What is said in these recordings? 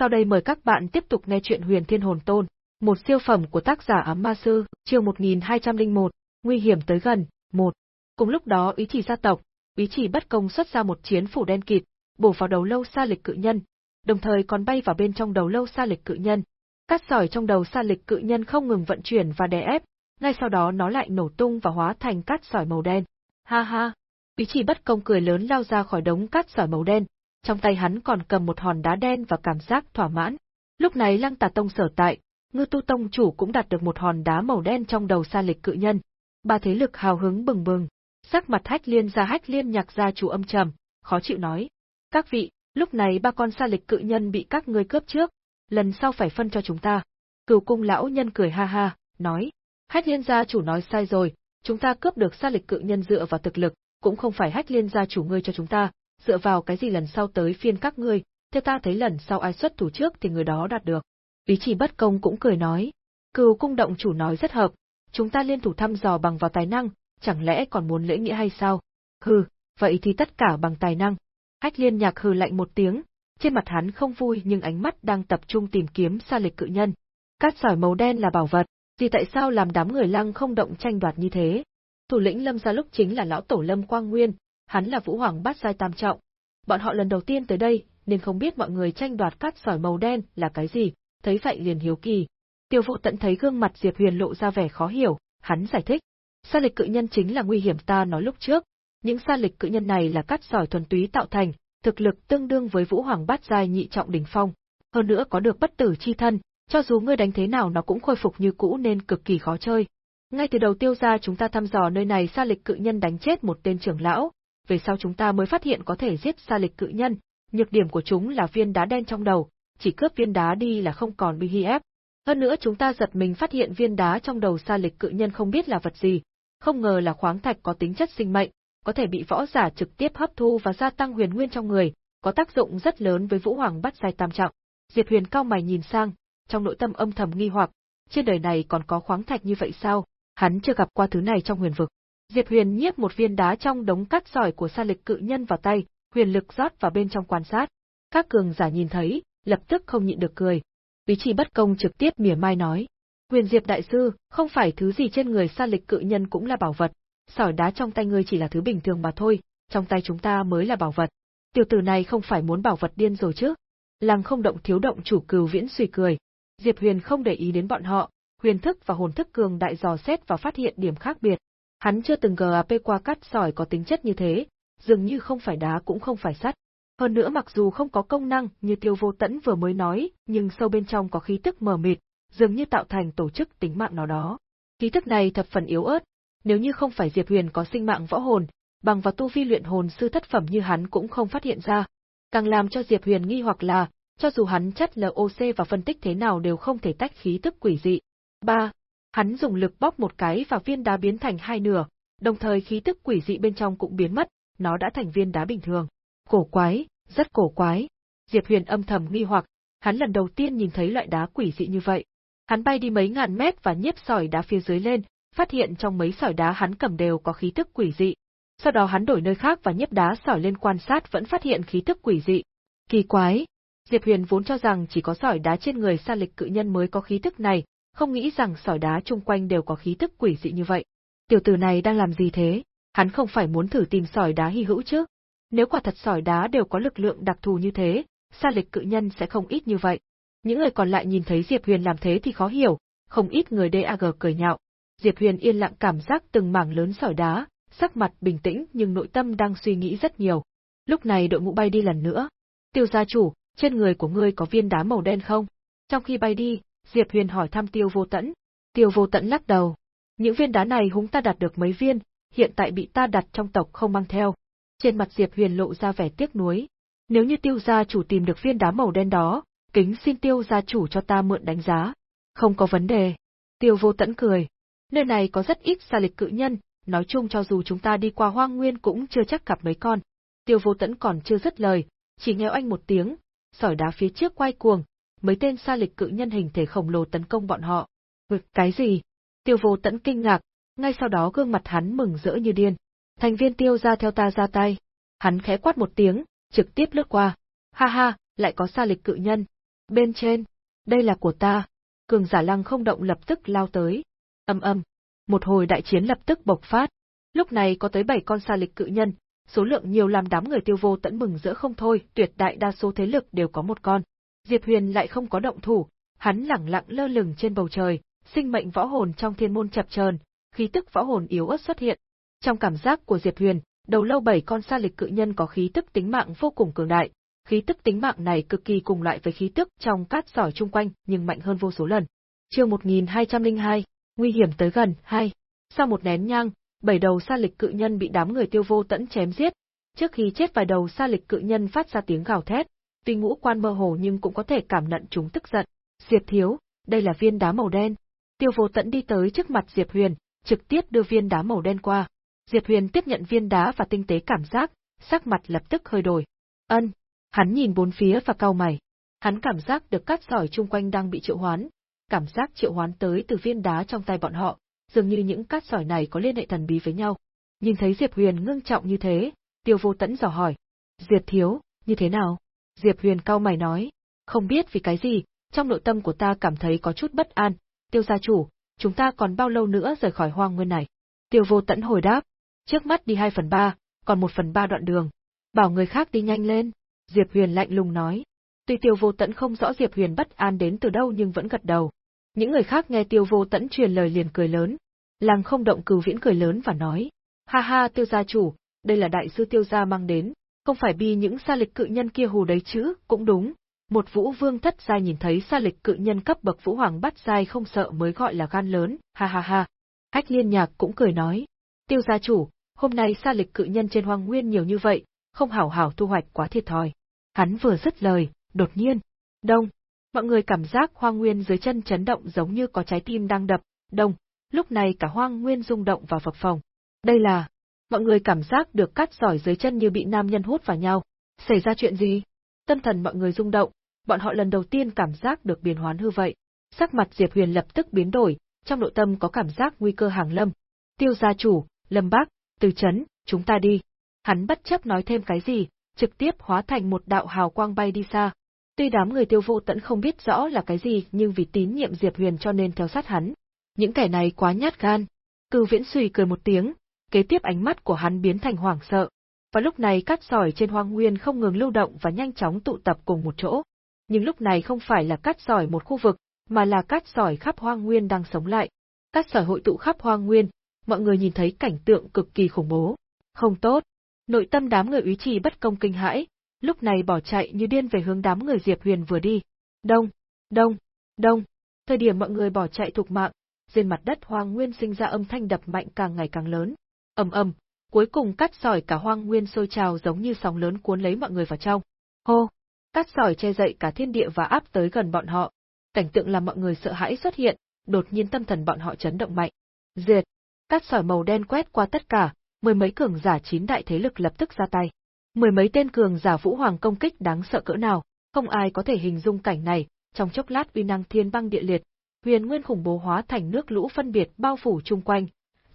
Sau đây mời các bạn tiếp tục nghe chuyện Huyền Thiên Hồn Tôn, một siêu phẩm của tác giả Ám Ma Sư, chương 1201, Nguy hiểm tới gần, 1. Cùng lúc đó ý chỉ gia tộc, ý chỉ bất công xuất ra một chiến phủ đen kịt, bổ vào đầu lâu xa lịch cự nhân, đồng thời còn bay vào bên trong đầu lâu xa lịch cự nhân. Cát sỏi trong đầu xa lịch cự nhân không ngừng vận chuyển và đè ép, ngay sau đó nó lại nổ tung và hóa thành cát sỏi màu đen. Ha ha! Ý chỉ bất công cười lớn lao ra khỏi đống cát sỏi màu đen, trong tay hắn còn cầm một hòn đá đen và cảm giác thỏa mãn. Lúc này Lăng Tà Tông sở tại, Ngư Tu Tông chủ cũng đạt được một hòn đá màu đen trong đầu sa lịch cự nhân. Ba thế lực hào hứng bừng bừng, sắc mặt Hách Liên ra Hách Liên nhạc ra chủ âm trầm, khó chịu nói: "Các vị, lúc này ba con sa lịch cự nhân bị các ngươi cướp trước, lần sau phải phân cho chúng ta." Cửu cung lão nhân cười ha ha, nói: "Hách Liên gia chủ nói sai rồi, chúng ta cướp được sa lịch cự nhân dựa vào thực lực, cũng không phải Hách Liên gia chủ ngươi cho chúng ta, dựa vào cái gì lần sau tới phiên các ngươi, theo ta thấy lần sau ai xuất thủ trước thì người đó đạt được. Ý chỉ bất công cũng cười nói, cừu cung động chủ nói rất hợp, chúng ta liên thủ thăm dò bằng vào tài năng, chẳng lẽ còn muốn lễ nghĩa hay sao? Hừ, vậy thì tất cả bằng tài năng. Hách liên nhạc hừ lạnh một tiếng, trên mặt hắn không vui nhưng ánh mắt đang tập trung tìm kiếm xa lịch cự nhân. Cát sỏi màu đen là bảo vật, thì tại sao làm đám người lăng không động tranh đoạt như thế? Thủ lĩnh lâm gia lúc chính là lão tổ lâm quang nguyên, hắn là vũ hoàng bát giai tam trọng. Bọn họ lần đầu tiên tới đây, nên không biết mọi người tranh đoạt cát sỏi màu đen là cái gì, thấy vậy liền hiếu kỳ. Tiêu Vũ tận thấy gương mặt Diệp Huyền lộ ra vẻ khó hiểu, hắn giải thích. Sa lịch cự nhân chính là nguy hiểm ta nói lúc trước, những sa lịch cự nhân này là cát sỏi thuần túy tạo thành, thực lực tương đương với vũ hoàng bát giai nhị trọng đỉnh phong, hơn nữa có được bất tử chi thân, cho dù ngươi đánh thế nào nó cũng khôi phục như cũ nên cực kỳ khó chơi. Ngay từ đầu tiêu ra chúng ta thăm dò nơi này sa lịch cự nhân đánh chết một tên trưởng lão, về sau chúng ta mới phát hiện có thể giết xa lịch cự nhân, nhược điểm của chúng là viên đá đen trong đầu, chỉ cướp viên đá đi là không còn bị hy ép. Hơn nữa chúng ta giật mình phát hiện viên đá trong đầu xa lịch cự nhân không biết là vật gì, không ngờ là khoáng thạch có tính chất sinh mệnh, có thể bị võ giả trực tiếp hấp thu và gia tăng huyền nguyên trong người, có tác dụng rất lớn với Vũ Hoàng bắt giai tam trọng. Diệp Huyền cao mày nhìn sang, trong nội tâm âm thầm nghi hoặc, trên đời này còn có khoáng thạch như vậy sao? Hắn chưa gặp qua thứ này trong huyền vực. Diệp Huyền nhiếp một viên đá trong đống cát sỏi của sa lịch cự nhân vào tay, huyền lực rót vào bên trong quan sát. Các cường giả nhìn thấy, lập tức không nhịn được cười. Ý chỉ bất công trực tiếp mỉa mai nói. Huyền Diệp đại sư, không phải thứ gì trên người sa lịch cự nhân cũng là bảo vật, sỏi đá trong tay ngươi chỉ là thứ bình thường mà thôi, trong tay chúng ta mới là bảo vật. Tiểu tử này không phải muốn bảo vật điên rồi chứ? Lăng không động thiếu động chủ cừu viễn suy cười. Diệp Huyền không để ý đến bọn họ, huyền thức và hồn thức cường đại dò xét và phát hiện điểm khác biệt. Hắn chưa từng gặp qua cắt sỏi có tính chất như thế, dường như không phải đá cũng không phải sắt. Hơn nữa mặc dù không có công năng như tiêu vô tẫn vừa mới nói, nhưng sâu bên trong có khí tức mờ mịt, dường như tạo thành tổ chức tính mạng nào đó. Khí tức này thập phần yếu ớt, nếu như không phải Diệp Huyền có sinh mạng võ hồn, bằng vào tu vi luyện hồn sư thất phẩm như hắn cũng không phát hiện ra. Càng làm cho Diệp Huyền nghi hoặc là, cho dù hắn chất LOC và phân tích thế nào đều không thể tách khí tức quỷ dị. 3. Hắn dùng lực bóp một cái và viên đá biến thành hai nửa, đồng thời khí tức quỷ dị bên trong cũng biến mất, nó đã thành viên đá bình thường. Cổ quái, rất cổ quái. Diệp Huyền âm thầm nghi hoặc, hắn lần đầu tiên nhìn thấy loại đá quỷ dị như vậy. Hắn bay đi mấy ngàn mét và nhiếp sỏi đá phía dưới lên, phát hiện trong mấy sỏi đá hắn cầm đều có khí tức quỷ dị. Sau đó hắn đổi nơi khác và nhiếp đá sỏi lên quan sát vẫn phát hiện khí tức quỷ dị. Kỳ quái! Diệp Huyền vốn cho rằng chỉ có sỏi đá trên người sa lịch cự nhân mới có khí tức này, không nghĩ rằng sỏi đá chung quanh đều có khí tức quỷ dị như vậy. Tiểu tử này đang làm gì thế? Hắn không phải muốn thử tìm sỏi đá hy hữu chứ? Nếu quả thật sỏi đá đều có lực lượng đặc thù như thế, sa lịch cự nhân sẽ không ít như vậy. Những người còn lại nhìn thấy Diệp Huyền làm thế thì khó hiểu, không ít người DAG cười nhạo. Diệp Huyền yên lặng cảm giác từng mảng lớn sỏi đá, sắc mặt bình tĩnh nhưng nội tâm đang suy nghĩ rất nhiều. Lúc này đội ngũ bay đi lần nữa. Tiêu gia chủ, trên người của ngươi có viên đá màu đen không? Trong khi bay đi, Diệp Huyền hỏi thăm Tiêu Vô Tẫn. Tiêu Vô Tẫn lắc đầu. Những viên đá này húng ta đặt được mấy viên, hiện tại bị ta đặt trong tộc không mang theo. Trên mặt Diệp Huyền lộ ra vẻ tiếc nuối. Nếu như Tiêu gia chủ tìm được viên đá màu đen đó, kính xin Tiêu gia chủ cho ta mượn đánh giá. Không có vấn đề. Tiêu Vô Tẫn cười. Nơi này có rất ít xa lịch cự nhân, nói chung cho dù chúng ta đi qua hoang nguyên cũng chưa chắc gặp mấy con. Tiêu Vô Tẫn còn chưa dứt lời, chỉ nghe anh một tiếng, sỏi đá phía trước quay cuồng, mấy tên xa lịch cự nhân hình thể khổng lồ tấn công bọn họ. Ừ, cái gì? Tiêu vô tẫn kinh ngạc, ngay sau đó gương mặt hắn mừng rỡ như điên. Thành viên tiêu ra theo ta ra tay. Hắn khẽ quát một tiếng, trực tiếp lướt qua. Ha ha, lại có xa lịch cự nhân. Bên trên, đây là của ta. Cường giả lăng không động lập tức lao tới. Âm âm, một hồi đại chiến lập tức bộc phát. Lúc này có tới bảy con sa lịch cự nhân, số lượng nhiều làm đám người tiêu vô tẫn mừng rỡ không thôi, tuyệt đại đa số thế lực đều có một con. Diệp Huyền lại không có động thủ, hắn lẳng lặng lơ lửng trên bầu trời, sinh mệnh võ hồn trong thiên môn chập chờn, khí tức võ hồn yếu ớt xuất hiện. Trong cảm giác của Diệp Huyền, đầu lâu bảy con sa lịch cự nhân có khí tức tính mạng vô cùng cường đại, khí tức tính mạng này cực kỳ cùng loại với khí tức trong cát sỏi chung quanh, nhưng mạnh hơn vô số lần. Chương 1202, nguy hiểm tới gần, 2. Sau một nén nhang, bảy đầu sa lịch cự nhân bị đám người tiêu vô tẫn chém giết. Trước khi chết vài đầu sa lịch cự nhân phát ra tiếng gào thét, tuy ngũ quan mơ hồ nhưng cũng có thể cảm nhận chúng tức giận. Diệp thiếu, đây là viên đá màu đen. Tiêu vô tẫn đi tới trước mặt Diệp Huyền, trực tiếp đưa viên đá màu đen qua. Diệp Huyền tiếp nhận viên đá và tinh tế cảm giác, sắc mặt lập tức hơi đổi. Ân, hắn nhìn bốn phía và cau mày. Hắn cảm giác được cát sỏi chung quanh đang bị triệu hoán, cảm giác triệu hoán tới từ viên đá trong tay bọn họ, dường như những cát sỏi này có liên hệ thần bí với nhau. Nhìn thấy Diệp Huyền ngưng trọng như thế, Tiêu Vô Tẫn dò hỏi, Diệp thiếu, như thế nào? Diệp Huyền cao mày nói, không biết vì cái gì, trong nội tâm của ta cảm thấy có chút bất an, Tiêu gia chủ, chúng ta còn bao lâu nữa rời khỏi hoang nguyên này? Tiêu Vô Tẫn hồi đáp, trước mắt đi 2 phần 3, còn 1 phần 3 đoạn đường. Bảo người khác đi nhanh lên. Diệp Huyền lạnh lùng nói. Tuy Tiêu Vô Tẫn không rõ Diệp Huyền bất an đến từ đâu nhưng vẫn gật đầu. Những người khác nghe Tiêu Vô Tẫn truyền lời liền cười lớn. Làng không động cừu viễn cười lớn và nói. Ha ha Tiêu gia chủ, đây là đại sư Tiêu gia mang đến, không phải bi những sa lịch cự nhân kia hù đấy chứ, cũng đúng. Một vũ vương thất giai nhìn thấy sa lịch cự nhân cấp bậc vũ hoàng bắt giai không sợ mới gọi là gan lớn, ha ha ha. Hách liên nhạc cũng cười nói. Tiêu gia chủ, hôm nay sa lịch cự nhân trên hoang nguyên nhiều như vậy, không hảo hảo thu hoạch quá thiệt thòi. Hắn vừa dứt lời, đột nhiên, đông, mọi người cảm giác hoang nguyên dưới chân chấn động giống như có trái tim đang đập, đông, lúc này cả hoang nguyên rung động và phập phồng. Đây là, mọi người cảm giác được cắt sỏi dưới chân như bị nam nhân hút vào nhau. Xảy ra chuyện gì? Tâm thần mọi người rung động, bọn họ lần đầu tiên cảm giác được biến hóa hư vậy. Sắc mặt Diệp Huyền lập tức biến đổi, trong nội tâm có cảm giác nguy cơ hàng lâm. Tiêu gia chủ, Lâm Bác, Từ Chấn, chúng ta đi. Hắn bất chấp nói thêm cái gì, trực tiếp hóa thành một đạo hào quang bay đi xa. Tuy đám người tiêu vô tận không biết rõ là cái gì nhưng vì tín nhiệm Diệp Huyền cho nên theo sát hắn. Những kẻ này quá nhát gan. Cư viễn suy cười một tiếng, kế tiếp ánh mắt của hắn biến thành hoảng sợ. Và lúc này cát sỏi trên hoang nguyên không ngừng lưu động và nhanh chóng tụ tập cùng một chỗ. Nhưng lúc này không phải là cát sỏi một khu vực, mà là cát sỏi khắp hoang nguyên đang sống lại. Cát sỏi hội tụ khắp hoang nguyên, mọi người nhìn thấy cảnh tượng cực kỳ khủng bố. Không tốt. Nội tâm đám người úy trì bất công kinh hãi, lúc này bỏ chạy như điên về hướng đám người Diệp Huyền vừa đi. Đông, đông, đông. Thời điểm mọi người bỏ chạy thục mạng, trên mặt đất hoang nguyên sinh ra âm thanh đập mạnh càng ngày càng lớn ầm ầm, cuối cùng cắt sỏi cả hoang nguyên sôi trào giống như sóng lớn cuốn lấy mọi người vào trong. Hô! Cắt sỏi che dậy cả thiên địa và áp tới gần bọn họ. Cảnh tượng làm mọi người sợ hãi xuất hiện, đột nhiên tâm thần bọn họ chấn động mạnh. Diệt! Cắt sỏi màu đen quét qua tất cả, mười mấy cường giả chín đại thế lực lập tức ra tay. Mười mấy tên cường giả vũ hoàng công kích đáng sợ cỡ nào, không ai có thể hình dung cảnh này, trong chốc lát uy năng thiên băng địa liệt, huyền nguyên khủng bố hóa thành nước lũ phân biệt bao phủ chung quanh.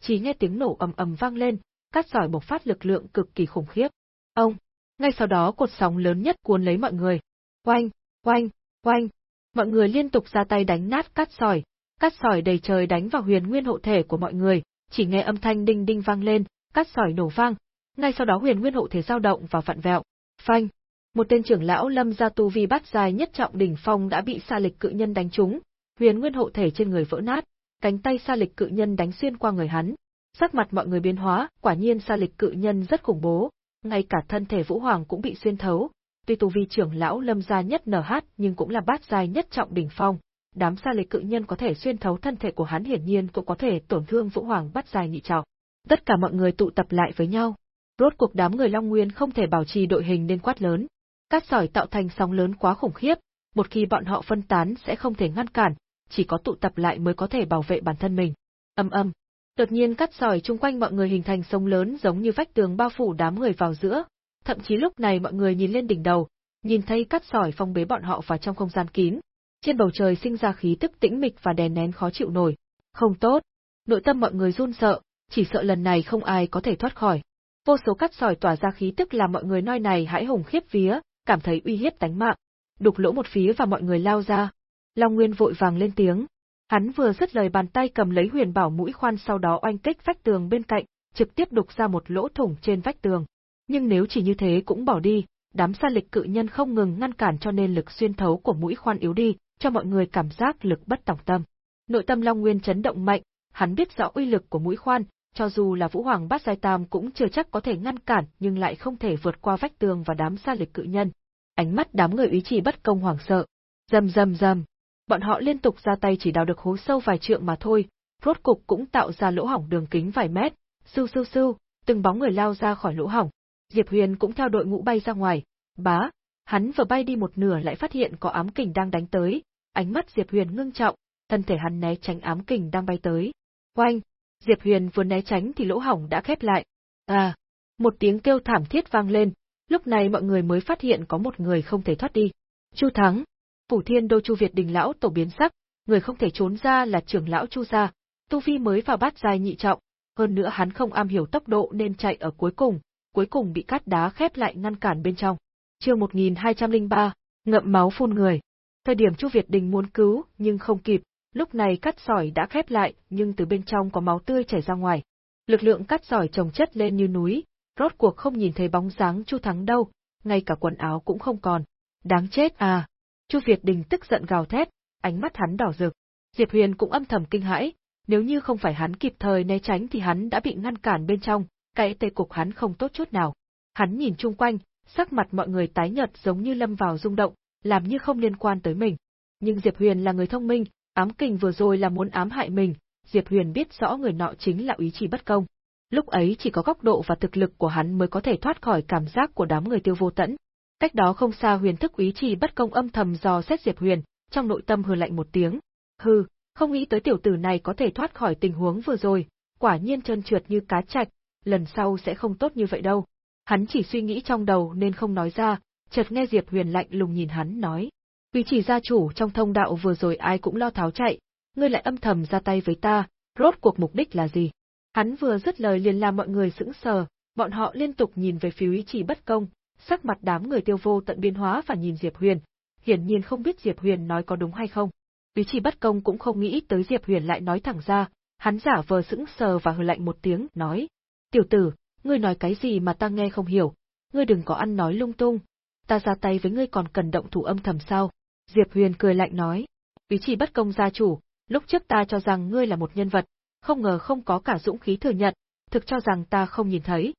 Chỉ nghe tiếng nổ ầm ầm vang lên, cát sỏi bộc phát lực lượng cực kỳ khủng khiếp. Ông, ngay sau đó cột sóng lớn nhất cuốn lấy mọi người. Oanh, oanh, oanh, mọi người liên tục ra tay đánh nát cát sỏi, cát sỏi đầy trời đánh vào huyền nguyên hộ thể của mọi người, chỉ nghe âm thanh đinh đinh vang lên, cát sỏi nổ vang, ngay sau đó huyền nguyên hộ thể dao động và vặn vẹo. Phanh! Một tên trưởng lão lâm gia tu vi bắt dài nhất trọng đỉnh phong đã bị xa lịch cự nhân đánh trúng, huyền nguyên hộ thể trên người vỡ nát, cánh tay sa lịch cự nhân đánh xuyên qua người hắn. Sắc mặt mọi người biến hóa, quả nhiên sa lịch cự nhân rất khủng bố, ngay cả thân thể Vũ Hoàng cũng bị xuyên thấu. Tuy tu vi trưởng lão lâm gia nhất nở hát nhưng cũng là bát dài nhất trọng đỉnh phong, đám sa lịch cự nhân có thể xuyên thấu thân thể của hắn hiển nhiên cũng có thể tổn thương Vũ Hoàng bát dài nhị trọng. Tất cả mọi người tụ tập lại với nhau, Rốt cuộc đám người Long Nguyên không thể bảo trì đội hình nên quát lớn. Cát sỏi tạo thành sóng lớn quá khủng khiếp, một khi bọn họ phân tán sẽ không thể ngăn cản, chỉ có tụ tập lại mới có thể bảo vệ bản thân mình. Âm âm. Đột nhiên cắt sỏi chung quanh mọi người hình thành sông lớn giống như vách tường bao phủ đám người vào giữa, thậm chí lúc này mọi người nhìn lên đỉnh đầu, nhìn thấy cắt sỏi phong bế bọn họ vào trong không gian kín. Trên bầu trời sinh ra khí tức tĩnh mịch và đè nén khó chịu nổi. Không tốt. Nội tâm mọi người run sợ, chỉ sợ lần này không ai có thể thoát khỏi. Vô số cắt sỏi tỏa ra khí tức làm mọi người noi này hãi hùng khiếp vía, cảm thấy uy hiếp tánh mạng. đục lỗ một phía và mọi người lao ra. Long Nguyên vội vàng lên tiếng. Hắn vừa dứt lời bàn tay cầm lấy huyền bảo mũi khoan sau đó oanh kích vách tường bên cạnh, trực tiếp đục ra một lỗ thủng trên vách tường. Nhưng nếu chỉ như thế cũng bỏ đi, đám sa lịch cự nhân không ngừng ngăn cản cho nên lực xuyên thấu của mũi khoan yếu đi, cho mọi người cảm giác lực bất tòng tâm. Nội tâm Long Nguyên chấn động mạnh, hắn biết rõ uy lực của mũi khoan, cho dù là Vũ Hoàng Bát Giai Tam cũng chưa chắc có thể ngăn cản, nhưng lại không thể vượt qua vách tường và đám sa lịch cự nhân. Ánh mắt đám người ý chỉ bất công hoảng sợ. Rầm rầm rầm. Bọn họ liên tục ra tay chỉ đào được hố sâu vài trượng mà thôi, rốt cục cũng tạo ra lỗ hỏng đường kính vài mét, sưu sưu sưu, từng bóng người lao ra khỏi lỗ hỏng. Diệp Huyền cũng theo đội ngũ bay ra ngoài. Bá, hắn vừa bay đi một nửa lại phát hiện có ám kình đang đánh tới, ánh mắt Diệp Huyền ngưng trọng, thân thể hắn né tránh ám kình đang bay tới. Oanh, Diệp Huyền vừa né tránh thì lỗ hỏng đã khép lại. À, một tiếng kêu thảm thiết vang lên, lúc này mọi người mới phát hiện có một người không thể thoát đi. Chu Thắng, Phủ Thiên Đô Chu Việt Đình lão tổ biến sắc, người không thể trốn ra là trưởng lão Chu gia, tu vi mới vào bát giai nhị trọng, hơn nữa hắn không am hiểu tốc độ nên chạy ở cuối cùng, cuối cùng bị cát đá khép lại ngăn cản bên trong. Chương 1203, ngậm máu phun người. Thời điểm Chu Việt Đình muốn cứu, nhưng không kịp, lúc này cát sỏi đã khép lại, nhưng từ bên trong có máu tươi chảy ra ngoài. Lực lượng cắt sỏi chồng chất lên như núi, rốt cuộc không nhìn thấy bóng dáng Chu Thắng đâu, ngay cả quần áo cũng không còn. Đáng chết à! Chu Việt Đình tức giận gào thét, ánh mắt hắn đỏ rực. Diệp Huyền cũng âm thầm kinh hãi, nếu như không phải hắn kịp thời né tránh thì hắn đã bị ngăn cản bên trong, cái tê cục hắn không tốt chút nào. Hắn nhìn chung quanh, sắc mặt mọi người tái nhợt giống như lâm vào rung động, làm như không liên quan tới mình. Nhưng Diệp Huyền là người thông minh, ám kình vừa rồi là muốn ám hại mình, Diệp Huyền biết rõ người nọ chính là ý chí bất công. Lúc ấy chỉ có góc độ và thực lực của hắn mới có thể thoát khỏi cảm giác của đám người tiêu vô tẫn. Cách đó không xa huyền thức quý trì bất công âm thầm dò xét Diệp Huyền, trong nội tâm hừ lạnh một tiếng. Hừ, không nghĩ tới tiểu tử này có thể thoát khỏi tình huống vừa rồi, quả nhiên trơn trượt như cá trạch, lần sau sẽ không tốt như vậy đâu. Hắn chỉ suy nghĩ trong đầu nên không nói ra, chợt nghe Diệp Huyền lạnh lùng nhìn hắn nói. Vì chỉ gia chủ trong thông đạo vừa rồi ai cũng lo tháo chạy, ngươi lại âm thầm ra tay với ta, rốt cuộc mục đích là gì? Hắn vừa dứt lời liền làm mọi người sững sờ, bọn họ liên tục nhìn về phía ý chỉ bất công, sắc mặt đám người tiêu vô tận biến hóa và nhìn Diệp Huyền, hiển nhiên không biết Diệp Huyền nói có đúng hay không. Ý chỉ bất công cũng không nghĩ tới Diệp Huyền lại nói thẳng ra, hắn giả vờ sững sờ và hừ lạnh một tiếng, nói, tiểu tử, ngươi nói cái gì mà ta nghe không hiểu, ngươi đừng có ăn nói lung tung, ta ra tay với ngươi còn cần động thủ âm thầm sao? Diệp Huyền cười lạnh nói, ý chỉ bất công gia chủ, lúc trước ta cho rằng ngươi là một nhân vật, không ngờ không có cả dũng khí thừa nhận, thực cho rằng ta không nhìn thấy.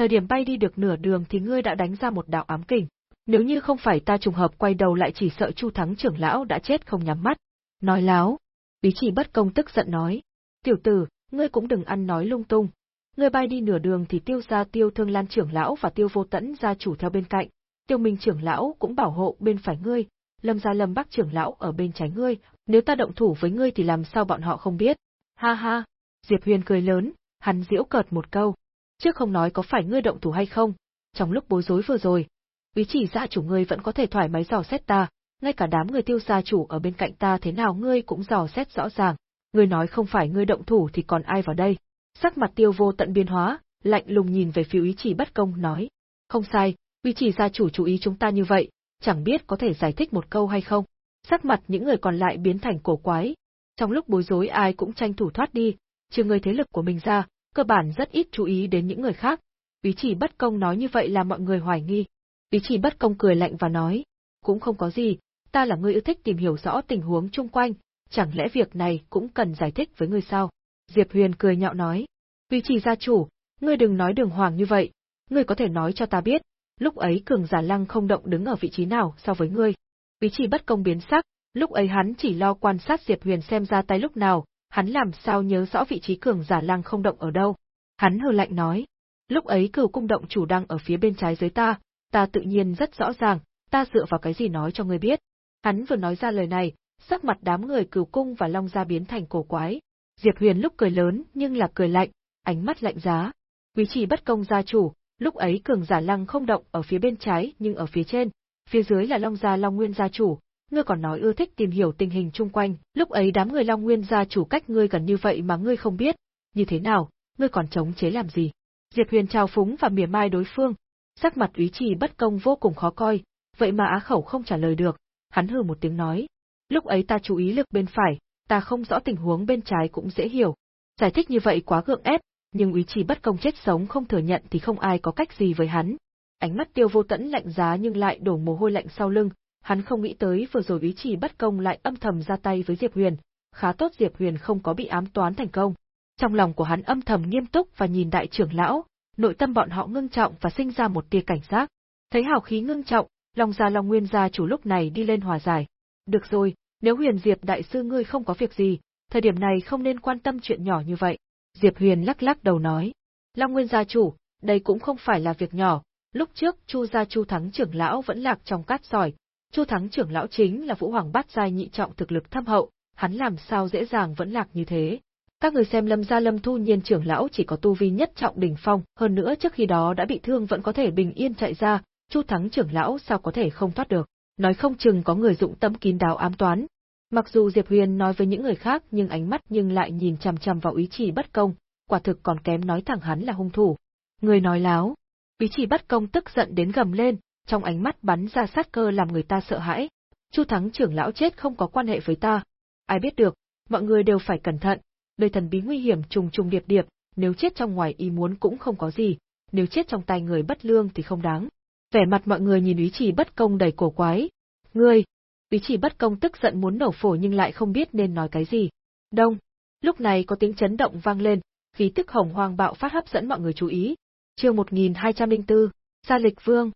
Thời điểm bay đi được nửa đường thì ngươi đã đánh ra một đạo ám kình, nếu như không phải ta trùng hợp quay đầu lại chỉ sợ Chu Thắng trưởng lão đã chết không nhắm mắt. Nói láo. Lý chỉ bất công tức giận nói. Tiểu tử, ngươi cũng đừng ăn nói lung tung. Ngươi bay đi nửa đường thì tiêu ra tiêu thương lan trưởng lão và tiêu vô tẫn gia chủ theo bên cạnh. Tiêu minh trưởng lão cũng bảo hộ bên phải ngươi, lâm gia lâm bắc trưởng lão ở bên trái ngươi, nếu ta động thủ với ngươi thì làm sao bọn họ không biết. Ha ha, Diệp Huyền cười lớn, hắn giễu cợt một câu. Trước không nói có phải ngươi động thủ hay không, trong lúc bối rối vừa rồi, ý chỉ gia chủ ngươi vẫn có thể thoải mái dò xét ta, ngay cả đám người tiêu gia chủ ở bên cạnh ta thế nào ngươi cũng dò xét rõ ràng, ngươi nói không phải ngươi động thủ thì còn ai vào đây. Sắc mặt tiêu vô tận biến hóa, lạnh lùng nhìn về phía ý chỉ bất công nói. Không sai, ý chỉ gia chủ chú ý chúng ta như vậy, chẳng biết có thể giải thích một câu hay không. Sắc mặt những người còn lại biến thành cổ quái. Trong lúc bối rối ai cũng tranh thủ thoát đi, trừ người thế lực của mình ra, cơ bản rất ít chú ý đến những người khác. Ý chỉ bất công nói như vậy là mọi người hoài nghi. Ý chỉ bất công cười lạnh và nói, cũng không có gì, ta là người yêu thích tìm hiểu rõ tình huống chung quanh, chẳng lẽ việc này cũng cần giải thích với ngươi sao? Diệp Huyền cười nhạo nói, Ý chỉ gia chủ, ngươi đừng nói đường hoàng như vậy, ngươi có thể nói cho ta biết, lúc ấy cường giả lăng không động đứng ở vị trí nào so với ngươi. Ý chỉ bất công biến sắc, lúc ấy hắn chỉ lo quan sát Diệp Huyền xem ra tay lúc nào, hắn làm sao nhớ rõ vị trí cường giả lang không động ở đâu. Hắn hừ lạnh nói, lúc ấy cửu cung động chủ đang ở phía bên trái dưới ta, ta tự nhiên rất rõ ràng, ta dựa vào cái gì nói cho ngươi biết. Hắn vừa nói ra lời này, sắc mặt đám người cửu cung và long gia biến thành cổ quái. Diệp Huyền lúc cười lớn nhưng là cười lạnh, ánh mắt lạnh giá. Quý chỉ bất công gia chủ, lúc ấy cường giả lăng không động ở phía bên trái nhưng ở phía trên, phía dưới là long gia long nguyên gia chủ, ngươi còn nói ưa thích tìm hiểu tình hình chung quanh, lúc ấy đám người long nguyên gia chủ cách ngươi gần như vậy mà ngươi không biết, như thế nào, ngươi còn chống chế làm gì? Diệp Huyền trao phúng và mỉa mai đối phương, sắc mặt úy trì bất công vô cùng khó coi, vậy mà á khẩu không trả lời được, hắn hừ một tiếng nói. Lúc ấy ta chú ý lực bên phải, ta không rõ tình huống bên trái cũng dễ hiểu. Giải thích như vậy quá gượng ép, nhưng úy chỉ bất công chết sống không thừa nhận thì không ai có cách gì với hắn. Ánh mắt tiêu vô tẫn lạnh giá nhưng lại đổ mồ hôi lạnh sau lưng, hắn không nghĩ tới vừa rồi ý chỉ bất công lại âm thầm ra tay với Diệp Huyền, khá tốt Diệp Huyền không có bị ám toán thành công. Trong lòng của hắn âm thầm nghiêm túc và nhìn đại trưởng lão, nội tâm bọn họ ngưng trọng và sinh ra một tia cảnh giác. Thấy hào khí ngưng trọng, Long gia Long Nguyên gia chủ lúc này đi lên hòa giải. Được rồi, nếu Huyền Diệp đại sư ngươi không có việc gì, thời điểm này không nên quan tâm chuyện nhỏ như vậy. Diệp Huyền lắc lắc đầu nói. Long Nguyên gia chủ, đây cũng không phải là việc nhỏ, lúc trước Chu gia Chu Thắng trưởng lão vẫn lạc trong cát sỏi, Chu Thắng trưởng lão chính là Vũ Hoàng bát giai nhị trọng thực lực thâm hậu, hắn làm sao dễ dàng vẫn lạc như thế. Các người xem Lâm gia Lâm Thu Nhiên trưởng lão chỉ có tu vi nhất trọng đỉnh phong, hơn nữa trước khi đó đã bị thương vẫn có thể bình yên chạy ra, Chu Thắng trưởng lão sao có thể không thoát được. Nói không chừng có người dụng tâm kín đáo ám toán, Mặc dù Diệp Huyền nói với những người khác nhưng ánh mắt nhưng lại nhìn chằm chằm vào ý chỉ bất công, quả thực còn kém nói thẳng hắn là hung thủ. Người nói láo. Ý chỉ bất công tức giận đến gầm lên, trong ánh mắt bắn ra sát cơ làm người ta sợ hãi. Chu Thắng trưởng lão chết không có quan hệ với ta. Ai biết được, mọi người đều phải cẩn thận, đời thần bí nguy hiểm trùng trùng điệp điệp, nếu chết trong ngoài ý muốn cũng không có gì, nếu chết trong tay người bất lương thì không đáng. Vẻ mặt mọi người nhìn ý chỉ bất công đầy cổ quái. Ngươi, Ý chỉ bất công tức giận muốn nổ phổi nhưng lại không biết nên nói cái gì. Đông. Lúc này có tiếng chấn động vang lên, khí tức hồng hoang bạo phát hấp dẫn mọi người chú ý. Chương 1204, Sa Lịch Vương.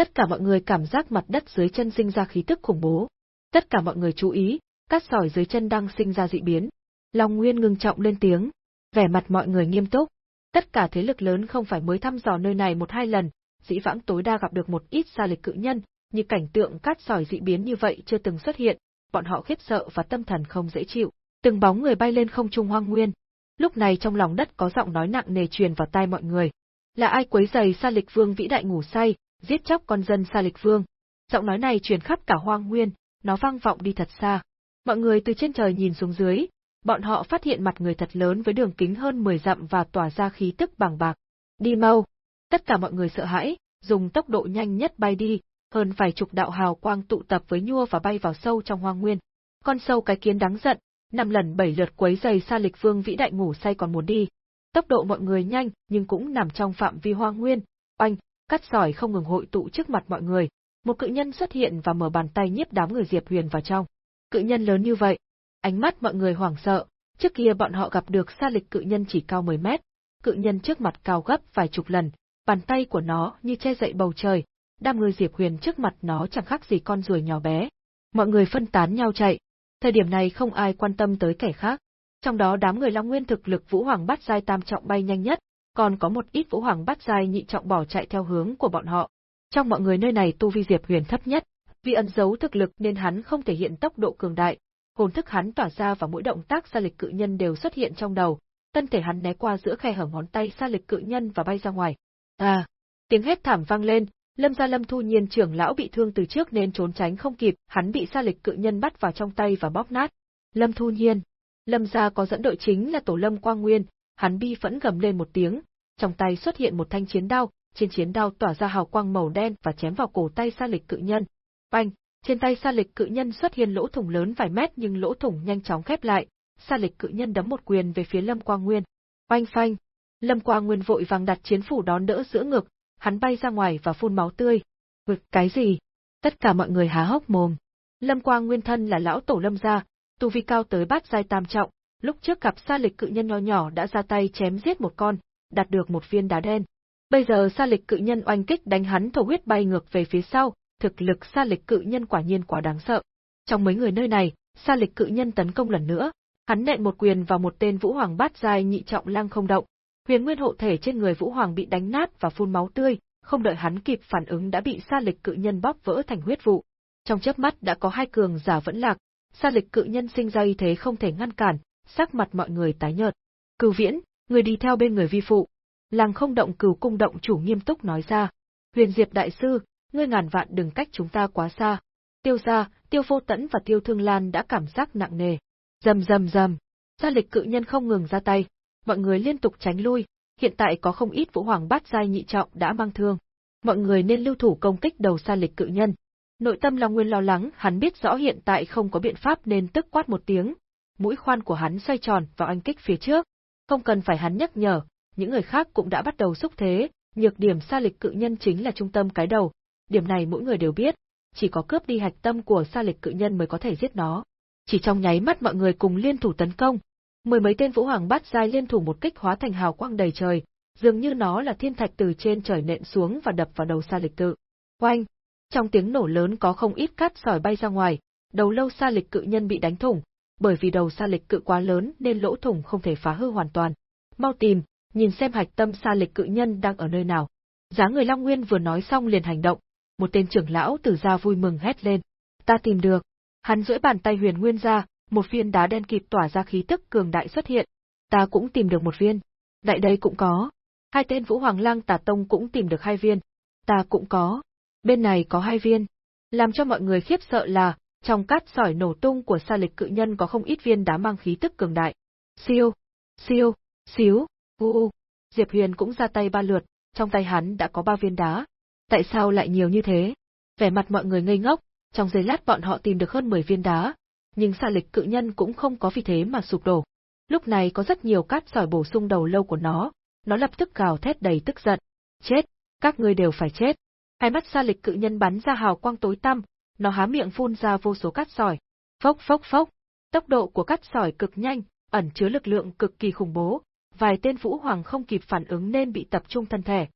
Tất cả mọi người cảm giác mặt đất dưới chân sinh ra khí tức khủng bố. Tất cả mọi người chú ý, cát sỏi dưới chân đang sinh ra dị biến. Long Nguyên ngưng trọng lên tiếng, vẻ mặt mọi người nghiêm túc. Tất cả thế lực lớn không phải mới thăm dò nơi này một hai lần, dĩ vãng tối đa gặp được một ít xa lịch cự nhân, như cảnh tượng cát sỏi dị biến như vậy chưa từng xuất hiện, bọn họ khiếp sợ và tâm thần không dễ chịu. Từng bóng người bay lên không trung hoang nguyên. Lúc này trong lòng đất có giọng nói nặng nề truyền vào tai mọi người. Là ai quấy giày xa Lịch Vương vĩ đại ngủ say, giết chóc con dân Sa Lịch Vương? Giọng nói này truyền khắp cả hoang nguyên, nó vang vọng đi thật xa. Mọi người từ trên trời nhìn xuống dưới, bọn họ phát hiện mặt người thật lớn với đường kính hơn 10 dặm và tỏa ra khí tức bàng bạc. Đi mau! Tất cả mọi người sợ hãi, dùng tốc độ nhanh nhất bay đi, hơn vài chục đạo hào quang tụ tập với nhua và bay vào sâu trong hoang nguyên. Con sâu cái kiến đáng giận, năm lần bảy lượt quấy giày Sa Lịch Vương vĩ đại ngủ say còn muốn đi. Tốc độ mọi người nhanh, nhưng cũng nằm trong phạm vi hoang nguyên. Oanh, cắt sỏi không ngừng hội tụ trước mặt mọi người. Một cự nhân xuất hiện và mở bàn tay nhiếp đám người Diệp Huyền vào trong. Cự nhân lớn như vậy, ánh mắt mọi người hoảng sợ. Trước kia bọn họ gặp được Sa Lịch cự nhân chỉ cao 10 mét, cự nhân trước mặt cao gấp vài chục lần, bàn tay của nó như che dậy bầu trời, đám người Diệp Huyền trước mặt nó chẳng khác gì con ruồi nhỏ bé. Mọi người phân tán nhau chạy. Thời điểm này không ai quan tâm tới kẻ khác. Trong đó đám người Long Nguyên thực lực Vũ Hoàng bắt giai tam trọng bay nhanh nhất, còn có một ít Vũ Hoàng Bát giai nhị trọng bỏ chạy theo hướng của bọn họ. Trong mọi người nơi này tu vi Diệp Huyền thấp nhất, vì ẩn giấu thực lực nên hắn không thể hiện tốc độ cường đại. Hồn thức hắn tỏa ra và mỗi động tác xa lịch cự nhân đều xuất hiện trong đầu, thân thể hắn né qua giữa khe hở ngón tay xa lịch cự nhân và bay ra ngoài. À, tiếng hét thảm vang lên, Lâm gia Lâm Thu Nhiên trưởng lão bị thương từ trước nên trốn tránh không kịp, hắn bị xa Lịch cự nhân bắt vào trong tay và bóp nát. Lâm Thu Nhiên, Lâm gia có dẫn đội chính là Tổ Lâm Quang Nguyên, hắn bi phẫn gầm lên một tiếng, trong tay xuất hiện một thanh chiến đao, trên chiến đao tỏa ra hào quang màu đen và chém vào cổ tay Sa Lịch cự nhân. Bành, trên tay Sa Lịch cự nhân xuất hiện lỗ thủng lớn vài mét nhưng lỗ thủng nhanh chóng khép lại, Sa Lịch cự nhân đấm một quyền về phía Lâm Quang Nguyên. Oanh phanh, Lâm Quang Nguyên vội vàng đặt chiến phủ đón đỡ giữa ngực, hắn bay ra ngoài và phun máu tươi. Ngực cái gì? Tất cả mọi người há hốc mồm. Lâm Quang nguyên thân là lão tổ Lâm gia, tu vi cao tới bát giai tam trọng, lúc trước gặp Sa Lịch cự nhân nho nhỏ đã ra tay chém giết một con, đạt được một viên đá đen. Bây giờ Sa Lịch cự nhân oanh kích đánh hắn thổ huyết bay ngược về phía sau, thực lực Sa Lịch cự nhân quả nhiên quá đáng sợ. Trong mấy người nơi này, Sa Lịch cự nhân tấn công lần nữa, hắn nện một quyền vào một tên Vũ Hoàng bát giai nhị trọng lang không động, Huyền nguyên hộ thể trên người Vũ Hoàng bị đánh nát và phun máu tươi, không đợi hắn kịp phản ứng đã bị Sa Lịch cự nhân bóp vỡ thành huyết vụ. Trong chớp mắt đã có hai cường giả vẫn lạc, Sa Lịch cự nhân sinh ra y thế không thể ngăn cản, sắc mặt mọi người tái nhợt. Cửu Viễn, người đi theo bên người vi phụ. Làng không động cửu cung động chủ nghiêm túc nói ra. Huyền Diệp đại sư, ngươi ngàn vạn đừng cách chúng ta quá xa. Tiêu gia, Tiêu Vô Tẫn và Tiêu Thương Lan đã cảm giác nặng nề. Rầm rầm rầm, Sa Lịch cự nhân không ngừng ra tay, mọi người liên tục tránh lui, hiện tại có không ít vũ hoàng bát giai nhị trọng đã mang thương. Mọi người nên lưu thủ công kích đầu sa lịch cự nhân. Nội tâm Long Nguyên lo lắng, hắn biết rõ hiện tại không có biện pháp nên tức quát một tiếng, mũi khoan của hắn xoay tròn vào anh kích phía trước. Không cần phải hắn nhắc nhở, những người khác cũng đã bắt đầu xúc thế, nhược điểm sa lịch cự nhân chính là trung tâm cái đầu. Điểm này mỗi người đều biết, chỉ có cướp đi hạch tâm của sa lịch cự nhân mới có thể giết nó. Chỉ trong nháy mắt mọi người cùng liên thủ tấn công, mười mấy tên vũ hoàng bát giai liên thủ một kích hóa thành hào quang đầy trời, dường như nó là thiên thạch từ trên trời nện xuống và đập vào đầu sa lịch cự. Oanh! Trong tiếng nổ lớn có không ít cát sỏi bay ra ngoài, đầu lâu sa lịch cự nhân bị đánh thủng, bởi vì đầu sa lịch cự quá lớn nên lỗ thủng không thể phá hư hoàn toàn. Mau tìm, nhìn xem hạch tâm sa lịch cự nhân đang ở nơi nào. Giá người Long Nguyên vừa nói xong liền hành động, một tên trưởng lão từ ra vui mừng hét lên. Ta tìm được. Hắn duỗi bàn tay huyền nguyên ra, một viên đá đen kịp tỏa ra khí tức cường đại xuất hiện. Ta cũng tìm được một viên. Đại đây cũng có. Hai tên Vũ Hoàng Lang Tà Tông cũng tìm được hai viên. Ta cũng có. Bên này có hai viên. Làm cho mọi người khiếp sợ là, trong cát sỏi nổ tung của sa lịch cự nhân có không ít viên đá mang khí tức cường đại. Siêu, siêu, xíu, u u. Diệp Huyền cũng ra tay ba lượt, trong tay hắn đã có ba viên đá. Tại sao lại nhiều như thế? Vẻ mặt mọi người ngây ngốc, trong giây lát bọn họ tìm được hơn 10 viên đá, nhưng sa lịch cự nhân cũng không có vì thế mà sụp đổ. Lúc này có rất nhiều cát sỏi bổ sung đầu lâu của nó, nó lập tức gào thét đầy tức giận. Chết, các ngươi đều phải chết. Hai mắt sa lịch cự nhân bắn ra hào quang tối tăm, nó há miệng phun ra vô số cát sỏi. Phốc phốc phốc, tốc độ của cát sỏi cực nhanh, ẩn chứa lực lượng cực kỳ khủng bố, vài tên vũ hoàng không kịp phản ứng nên bị tập trung thân thể.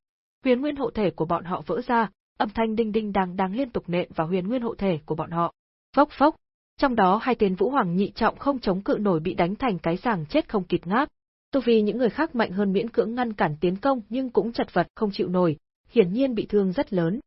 Huyền nguyên hộ thể của bọn họ vỡ ra, âm thanh đinh đinh đang đang liên tục nện vào huyền nguyên hộ thể của bọn họ. Phốc phốc, trong đó hai tên vũ hoàng nhị trọng không chống cự nổi bị đánh thành cái giảng chết không kịp ngáp. Tu vì những người khác mạnh hơn miễn cưỡng ngăn cản tiến công nhưng cũng chật vật không chịu nổi, hiển nhiên bị thương rất lớn.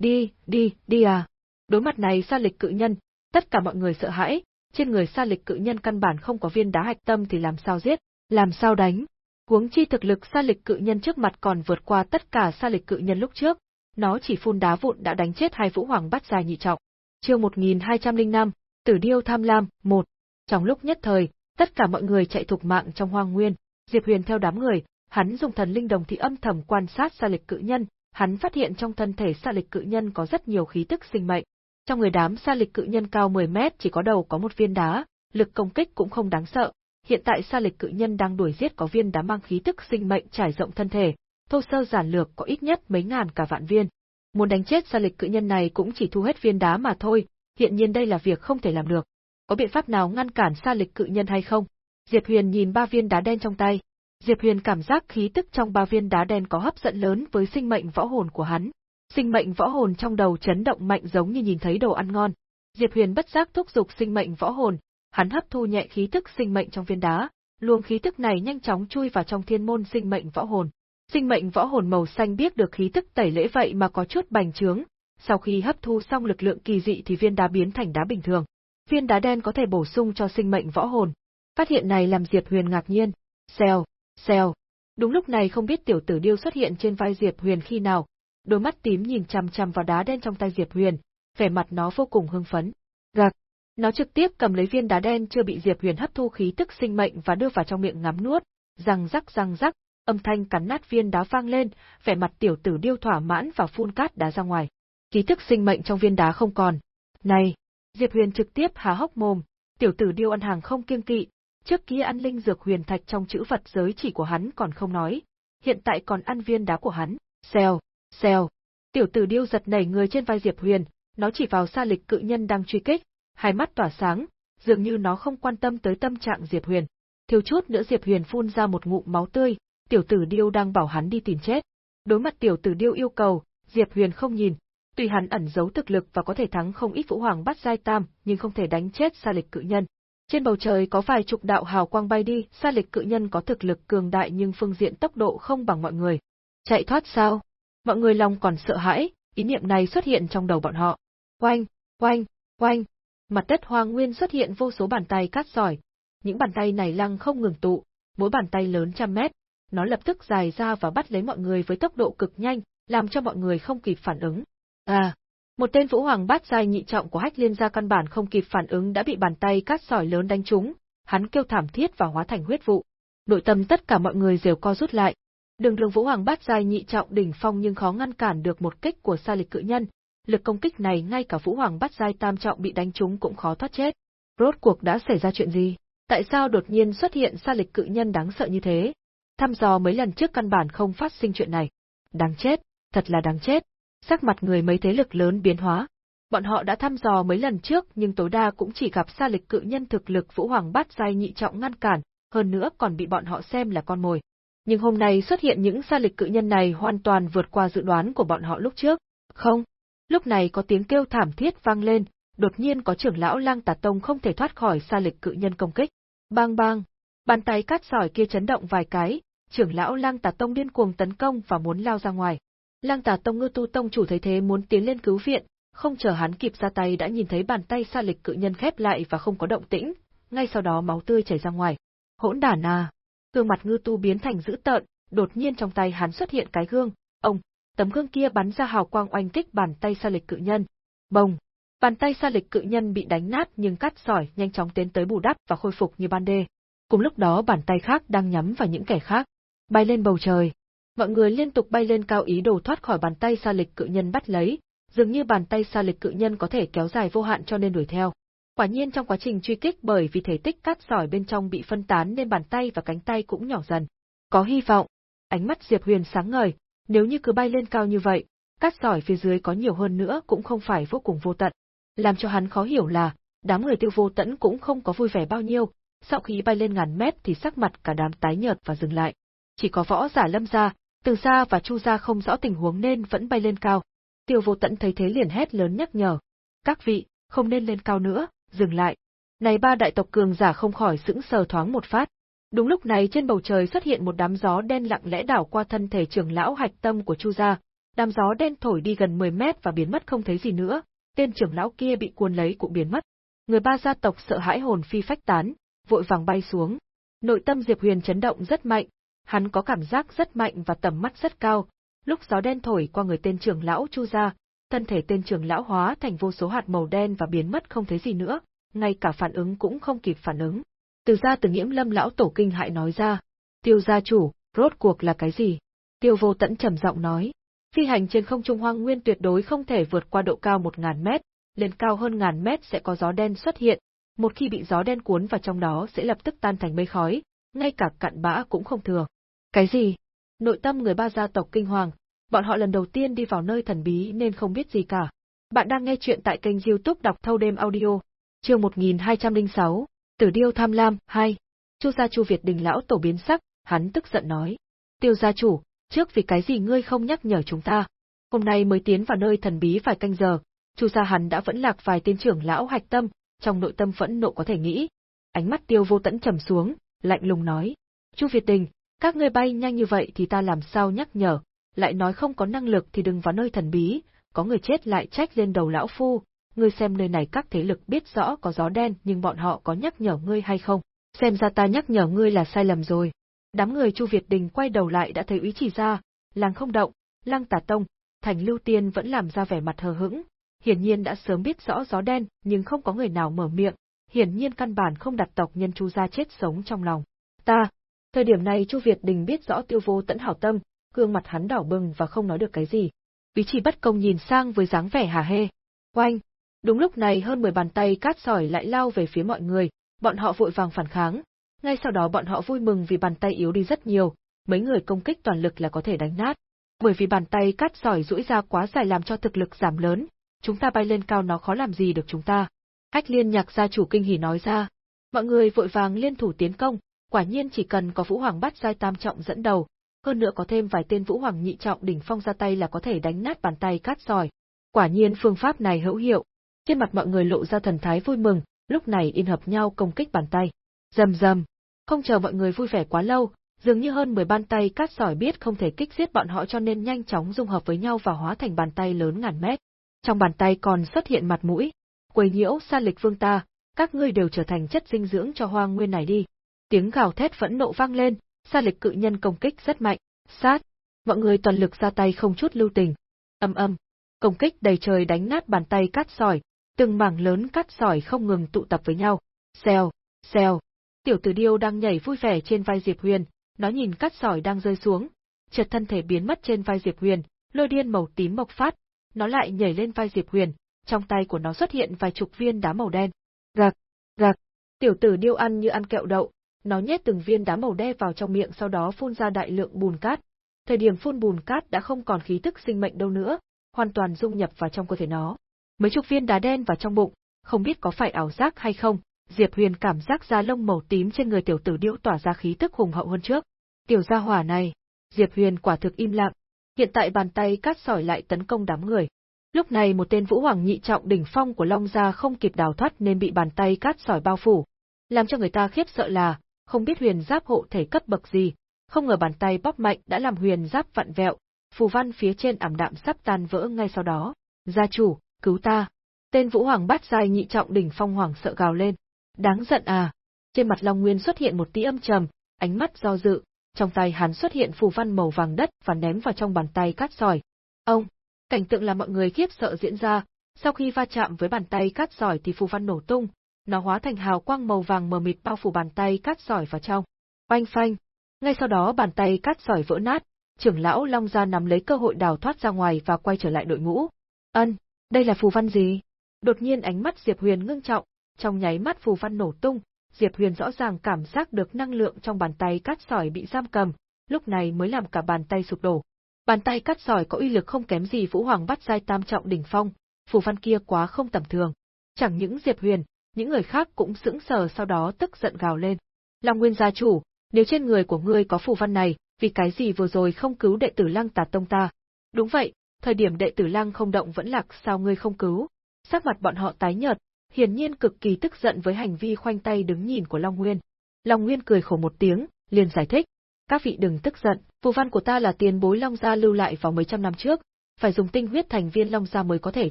Đi, đi, đi à. Đối mặt này sa lịch cự nhân, tất cả mọi người sợ hãi, trên người sa lịch cự nhân căn bản không có viên đá hạch tâm thì làm sao giết, làm sao đánh. Huống chi thực lực sa lịch cự nhân trước mặt còn vượt qua tất cả sa lịch cự nhân lúc trước, nó chỉ phun đá vụn đã đánh chết hai vũ hoàng bắt dài nhị trọng. Chương 1205, Tử điêu tham lam, 1. Trong lúc nhất thời, tất cả mọi người chạy thục mạng trong hoang nguyên, Diệp Huyền theo đám người, hắn dùng thần linh đồng thị âm thầm quan sát sa lịch cự nhân, hắn phát hiện trong thân thể sa lịch cự nhân có rất nhiều khí tức sinh mệnh. Trong người đám sa lịch cự nhân cao 10 mét chỉ có đầu có một viên đá, lực công kích cũng không đáng sợ. Hiện tại sa lịch cự nhân đang đuổi giết có viên đá mang khí tức sinh mệnh trải rộng thân thể, thô sơ giản lược có ít nhất mấy ngàn cả vạn viên. Muốn đánh chết sa lịch cự nhân này cũng chỉ thu hết viên đá mà thôi, hiện nhiên đây là việc không thể làm được. Có biện pháp nào ngăn cản sa lịch cự nhân hay không? Diệp Huyền nhìn ba viên đá đen trong tay. Diệp Huyền cảm giác khí tức trong ba viên đá đen có hấp dẫn lớn với sinh mệnh võ hồn của hắn, Sinh mệnh võ hồn trong đầu chấn động mạnh giống như nhìn thấy đồ ăn ngon. Diệp Huyền bất giác thúc giục sinh mệnh võ hồn, hắn hấp thu nhẹ khí tức sinh mệnh trong viên đá, luồng khí tức này nhanh chóng chui vào trong thiên môn sinh mệnh võ hồn. Sinh mệnh võ hồn màu xanh biết được khí tức tẩy lễ vậy mà có chút bành trướng, sau khi hấp thu xong lực lượng kỳ dị thì viên đá biến thành đá bình thường. Viên đá đen có thể bổ sung cho sinh mệnh võ hồn. Phát hiện này làm Diệp Huyền ngạc nhiên. Xèo, xèo. Đúng lúc này không biết tiểu tử điêu xuất hiện trên vai Diệp Huyền khi nào, đôi mắt tím nhìn chằm chằm vào đá đen trong tay Diệp Huyền, vẻ mặt nó vô cùng hưng phấn. Gạc, nó trực tiếp cầm lấy viên đá đen chưa bị Diệp Huyền hấp thu khí tức sinh mệnh và đưa vào trong miệng ngắm nuốt, răng rắc răng rắc, âm thanh cắn nát viên đá vang lên, vẻ mặt tiểu tử điêu thỏa mãn và phun cát đá ra ngoài. Khí tức sinh mệnh trong viên đá không còn. Này, Diệp Huyền trực tiếp há hốc mồm, tiểu tử điêu ăn hàng không kiêng kỵ, trước kia ăn linh dược huyền thạch trong chữ vật giới chỉ của hắn còn không nói, hiện tại còn ăn viên đá của hắn. Xèo, Xèo. Tiểu tử điêu giật nảy người trên vai Diệp Huyền, nó chỉ vào xa lịch cự nhân đang truy kích, hai mắt tỏa sáng, dường như nó không quan tâm tới tâm trạng Diệp Huyền. Thiếu chút nữa Diệp Huyền phun ra một ngụm máu tươi, tiểu tử điêu đang bảo hắn đi tìm chết. Đối mặt tiểu tử điêu yêu cầu, Diệp Huyền không nhìn, tuy hắn ẩn giấu thực lực và có thể thắng không ít vũ hoàng bắt giai tam, nhưng không thể đánh chết xa lịch cự nhân. Trên bầu trời có vài chục đạo hào quang bay đi, xa lịch cự nhân có thực lực cường đại nhưng phương diện tốc độ không bằng mọi người. Chạy thoát sao? Mọi người lòng còn sợ hãi, ý niệm này xuất hiện trong đầu bọn họ. Oanh, oanh, oanh, mặt đất hoang nguyên xuất hiện vô số bàn tay cát sỏi. Những bàn tay này lăng không ngừng tụ, mỗi bàn tay lớn trăm mét, nó lập tức dài ra và bắt lấy mọi người với tốc độ cực nhanh, làm cho mọi người không kịp phản ứng. À, một tên vũ hoàng bát dài nhị trọng của Hách Liên gia căn bản không kịp phản ứng đã bị bàn tay cát sỏi lớn đánh trúng, hắn kêu thảm thiết và hóa thành huyết vụ. Nội tâm tất cả mọi người đều co rút lại, Đường đường Vũ Hoàng bát giai nhị trọng đỉnh phong nhưng khó ngăn cản được một kích của Sa Lịch cự nhân, lực công kích này ngay cả Vũ Hoàng Bát giai tam trọng bị đánh trúng cũng khó thoát chết. Rốt cuộc đã xảy ra chuyện gì? Tại sao đột nhiên xuất hiện sa lịch cự nhân đáng sợ như thế? Thăm dò mấy lần trước căn bản không phát sinh chuyện này. Đáng chết, thật là đáng chết. Sắc mặt người mấy thế lực lớn biến hóa. Bọn họ đã thăm dò mấy lần trước nhưng tối đa cũng chỉ gặp sa lịch cự nhân thực lực Vũ Hoàng Bát giai nhị trọng ngăn cản, hơn nữa còn bị bọn họ xem là con mồi. Nhưng hôm nay xuất hiện những sa lịch cự nhân này hoàn toàn vượt qua dự đoán của bọn họ lúc trước. Không. Lúc này có tiếng kêu thảm thiết vang lên, đột nhiên có trưởng lão lang tà tông không thể thoát khỏi sa lịch cự nhân công kích. Bang bang. Bàn tay cát sỏi kia chấn động vài cái, trưởng lão lang tà tông điên cuồng tấn công và muốn lao ra ngoài. Lang tà tông ngư tu tông chủ thấy thế muốn tiến lên cứu viện, không chờ hắn kịp ra tay đã nhìn thấy bàn tay sa lịch cự nhân khép lại và không có động tĩnh, ngay sau đó máu tươi chảy ra ngoài. Hỗn đản à! Gương mặt ngư tu biến thành dữ tợn, đột nhiên trong tay hắn xuất hiện cái gương, ông, tấm gương kia bắn ra hào quang oanh kích bàn tay sa lịch cự nhân. Bồng! Bàn tay sa lịch cự nhân bị đánh nát nhưng cắt sỏi nhanh chóng tiến tới bù đắp và khôi phục như ban đê. Cùng lúc đó bàn tay khác đang nhắm vào những kẻ khác, bay lên bầu trời. Mọi người liên tục bay lên cao ý đồ thoát khỏi bàn tay sa lịch cự nhân bắt lấy, dường như bàn tay sa lịch cự nhân có thể kéo dài vô hạn cho nên đuổi theo. Quả nhiên trong quá trình truy kích bởi vì thể tích cát sỏi bên trong bị phân tán nên bàn tay và cánh tay cũng nhỏ dần. Có hy vọng. Ánh mắt Diệp Huyền sáng ngời, nếu như cứ bay lên cao như vậy, cát sỏi phía dưới có nhiều hơn nữa cũng không phải vô cùng vô tận. Làm cho hắn khó hiểu là, đám người tiêu vô tẫn cũng không có vui vẻ bao nhiêu, sau khi bay lên ngàn mét thì sắc mặt cả đám tái nhợt và dừng lại. Chỉ có võ giả lâm gia, từ gia và chu gia không rõ tình huống nên vẫn bay lên cao. Tiêu vô tận thấy thế liền hét lớn nhắc nhở. Các vị, không nên lên cao nữa, dừng lại. Này ba đại tộc cường giả không khỏi sững sờ thoáng một phát. Đúng lúc này trên bầu trời xuất hiện một đám gió đen lặng lẽ đảo qua thân thể trưởng lão hạch tâm của Chu gia. Đám gió đen thổi đi gần 10 mét và biến mất không thấy gì nữa, tên trưởng lão kia bị cuốn lấy cũng biến mất. Người ba gia tộc sợ hãi hồn phi phách tán, vội vàng bay xuống. Nội tâm Diệp Huyền chấn động rất mạnh, hắn có cảm giác rất mạnh và tầm mắt rất cao. Lúc gió đen thổi qua người tên trưởng lão Chu gia, thân thể tên trưởng lão hóa thành vô số hạt màu đen và biến mất không thấy gì nữa, ngay cả phản ứng cũng không kịp phản ứng. Từ ra từ nghiễm lâm lão tổ kinh hại nói ra, tiêu gia chủ, rốt cuộc là cái gì? Tiêu vô tẫn trầm giọng nói, phi hành trên không trung hoang nguyên tuyệt đối không thể vượt qua độ cao một ngàn mét, lên cao hơn ngàn mét sẽ có gió đen xuất hiện, một khi bị gió đen cuốn vào trong đó sẽ lập tức tan thành mây khói, ngay cả cặn bã cũng không thừa. Cái gì? Nội tâm người ba gia tộc kinh hoàng, bọn họ lần đầu tiên đi vào nơi thần bí nên không biết gì cả. Bạn đang nghe chuyện tại kênh youtube đọc thâu đêm audio, chương 1206, Tử Điêu Tham Lam, 2. Chu gia Chu Việt Đình lão tổ biến sắc, hắn tức giận nói. Tiêu gia chủ, trước vì cái gì ngươi không nhắc nhở chúng ta? Hôm nay mới tiến vào nơi thần bí vài canh giờ, Chu gia hắn đã vẫn lạc vài tên trưởng lão hạch tâm, trong nội tâm phẫn nộ có thể nghĩ. Ánh mắt tiêu vô tẫn trầm xuống, lạnh lùng nói. Chu Việt Đình, các ngươi bay nhanh như vậy thì ta làm sao nhắc nhở, lại nói không có năng lực thì đừng vào nơi thần bí, có người chết lại trách lên đầu lão phu, ngươi xem nơi này các thế lực biết rõ có gió đen nhưng bọn họ có nhắc nhở ngươi hay không, xem ra ta nhắc nhở ngươi là sai lầm rồi. Đám người Chu Việt Đình quay đầu lại đã thấy ý chỉ ra, làng không động, lăng tà tông, thành lưu tiên vẫn làm ra vẻ mặt hờ hững, hiển nhiên đã sớm biết rõ gió đen nhưng không có người nào mở miệng, hiển nhiên căn bản không đặt tộc nhân Chu gia chết sống trong lòng. Ta, thời điểm này Chu Việt Đình biết rõ tiêu vô tẫn hảo tâm, gương mặt hắn đỏ bừng và không nói được cái gì. Ý chỉ bất công nhìn sang với dáng vẻ hà hê. Oanh! Đúng lúc này hơn 10 bàn tay cát sỏi lại lao về phía mọi người, bọn họ vội vàng phản kháng. Ngay sau đó bọn họ vui mừng vì bàn tay yếu đi rất nhiều, mấy người công kích toàn lực là có thể đánh nát. Bởi vì bàn tay cát sỏi duỗi ra quá dài làm cho thực lực giảm lớn, chúng ta bay lên cao nó khó làm gì được chúng ta. Hách liên nhạc gia chủ kinh hỉ nói ra. Mọi người vội vàng liên thủ tiến công, quả nhiên chỉ cần có Vũ Hoàng bắt giai tam trọng dẫn đầu, hơn nữa có thêm vài tên Vũ Hoàng nhị trọng đỉnh phong ra tay là có thể đánh nát bàn tay cát sỏi. Quả nhiên phương pháp này hữu hiệu. Trên mặt mọi người lộ ra thần thái vui mừng, lúc này in hợp nhau công kích bàn tay. Rầm rầm. Không chờ mọi người vui vẻ quá lâu, dường như hơn 10 bàn tay cát sỏi biết không thể kích giết bọn họ cho nên nhanh chóng dung hợp với nhau và hóa thành bàn tay lớn ngàn mét. Trong bàn tay còn xuất hiện mặt mũi. Quấy nhiễu xa lịch vương ta, các ngươi đều trở thành chất dinh dưỡng cho hoang nguyên này đi. Tiếng gào thét phẫn nộ vang lên, sa lịch cự nhân công kích rất mạnh, sát. Mọi người toàn lực ra tay không chút lưu tình. Âm âm, công kích đầy trời đánh nát bàn tay cát sỏi, từng mảng lớn cát sỏi không ngừng tụ tập với nhau. Xèo, xèo. Tiểu tử điêu đang nhảy vui vẻ trên vai Diệp Huyền, nó nhìn cát sỏi đang rơi xuống, chợt thân thể biến mất trên vai Diệp Huyền, lôi điên màu tím bộc phát, nó lại nhảy lên vai Diệp Huyền, trong tay của nó xuất hiện vài chục viên đá màu đen. Gạc, gạc, tiểu tử điêu ăn như ăn kẹo đậu, nó nhét từng viên đá màu đen vào trong miệng sau đó phun ra đại lượng bùn cát. Thời điểm phun bùn cát đã không còn khí tức sinh mệnh đâu nữa, hoàn toàn dung nhập vào trong cơ thể nó. Mấy chục viên đá đen vào trong bụng, không biết có phải ảo giác hay không, Diệp Huyền cảm giác da lông màu tím trên người tiểu tử điêu tỏa ra khí tức hùng hậu hơn trước. Tiểu gia hỏa này, Diệp Huyền quả thực im lặng. Hiện tại bàn tay cát sỏi lại tấn công đám người. Lúc này một tên vũ hoàng nhị trọng đỉnh phong của Long gia không kịp đào thoát nên bị bàn tay cát sỏi bao phủ. Làm cho người ta khiếp sợ là, không biết huyền giáp hộ thể cấp bậc gì, không ngờ bàn tay bóp mạnh đã làm huyền giáp vặn vẹo, phù văn phía trên ảm đạm sắp tan vỡ ngay sau đó. Gia chủ, cứu ta! Tên vũ hoàng bát giai nhị trọng đỉnh phong hoàng sợ gào lên. Đáng giận à! Trên mặt Long Nguyên xuất hiện một tí âm trầm, ánh mắt do dự, trong tay hắn xuất hiện phù văn màu vàng đất và ném vào trong bàn tay cát sỏi. Ông, cảnh tượng làm mọi người khiếp sợ diễn ra, sau khi va chạm với bàn tay cát sỏi thì phù văn nổ tung, nó hóa thành hào quang màu vàng mờ mịt bao phủ bàn tay cát sỏi vào trong. Oanh phanh, ngay sau đó bàn tay cát sỏi vỡ nát, trưởng lão Long gia nắm lấy cơ hội đào thoát ra ngoài và quay trở lại đội ngũ. Ân, đây là phù văn gì? Đột nhiên ánh mắt Diệp Huyền ngưng trọng, trong nháy mắt phù văn nổ tung, Diệp Huyền rõ ràng cảm giác được năng lượng trong bàn tay cắt sỏi bị giam cầm, lúc này mới làm cả bàn tay sụp đổ. Bàn tay cắt sỏi có uy lực không kém gì Vũ Hoàng bắt giai tam trọng đỉnh phong, phù văn kia quá không tầm thường. Chẳng những Diệp Huyền, những người khác cũng sững sờ sau đó tức giận gào lên. Long Nguyên gia chủ, nếu trên người của ngươi có phù văn này, vì cái gì vừa rồi không cứu đệ tử Lăng Tà Tông ta? Đúng vậy, thời điểm đệ tử Lăng không động vẫn lạc sao ngươi không cứu? Sắc mặt bọn họ tái nhợt, hiển nhiên cực kỳ tức giận với hành vi khoanh tay đứng nhìn của Long Nguyên. Long Nguyên cười khổ một tiếng, liền giải thích. Các vị đừng tức giận, phù văn của ta là tiền bối Long Gia lưu lại vào mấy trăm năm trước, phải dùng tinh huyết thành viên Long Gia mới có thể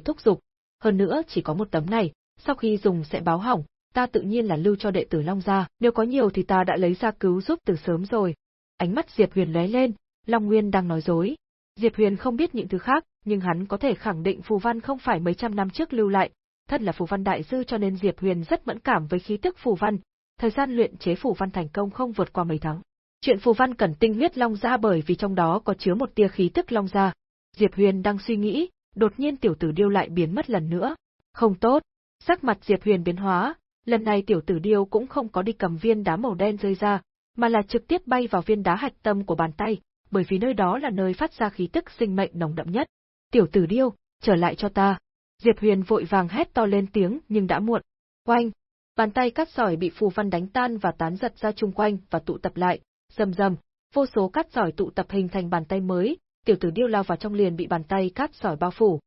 thúc dục. Hơn nữa chỉ có một tấm này, sau khi dùng sẽ báo hỏng, ta tự nhiên là lưu cho đệ tử Long Gia, nếu có nhiều thì ta đã lấy ra cứu giúp từ sớm rồi. Ánh mắt Diệp Huyền lóe lên, Long Nguyên đang nói dối. Diệp Huyền không biết những thứ khác, nhưng hắn có thể khẳng định phù văn không phải mấy trăm năm trước lưu lại, Thật là phù văn đại sư cho nên Diệp Huyền rất mẫn cảm với khí tức phù văn, thời gian luyện chế phù văn thành công không vượt qua mấy tháng. Chuyện phù văn cần tinh huyết long gia bởi vì trong đó có chứa một tia khí tức long gia. Diệp Huyền đang suy nghĩ, đột nhiên tiểu tử điêu lại biến mất lần nữa. Không tốt. Sắc mặt Diệp Huyền biến hóa, lần này tiểu tử điêu cũng không có đi cầm viên đá màu đen rơi ra, mà là trực tiếp bay vào viên đá hạch tâm của bàn tay, bởi vì nơi đó là nơi phát ra khí tức sinh mệnh nồng đậm nhất. Tiểu tử điêu, trở lại cho ta. Diệp Huyền vội vàng hét to lên tiếng nhưng đã muộn. Oanh! Bàn tay cắt sỏi bị phù văn đánh tan và tán giật ra chung quanh và tụ tập lại, rầm rầm, vô số cát sỏi tụ tập hình thành bàn tay mới, tiểu tử điêu lao vào trong liền bị bàn tay cát sỏi bao phủ.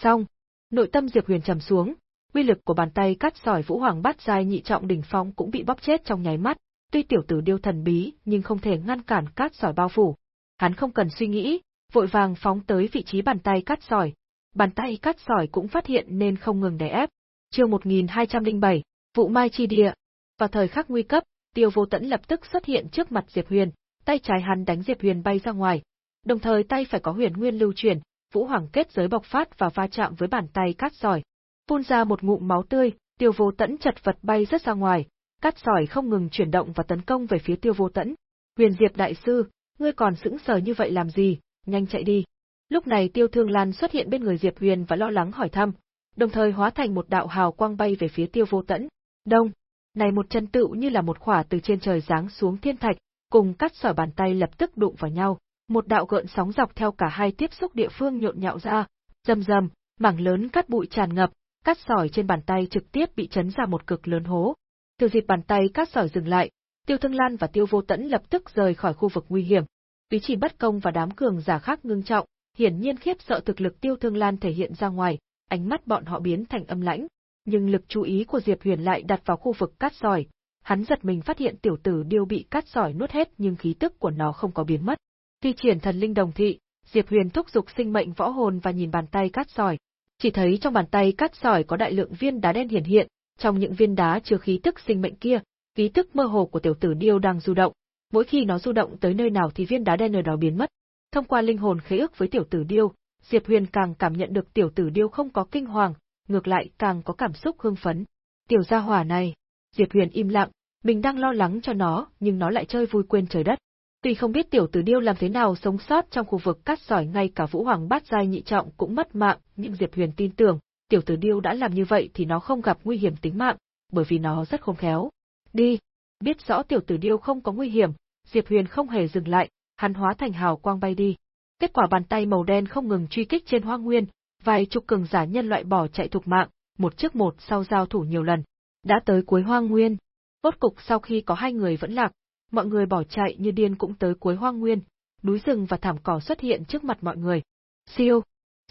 Xong, nội tâm Diệp Huyền trầm xuống, uy lực của bàn tay cắt sỏi Vũ Hoàng bát giai nhị trọng đỉnh phong cũng bị bóp chết trong nháy mắt, tuy tiểu tử điêu thần bí nhưng không thể ngăn cản cắt sỏi bao phủ. Hắn không cần suy nghĩ, vội vàng phóng tới vị trí bàn tay cắt sỏi, bàn tay cắt sỏi cũng phát hiện nên không ngừng đè ép. Chương 1207, vụ mai chi địa. Vào thời khắc nguy cấp, Tiêu Vô Tẫn lập tức xuất hiện trước mặt Diệp Huyền, tay trái hắn đánh Diệp Huyền bay ra ngoài, đồng thời tay phải có huyền nguyên lưu chuyển, vũ hoàng kết giới bộc phát và va chạm với bàn tay cắt sỏi. Phun ra một ngụm máu tươi, Tiêu Vô Tẫn chật vật bay rất ra ngoài, cắt sỏi không ngừng chuyển động và tấn công về phía Tiêu Vô Tẫn. Huyền Diệp đại sư, ngươi còn sững sờ như vậy làm gì, nhanh chạy đi. Lúc này Tiêu Thương Lan xuất hiện bên người Diệp Huyền và lo lắng hỏi thăm, đồng thời hóa thành một đạo hào quang bay về phía Tiêu Vô Tẫn. Đông, này một chân tựu như là một khỏa từ trên trời giáng xuống thiên thạch, cùng cắt sỏi bàn tay lập tức đụng vào nhau, một đạo gợn sóng dọc theo cả hai tiếp xúc địa phương nhộn nhạo ra, rầm rầm, mảng lớn cắt bụi tràn ngập, Cát sỏi trên bàn tay trực tiếp bị chấn ra một cực lớn hố. Từ dịp bàn tay cát sỏi dừng lại, Tiêu Thương Lan và Tiêu Vô Tẫn lập tức rời khỏi khu vực nguy hiểm. Ý chỉ bất công và đám cường giả khác ngưng trọng, hiển nhiên khiếp sợ thực lực Tiêu Thương Lan thể hiện ra ngoài, ánh mắt bọn họ biến thành âm lãnh, nhưng lực chú ý của Diệp Huyền lại đặt vào khu vực cát sỏi. Hắn giật mình phát hiện tiểu tử điêu bị cát sỏi nuốt hết nhưng khí tức của nó không có biến mất. Thi triển thần linh đồng thị, Diệp Huyền thúc giục sinh mệnh võ hồn và nhìn bàn tay cát sỏi. Chỉ thấy trong bàn tay cắt sỏi có đại lượng viên đá đen hiển hiện, trong những viên đá chứa khí tức sinh mệnh kia, khí tức mơ hồ của tiểu tử điêu đang du động. Mỗi khi nó du động tới nơi nào thì viên đá đen ở đó biến mất, Thông qua linh hồn khế ước với tiểu tử điêu, Diệp Huyền càng cảm nhận được tiểu tử điêu không có kinh hoàng, ngược lại càng có cảm xúc hưng phấn. Tiểu gia hỏa này, Diệp Huyền im lặng, mình đang lo lắng cho nó, nhưng nó lại chơi vui quên trời đất. Tuy không biết tiểu tử điêu làm thế nào sống sót trong khu vực cắt sỏi ngay cả Vũ Hoàng bát giai nhị trọng cũng mất mạng, nhưng Diệp Huyền tin tưởng, tiểu tử điêu đã làm như vậy thì nó không gặp nguy hiểm tính mạng, bởi vì nó rất khôn khéo. Đi! Biết rõ tiểu tử điêu không có nguy hiểm, Diệp Huyền không hề dừng lại, hắn hóa thành hào quang bay đi. Kết quả bàn tay màu đen không ngừng truy kích trên hoang nguyên, vài chục cường giả nhân loại bỏ chạy thục mạng, một trước một sau giao thủ nhiều lần. Đã tới cuối hoang nguyên. Rốt cục sau khi có hai người vẫn lạc, mọi người bỏ chạy như điên cũng tới cuối hoang nguyên, núi rừng và thảm cỏ xuất hiện trước mặt mọi người. Siêu,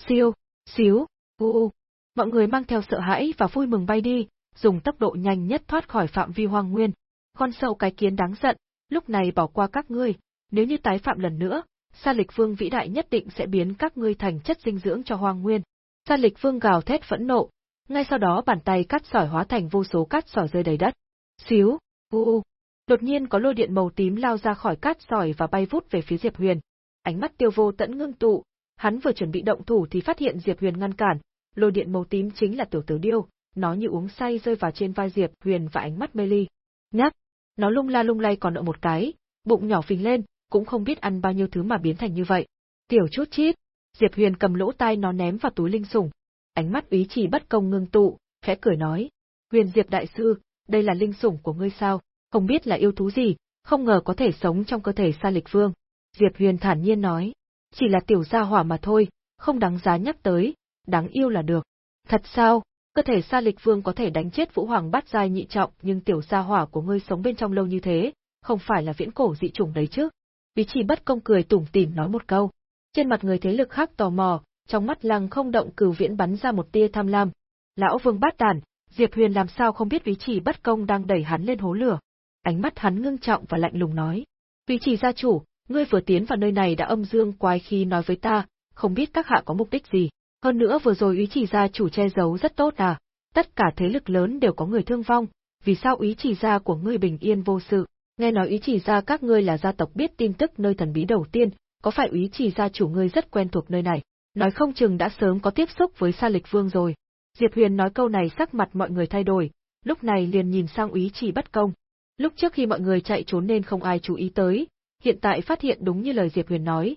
siêu, xíu, u u. Mọi người mang theo sợ hãi và vui mừng bay đi, dùng tốc độ nhanh nhất thoát khỏi phạm vi hoang nguyên. Con sâu cái kiến đáng giận, lúc này bỏ qua các ngươi, nếu như tái phạm lần nữa, Sa Lịch Vương vĩ đại nhất định sẽ biến các ngươi thành chất dinh dưỡng cho hoang nguyên. Sa Lịch Vương gào thét phẫn nộ, ngay sau đó bàn tay cắt sỏi hóa thành vô số cát sỏi rơi đầy đất. Xíu, u u. Đột nhiên có lôi điện màu tím lao ra khỏi cát sỏi và bay vút về phía Diệp Huyền. Ánh mắt Tiêu Vô Tẫn ngưng tụ, hắn vừa chuẩn bị động thủ thì phát hiện Diệp Huyền ngăn cản, lôi điện màu tím chính là tiểu tử điêu, nó như uống say rơi vào trên vai Diệp Huyền và ánh mắt mê ly. Nhắc, nó lung la lung lay còn nợ một cái, bụng nhỏ phình lên, cũng không biết ăn bao nhiêu thứ mà biến thành như vậy. Tiểu chút chít, Diệp Huyền cầm lỗ tai nó ném vào túi linh sủng. Ánh mắt ý chỉ bất công ngưng tụ, khẽ cười nói: "Huyền Diệp đại sư, đây là linh sủng của ngươi sao? Không biết là yêu thú gì, không ngờ có thể sống trong cơ thể Sa Lịch Vương." Diệp Huyền thản nhiên nói: "Chỉ là tiểu gia hỏa mà thôi, không đáng giá nhắc tới, đáng yêu là được." "Thật sao? Cơ thể Sa Lịch Vương có thể đánh chết Vũ Hoàng bát giai nhị trọng, nhưng tiểu gia hỏa của ngươi sống bên trong lâu như thế, không phải là viễn cổ dị chủng đấy chứ?" Bí chỉ bất công cười tủm tỉm nói một câu. Trên mặt người thế lực khác tò mò, trong mắt lăng không động cửu viễn bắn ra một tia tham lam. Lão vương bát đàn, Diệp Huyền làm sao không biết Bí chỉ bất công đang đẩy hắn lên hố lửa. Ánh mắt hắn ngưng trọng và lạnh lùng nói. Vì chỉ gia chủ, ngươi vừa tiến vào nơi này đã âm dương quái khi nói với ta, không biết các hạ có mục đích gì. Hơn nữa vừa rồi ý chỉ gia chủ che giấu rất tốt à, tất cả thế lực lớn đều có người thương vong, vì sao ý chỉ gia của ngươi bình yên vô sự? Nghe nói ý chỉ gia các ngươi là gia tộc biết tin tức nơi thần bí đầu tiên, có phải ý chỉ gia chủ ngươi rất quen thuộc nơi này? Nói không chừng đã sớm có tiếp xúc với Sa Lịch Vương rồi. Diệp Huyền nói câu này sắc mặt mọi người thay đổi, lúc này liền nhìn sang ý chỉ bất công. Lúc trước khi mọi người chạy trốn nên không ai chú ý tới, hiện tại phát hiện đúng như lời Diệp Huyền nói.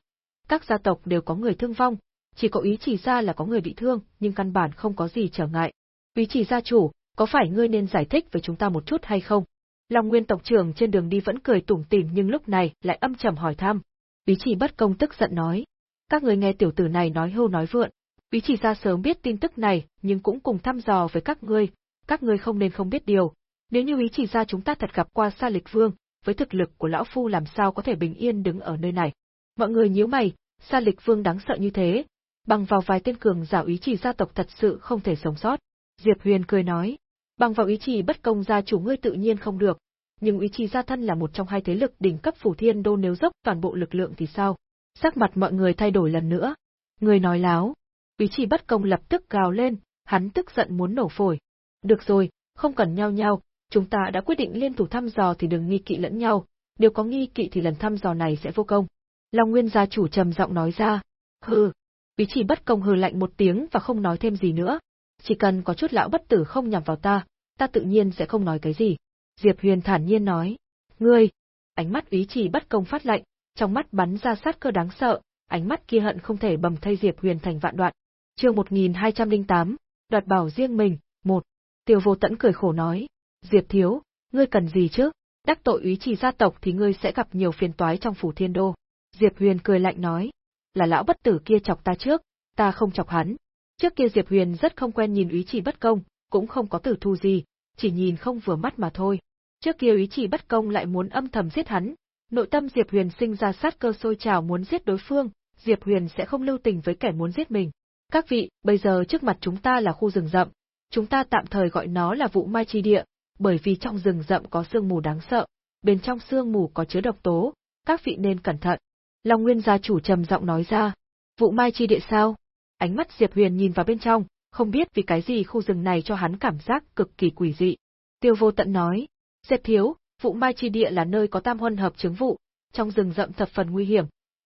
Các gia tộc đều có người thương vong, chỉ có ý chỉ gia là có người bị thương, nhưng căn bản không có gì trở ngại. Ý chỉ gia chủ, có phải ngươi nên giải thích với chúng ta một chút hay không? Long Nguyên tộc trưởng trên đường đi vẫn cười tủm tỉm nhưng lúc này lại âm trầm hỏi thăm. Ý chỉ bất công tức giận nói. Các người nghe tiểu tử này nói hưu nói vượn. Ý chỉ ra sớm biết tin tức này nhưng cũng cùng thăm dò với các ngươi, các ngươi không nên không biết điều. Nếu như ý chỉ ra chúng ta thật gặp qua Sa Lịch Vương, với thực lực của lão phu làm sao có thể bình yên đứng ở nơi này. Mọi người nhíu mày, Sa Lịch Vương đáng sợ như thế, bằng vào vài tên cường giả ý chỉ gia tộc thật sự không thể sống sót. Diệp Huyền cười nói, Bằng vào ý chỉ bất công gia chủ ngươi tự nhiên không được, nhưng ý chỉ gia thân là một trong hai thế lực đỉnh cấp phủ thiên đô nếu dốc toàn bộ lực lượng thì sao? Sắc mặt mọi người thay đổi lần nữa. Người nói láo. Ý chỉ bất công lập tức gào lên, hắn tức giận muốn nổ phổi. Được rồi, không cần nhau nhau, chúng ta đã quyết định liên thủ thăm dò thì đừng nghi kỵ lẫn nhau, nếu có nghi kỵ thì lần thăm dò này sẽ vô công. Long Nguyên gia chủ trầm giọng nói ra. Hừ. Ý chỉ bất công hừ lạnh một tiếng và không nói thêm gì nữa, chỉ cần có chút lão bất tử không nhằm vào ta, ta tự nhiên sẽ không nói cái gì. Diệp Huyền thản nhiên nói, ngươi, ánh mắt ý chỉ bất công phát lạnh, trong mắt bắn ra sát cơ đáng sợ, ánh mắt kia hận không thể bầm thay Diệp Huyền thành vạn đoạn. Chương 1208, đoạt bảo riêng mình, một. Tiêu Vô Tẫn cười khổ nói, Diệp thiếu, ngươi cần gì chứ? Đắc tội ý chỉ gia tộc thì ngươi sẽ gặp nhiều phiền toái trong phủ thiên đô. Diệp Huyền cười lạnh nói, là lão bất tử kia chọc ta trước, ta không chọc hắn, Trước kia Diệp Huyền rất không quen nhìn ý chỉ bất công, cũng không có tử thu gì, chỉ nhìn không vừa mắt mà thôi. Trước kia ý chỉ bất công lại muốn âm thầm giết hắn, nội tâm Diệp Huyền sinh ra sát cơ sôi trào muốn giết đối phương, Diệp Huyền sẽ không lưu tình với kẻ muốn giết mình. Các vị, bây giờ trước mặt chúng ta là khu rừng rậm, chúng ta tạm thời gọi nó là vụ mai chi địa, bởi vì trong rừng rậm có sương mù đáng sợ, bên trong sương mù có chứa độc tố, các vị nên cẩn thận. Long Nguyên gia chủ trầm giọng nói ra, vụ mai chi địa sao? Ánh mắt Diệp Huyền nhìn vào bên trong, không biết vì cái gì khu rừng này cho hắn cảm giác cực kỳ quỷ dị. Tiêu vô tận nói, Diệp thiếu, vụ mai chi địa là nơi có tam huân hợp chứng vụ, trong rừng rậm thập phần nguy hiểm.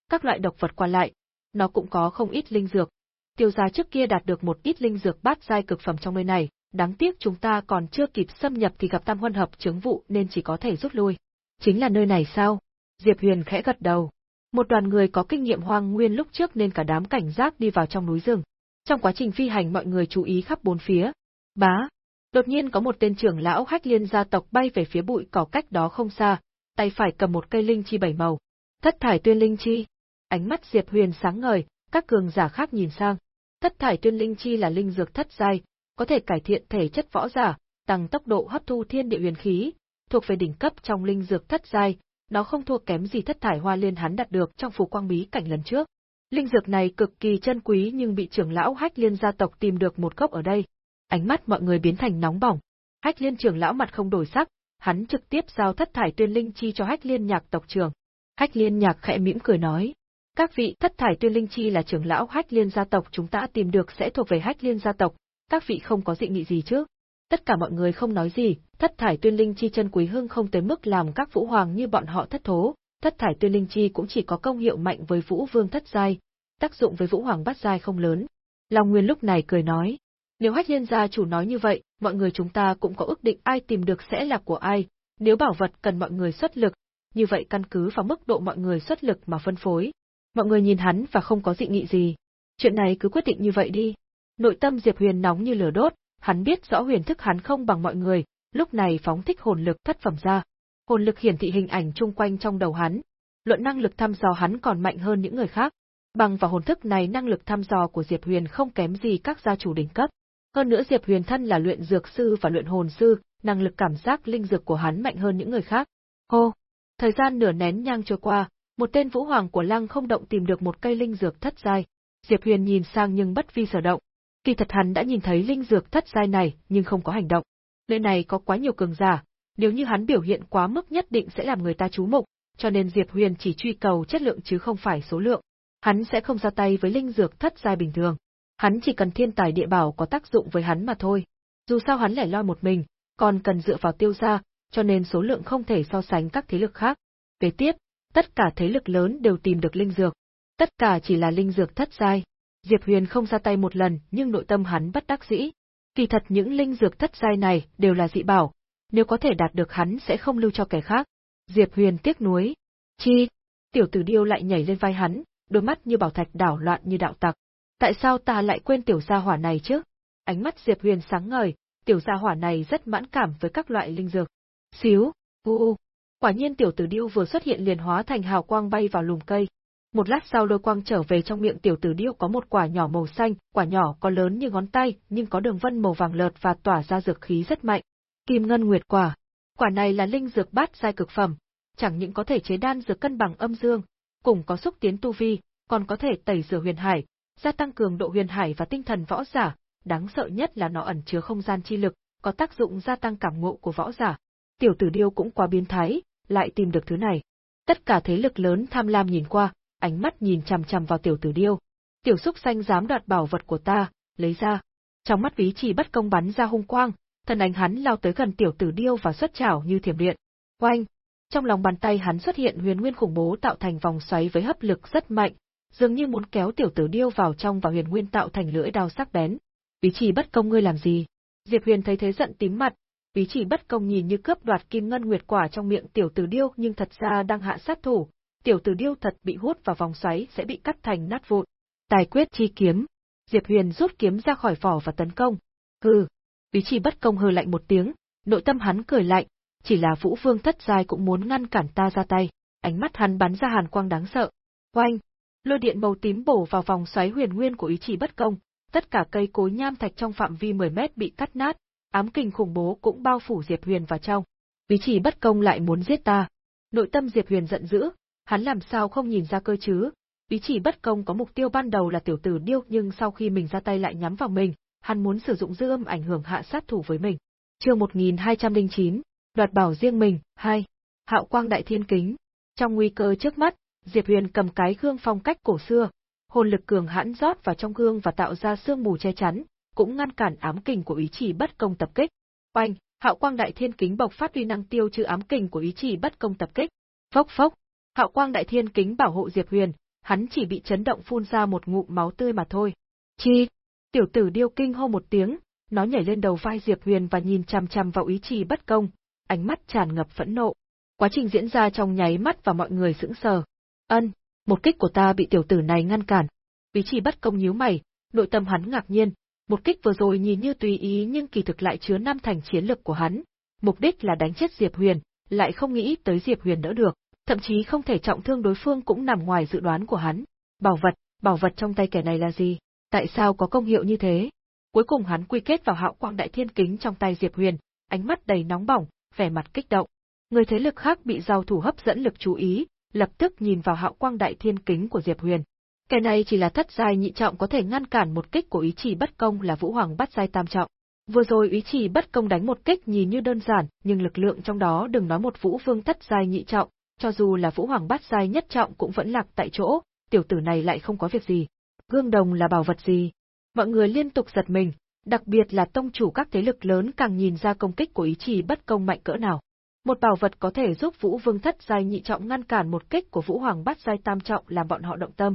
Các loại độc vật qua lại, nó cũng có không ít linh dược. Tiêu gia trước kia đạt được một ít linh dược bát giai cực phẩm trong nơi này, đáng tiếc chúng ta còn chưa kịp xâm nhập thì gặp tam huân hợp chứng vụ nên chỉ có thể rút lui. Chính là nơi này sao? Diệp Huyền khẽ gật đầu. Một đoàn người có kinh nghiệm hoang nguyên lúc trước nên cả đám cảnh giác đi vào trong núi rừng. Trong quá trình phi hành mọi người chú ý khắp bốn phía. Bá! Đột nhiên có một tên trưởng lão hách liên gia tộc bay về phía bụi cỏ cách đó không xa, tay phải cầm một cây linh chi bảy màu. Thất thải tuyên linh chi. Ánh mắt Diệp Huyền sáng ngời, các cường giả khác nhìn sang. Thất thải tuyên linh chi là linh dược thất giai, có thể cải thiện thể chất võ giả, tăng tốc độ hấp thu thiên địa huyền khí, thuộc về đỉnh cấp trong linh dược thất giai, nó không thua kém gì thất thải hoa liên hắn đạt được trong phù quang bí cảnh lần trước. Linh dược này cực kỳ chân quý nhưng bị trưởng lão Hách Liên gia tộc tìm được một gốc ở đây. Ánh mắt mọi người biến thành nóng bỏng. Hách Liên trưởng lão mặt không đổi sắc, hắn trực tiếp giao thất thải tuyên linh chi cho Hách Liên nhạc tộc trưởng. Hách Liên nhạc khẽ mỉm cười nói, các vị thất thải tuyên linh chi là trưởng lão Hách Liên gia tộc chúng ta tìm được sẽ thuộc về Hách Liên gia tộc, các vị không có dị nghị gì chứ? Tất cả mọi người không nói gì, thất thải tuyên linh chi chân quý hương không tới mức làm các vũ hoàng như bọn họ thất thố, thất thải tuyên linh chi cũng chỉ có công hiệu mạnh với vũ vương thất giai, tác dụng với vũ hoàng bát giai không lớn. Long Nguyên lúc này cười nói, nếu hách liên gia chủ nói như vậy, mọi người chúng ta cũng có ước định ai tìm được sẽ là của ai, nếu bảo vật cần mọi người xuất lực, như vậy căn cứ vào mức độ mọi người xuất lực mà phân phối. Mọi người nhìn hắn và không có dị nghị gì. Chuyện này cứ quyết định như vậy đi. Nội tâm Diệp Huyền nóng như lửa đốt, hắn biết rõ huyền thức hắn không bằng mọi người, lúc này phóng thích hồn lực thất phẩm ra. Hồn lực hiển thị hình ảnh chung quanh trong đầu hắn. Luận năng lực thăm dò hắn còn mạnh hơn những người khác. Bằng vào hồn thức này năng lực thăm dò của Diệp Huyền không kém gì các gia chủ đỉnh cấp. Hơn nữa Diệp Huyền thân là luyện dược sư và luyện hồn sư, năng lực cảm giác linh dược của hắn mạnh hơn những người khác. Hô! Thời gian nửa nén nhang trôi qua, một tên vũ hoàng của lăng không động tìm được một cây linh dược thất giai. Diệp Huyền nhìn sang nhưng bất vi sở động. Kỳ thật hắn đã nhìn thấy linh dược thất giai này nhưng không có hành động. Nơi này có quá nhiều cường giả, nếu như hắn biểu hiện quá mức nhất định sẽ làm người ta chú mục, cho nên Diệp Huyền chỉ truy cầu chất lượng chứ không phải số lượng. Hắn sẽ không ra tay với linh dược thất giai bình thường. Hắn chỉ cần thiên tài địa bảo có tác dụng với hắn mà thôi. Dù sao hắn lẻ loi một mình, còn cần dựa vào tiêu gia, cho nên số lượng không thể so sánh các thế lực khác. Kế tiếp, tất cả thế lực lớn đều tìm được linh dược. Tất cả chỉ là linh dược thất giai. Diệp Huyền không ra tay một lần, nhưng nội tâm hắn bất đắc dĩ. Kỳ thật những linh dược thất giai này đều là dị bảo, nếu có thể đạt được hắn sẽ không lưu cho kẻ khác. Diệp Huyền tiếc nuối. Chi? Tiểu tử điêu lại nhảy lên vai hắn, đôi mắt như bảo thạch đảo loạn như đạo tặc. Tại sao ta lại quên tiểu gia hỏa này chứ? Ánh mắt Diệp Huyền sáng ngời, tiểu gia hỏa này rất mãn cảm với các loại linh dược. Xíu, u u. Quả nhiên tiểu tử điêu vừa xuất hiện liền hóa thành hào quang bay vào lùm cây. Một lát sau lôi quang trở về trong miệng tiểu tử điêu có một quả nhỏ màu xanh, quả nhỏ có lớn như ngón tay, nhưng có đường vân màu vàng lợt và tỏa ra dược khí rất mạnh. Kim ngân nguyệt quả. Quả này là linh dược bát giai cực phẩm, chẳng những có thể chế đan dược cân bằng âm dương, cùng có xúc tiến tu vi, còn có thể tẩy rửa huyền hải, gia tăng cường độ huyền hải và tinh thần võ giả, đáng sợ nhất là nó ẩn chứa không gian chi lực, có tác dụng gia tăng cảm ngộ của võ giả. Tiểu tử điêu cũng quá biến thái, lại tìm được thứ này. Tất cả thế lực lớn tham lam nhìn qua, ánh mắt nhìn chằm chằm vào tiểu tử điêu. Tiểu xúc xanh dám đoạt bảo vật của ta, lấy ra. Trong mắt ví chỉ bất công bắn ra hung quang, thân ảnh hắn lao tới gần tiểu tử điêu và xuất chảo như thiểm điện. Oanh! Trong lòng bàn tay hắn xuất hiện huyền nguyên khủng bố tạo thành vòng xoáy với hấp lực rất mạnh, dường như muốn kéo tiểu tử điêu vào trong và huyền nguyên tạo thành lưỡi đao sắc bén. Ví chỉ bất công ngươi làm gì? Diệp Huyền thấy thế giận tím mặt, ví chỉ bất công nhìn như cướp đoạt kim ngân nguyệt quả trong miệng tiểu tử điêu nhưng thật ra đang hạ sát thủ, tiểu tử điêu thật bị hút vào vòng xoáy sẽ bị cắt thành nát vụn. Tài quyết chi kiếm. Diệp Huyền rút kiếm ra khỏi vỏ và tấn công. Hừ. Ví chỉ bất công hừ lạnh một tiếng, nội tâm hắn cười lạnh, chỉ là Vũ Vương thất giai cũng muốn ngăn cản ta ra tay. Ánh mắt hắn bắn ra hàn quang đáng sợ. Oanh, lôi điện màu tím bổ vào vòng xoáy huyền nguyên của ý chỉ bất công, tất cả cây cối nham thạch trong phạm vi 10 mét bị cắt nát, ám kình khủng bố cũng bao phủ Diệp Huyền vào trong. Ý chỉ bất công lại muốn giết ta. Nội tâm Diệp Huyền giận dữ, hắn làm sao không nhìn ra cơ chứ? Ý chỉ bất công có mục tiêu ban đầu là tiểu tử điêu nhưng sau khi mình ra tay lại nhắm vào mình, hắn muốn sử dụng dư âm ảnh hưởng hạ sát thủ với mình. Chương 1209, đoạt bảo riêng mình, 2. Hạo quang đại thiên kính. Trong nguy cơ trước mắt, Diệp Huyền cầm cái gương phong cách cổ xưa, hồn lực cường hãn rót vào trong gương và tạo ra sương mù che chắn, cũng ngăn cản ám kình của ý chỉ bất công tập kích. Oanh, hạo quang đại thiên kính bộc phát uy năng tiêu trừ ám kình của ý chỉ bất công tập kích. Phốc phốc, hạo quang đại thiên kính bảo hộ Diệp Huyền, hắn chỉ bị chấn động phun ra một ngụm máu tươi mà thôi. Chi, tiểu tử điêu kinh hô một tiếng, nó nhảy lên đầu vai Diệp Huyền và nhìn chằm chằm vào ý chỉ bất công, ánh mắt tràn ngập phẫn nộ. Quá trình diễn ra trong nháy mắt và mọi người sững sờ. Ân, một kích của ta bị tiểu tử này ngăn cản. Ý chỉ bất công nhíu mày, nội tâm hắn ngạc nhiên, một kích vừa rồi nhìn như tùy ý nhưng kỳ thực lại chứa năm thành chiến lực của hắn. Mục đích là đánh chết Diệp Huyền, lại không nghĩ tới Diệp Huyền đỡ được, thậm chí không thể trọng thương đối phương cũng nằm ngoài dự đoán của hắn. Bảo vật, bảo vật trong tay kẻ này là gì? Tại sao có công hiệu như thế? Cuối cùng hắn quy kết vào hạo quang đại thiên kính trong tay Diệp Huyền, ánh mắt đầy nóng bỏng, vẻ mặt kích động. Người thế lực khác bị giao thủ hấp dẫn lực chú ý, lập tức nhìn vào hạo quang đại thiên kính của Diệp Huyền. Kẻ này chỉ là thất giai nhị trọng có thể ngăn cản một kích của ý chỉ bất công là Vũ Hoàng bắt giai tam trọng. Vừa rồi ý chỉ bất công đánh một kích nhìn như đơn giản, nhưng lực lượng trong đó đừng nói một Vũ Vương thất giai nhị trọng, cho dù là Vũ Hoàng Bát giai nhất trọng cũng vẫn lạc tại chỗ, tiểu tử này lại không có việc gì. Gương đồng là bảo vật gì? Mọi người liên tục giật mình, đặc biệt là tông chủ các thế lực lớn càng nhìn ra công kích của ý chỉ bất công mạnh cỡ nào. Một bảo vật có thể giúp Vũ Vương thất giai nhị trọng ngăn cản một kích của Vũ Hoàng bát giai tam trọng làm bọn họ động tâm.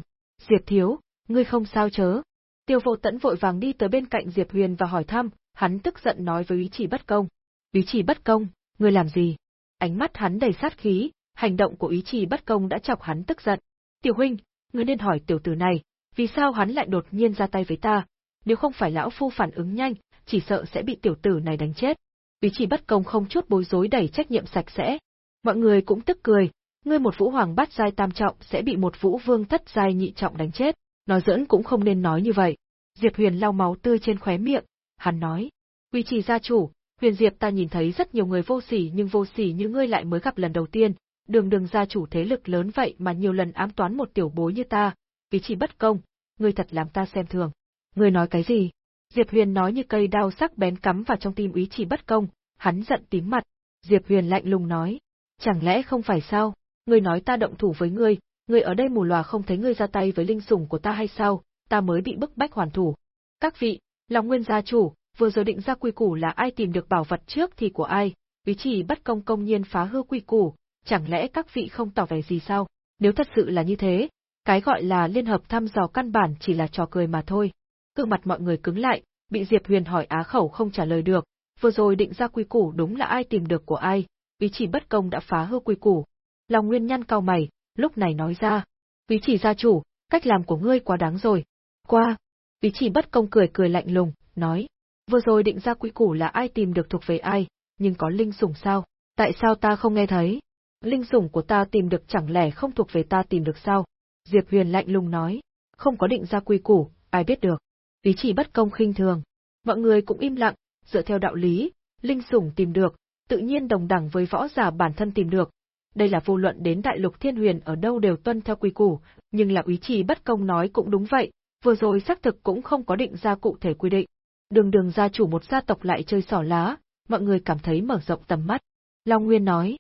Diệp Thiếu, ngươi không sao chớ? Tiêu Vô Tẫn vội vàng đi tới bên cạnh Diệp Huyền và hỏi thăm, hắn tức giận nói với Ý Chỉ Bất Công. Ý Chỉ Bất Công, ngươi làm gì? Ánh mắt hắn đầy sát khí, hành động của Ý trì Bất Công đã chọc hắn tức giận. Tiểu huynh, ngươi nên hỏi tiểu tử này, vì sao hắn lại đột nhiên ra tay với ta? Nếu không phải lão phu phản ứng nhanh, chỉ sợ sẽ bị tiểu tử này đánh chết. Ý trì Bất Công không chút bối rối đẩy trách nhiệm sạch sẽ. Mọi người cũng tức cười, ngươi một vũ hoàng bát giai tam trọng sẽ bị một vũ vương thất giai nhị trọng đánh chết, nói giỡn cũng không nên nói như vậy. Diệp Huyền lau máu tươi trên khóe miệng, hắn nói, quy trì gia chủ, Huyền Diệp ta nhìn thấy rất nhiều người vô sỉ nhưng vô sỉ như ngươi lại mới gặp lần đầu tiên, đường đường gia chủ thế lực lớn vậy mà nhiều lần ám toán một tiểu bối như ta, vì chỉ bất công, ngươi thật làm ta xem thường. Ngươi nói cái gì? Diệp Huyền nói như cây đao sắc bén cắm vào trong tim ý chỉ bất công, hắn giận tím mặt. Diệp Huyền lạnh lùng nói, chẳng lẽ không phải sao? ngươi nói ta động thủ với ngươi, ngươi ở đây mù lòa không thấy ngươi ra tay với linh sủng của ta hay sao, ta mới bị bức bách hoàn thủ. Các vị, lòng nguyên gia chủ, vừa rồi định ra quy củ là ai tìm được bảo vật trước thì của ai, ý chỉ bất công công nhiên phá hư quy củ, chẳng lẽ các vị không tỏ vẻ gì sao? Nếu thật sự là như thế, cái gọi là liên hợp thăm dò căn bản chỉ là trò cười mà thôi. Cương mặt mọi người cứng lại, bị Diệp Huyền hỏi á khẩu không trả lời được, vừa rồi định ra quy củ đúng là ai tìm được của ai, ý chỉ bất công đã phá hư quy củ, lòng Nguyên nhăn cao mày, lúc này nói ra. "Ý chỉ gia chủ, cách làm của ngươi quá đáng rồi. Qua. ý chỉ bất công cười cười lạnh lùng, nói. Vừa rồi định ra quy củ là ai tìm được thuộc về ai, nhưng có linh sủng sao? Tại sao ta không nghe thấy? Linh sủng của ta tìm được chẳng lẽ không thuộc về ta tìm được sao? Diệp Huyền lạnh lùng nói. Không có định ra quy củ, ai biết được. Ý chỉ bất công khinh thường. Mọi người cũng im lặng, dựa theo đạo lý, linh sủng tìm được, tự nhiên đồng đẳng với võ giả bản thân tìm được, đây là vô luận đến đại lục thiên huyền ở đâu đều tuân theo quy củ, nhưng là ý chỉ bất công nói cũng đúng vậy, vừa rồi xác thực cũng không có định ra cụ thể quy định. Đường đường gia chủ một gia tộc lại chơi sỏ lá, mọi người cảm thấy mở rộng tầm mắt. Long Nguyên nói,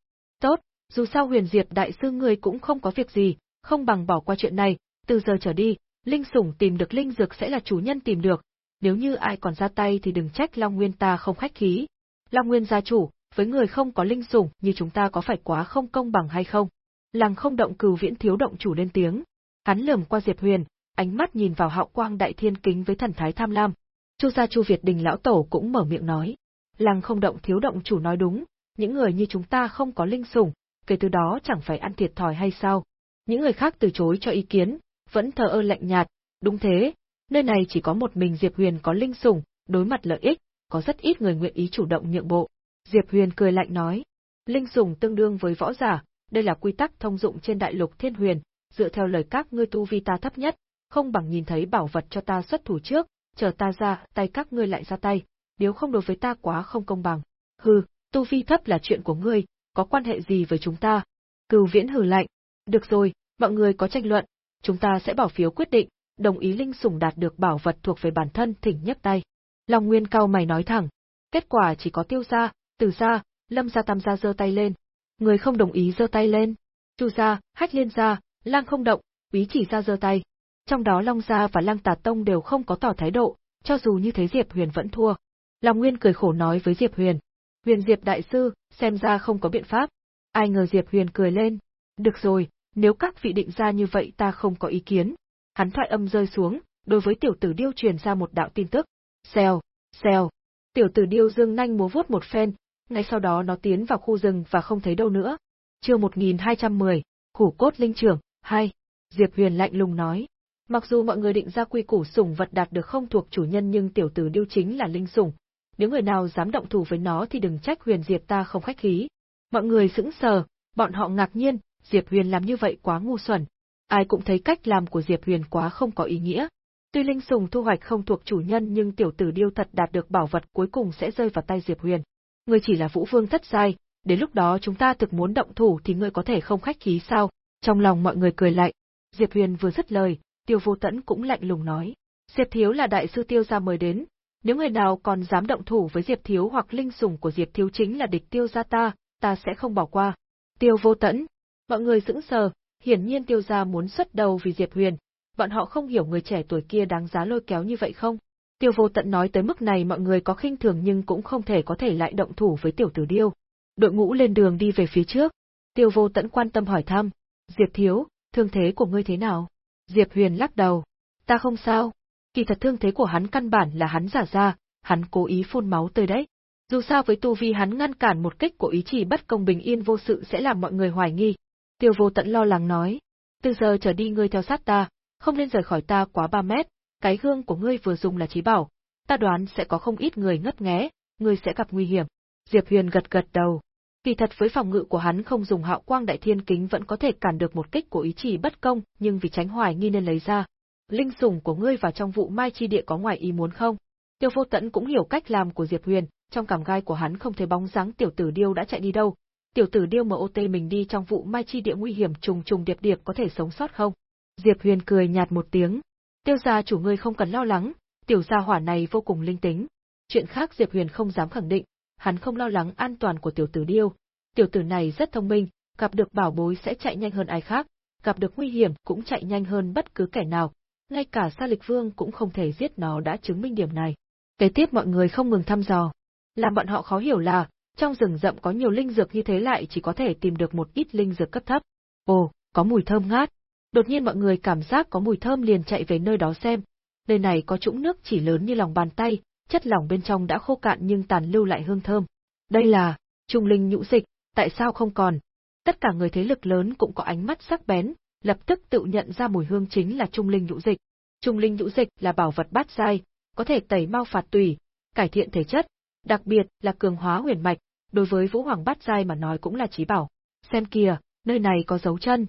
dù sao huyền diệp đại sư ngươi cũng không có việc gì, không bằng bỏ qua chuyện này, từ giờ trở đi, linh sủng tìm được linh dược sẽ là chủ nhân tìm được, nếu như ai còn ra tay thì đừng trách Long Nguyên ta không khách khí. Long Nguyên gia chủ, với người không có linh sủng như chúng ta có phải quá không công bằng hay không? Lăng không động cừu viễn thiếu động chủ lên tiếng. Hắn lườm qua Diệp Huyền, ánh mắt nhìn vào hạo quang đại thiên kính với thần thái tham lam. Chu gia Chu Việt đình lão tổ cũng mở miệng nói. Lăng không động thiếu động chủ nói đúng, những người như chúng ta không có linh sủng, kể từ đó chẳng phải ăn thiệt thòi hay sao? Những người khác từ chối cho ý kiến, vẫn thờ ơ lạnh nhạt, đúng thế, nơi này chỉ có một mình Diệp Huyền có linh sủng, đối mặt lợi ích, có rất ít người nguyện ý chủ động nhượng bộ. Diệp Huyền cười lạnh nói, linh sủng tương đương với võ giả, đây là quy tắc thông dụng trên đại lục thiên huyền, dựa theo lời các ngươi tu vi ta thấp nhất, không bằng nhìn thấy bảo vật cho ta xuất thủ trước, chờ ta ra, tay các ngươi lại ra tay, nếu không đối với ta quá không công bằng. Hừ, tu vi thấp là chuyện của ngươi, có quan hệ gì với chúng ta? Cửu Viễn hừ lạnh, được rồi, mọi người có tranh luận, chúng ta sẽ bỏ phiếu quyết định, đồng ý linh sủng đạt được bảo vật thuộc về bản thân thỉnh nhấc tay. Long Nguyên cao mày nói thẳng, kết quả chỉ có tiêu gia, từ gia, lâm gia tam gia giơ tay lên. Người không đồng ý giơ tay lên. Chu gia, hách liên gia, lang không động, bí chỉ gia giơ tay. Trong đó Long gia và Lang Tà Tông đều không có tỏ thái độ, cho dù như thế Diệp Huyền vẫn thua. Long Nguyên cười khổ nói với Diệp Huyền. Huyền Diệp đại sư, xem ra không có biện pháp. Ai ngờ Diệp Huyền cười lên. Được rồi, nếu các vị định ra như vậy ta không có ý kiến. Hắn thoại âm rơi xuống, đối với tiểu tử điêu truyền ra một đạo tin tức. Xèo, xèo. Tiểu tử điêu dương nhanh múa vuốt một phen, ngay sau đó nó tiến vào khu rừng và không thấy đâu nữa. Chương 1210, Hủ cốt linh trưởng, 2. Diệp Huyền lạnh lùng nói. Mặc dù mọi người định ra quy củ sủng vật đạt được không thuộc chủ nhân nhưng tiểu tử điêu chính là linh sủng. Nếu người nào dám động thủ với nó thì đừng trách Huyền Diệp ta không khách khí. Mọi người sững sờ, bọn họ ngạc nhiên, Diệp Huyền làm như vậy quá ngu xuẩn. Ai cũng thấy cách làm của Diệp Huyền quá không có ý nghĩa. Tuy linh Sùng thu hoạch không thuộc chủ nhân nhưng tiểu tử điêu thật đạt được bảo vật cuối cùng sẽ rơi vào tay Diệp Huyền. Người chỉ là vũ vương thất giai, đến lúc đó chúng ta thực muốn động thủ thì ngươi có thể không khách khí sao? Trong lòng mọi người cười lạnh. Diệp Huyền vừa dứt lời, Tiêu Vô Tẫn cũng lạnh lùng nói. Diệp Thiếu là đại sư Tiêu gia mời đến, nếu người nào còn dám động thủ với Diệp Thiếu hoặc linh sủng của Diệp Thiếu chính là địch Tiêu gia ta, ta sẽ không bỏ qua. Tiêu Vô Tẫn, mọi người sững sờ, hiển nhiên Tiêu gia muốn xuất đầu vì Diệp Huyền, bọn họ không hiểu người trẻ tuổi kia đáng giá lôi kéo như vậy không? Tiêu Vô Tận nói tới mức này mọi người có khinh thường nhưng cũng không thể có thể lại động thủ với tiểu tử điêu. Đội ngũ lên đường đi về phía trước. Tiêu Vô Tận quan tâm hỏi thăm, Diệp Thiếu, thương thế của ngươi thế nào? Diệp Huyền lắc đầu, ta không sao. Kỳ thật thương thế của hắn căn bản là hắn giả ra, hắn cố ý phun máu tươi đấy. Dù sao với tu vi hắn ngăn cản một kích của ý chỉ bất công bình yên vô sự sẽ làm mọi người hoài nghi. Tiêu vô tận lo lắng nói, từ giờ trở đi ngươi theo sát ta, không nên rời khỏi ta quá 3 mét, cái gương của ngươi vừa dùng là trí bảo, ta đoán sẽ có không ít người ngất nghé, ngươi sẽ gặp nguy hiểm. Diệp Huyền gật gật đầu. Kỳ thật với phòng ngự của hắn không dùng hạo quang đại thiên kính vẫn có thể cản được một kích của ý chỉ bất công, nhưng vì tránh hoài nghi nên lấy ra. Linh sủng của ngươi vào trong vụ mai chi địa có ngoài ý muốn không? Tiêu vô tẫn cũng hiểu cách làm của Diệp Huyền, trong cảm gai của hắn không thấy bóng dáng tiểu tử điêu đã chạy đi đâu. Tiểu tử điêu mà OT mình đi trong vụ mai chi địa nguy hiểm trùng trùng điệp điệp có thể sống sót không? Diệp Huyền cười nhạt một tiếng. Tiêu gia chủ ngươi không cần lo lắng, tiểu gia hỏa này vô cùng linh tính. Chuyện khác Diệp Huyền không dám khẳng định, hắn không lo lắng an toàn của tiểu tử điêu. Tiểu tử này rất thông minh, gặp được bảo bối sẽ chạy nhanh hơn ai khác, gặp được nguy hiểm cũng chạy nhanh hơn bất cứ kẻ nào. Ngay cả Sa Lịch Vương cũng không thể giết nó đã chứng minh điểm này. Kế tiếp mọi người không ngừng thăm dò. Làm bọn họ khó hiểu là, trong rừng rậm có nhiều linh dược như thế lại chỉ có thể tìm được một ít linh dược cấp thấp. Ồ, có mùi thơm ngát, Đột nhiên mọi người cảm giác có mùi thơm liền chạy về nơi đó xem. Nơi này có trũng nước chỉ lớn như lòng bàn tay, chất lỏng bên trong đã khô cạn nhưng tàn lưu lại hương thơm. Đây là trung linh nhũ dịch, tại sao không còn? Tất cả người thế lực lớn cũng có ánh mắt sắc bén, lập tức tự nhận ra mùi hương chính là trung linh nhũ dịch. Trung linh nhũ dịch là bảo vật bát giai, có thể tẩy mau phạt tùy, cải thiện thể chất, đặc biệt là cường hóa huyền mạch, đối với Vũ Hoàng bát giai mà nói cũng là chí bảo. Xem kìa, nơi này có dấu chân,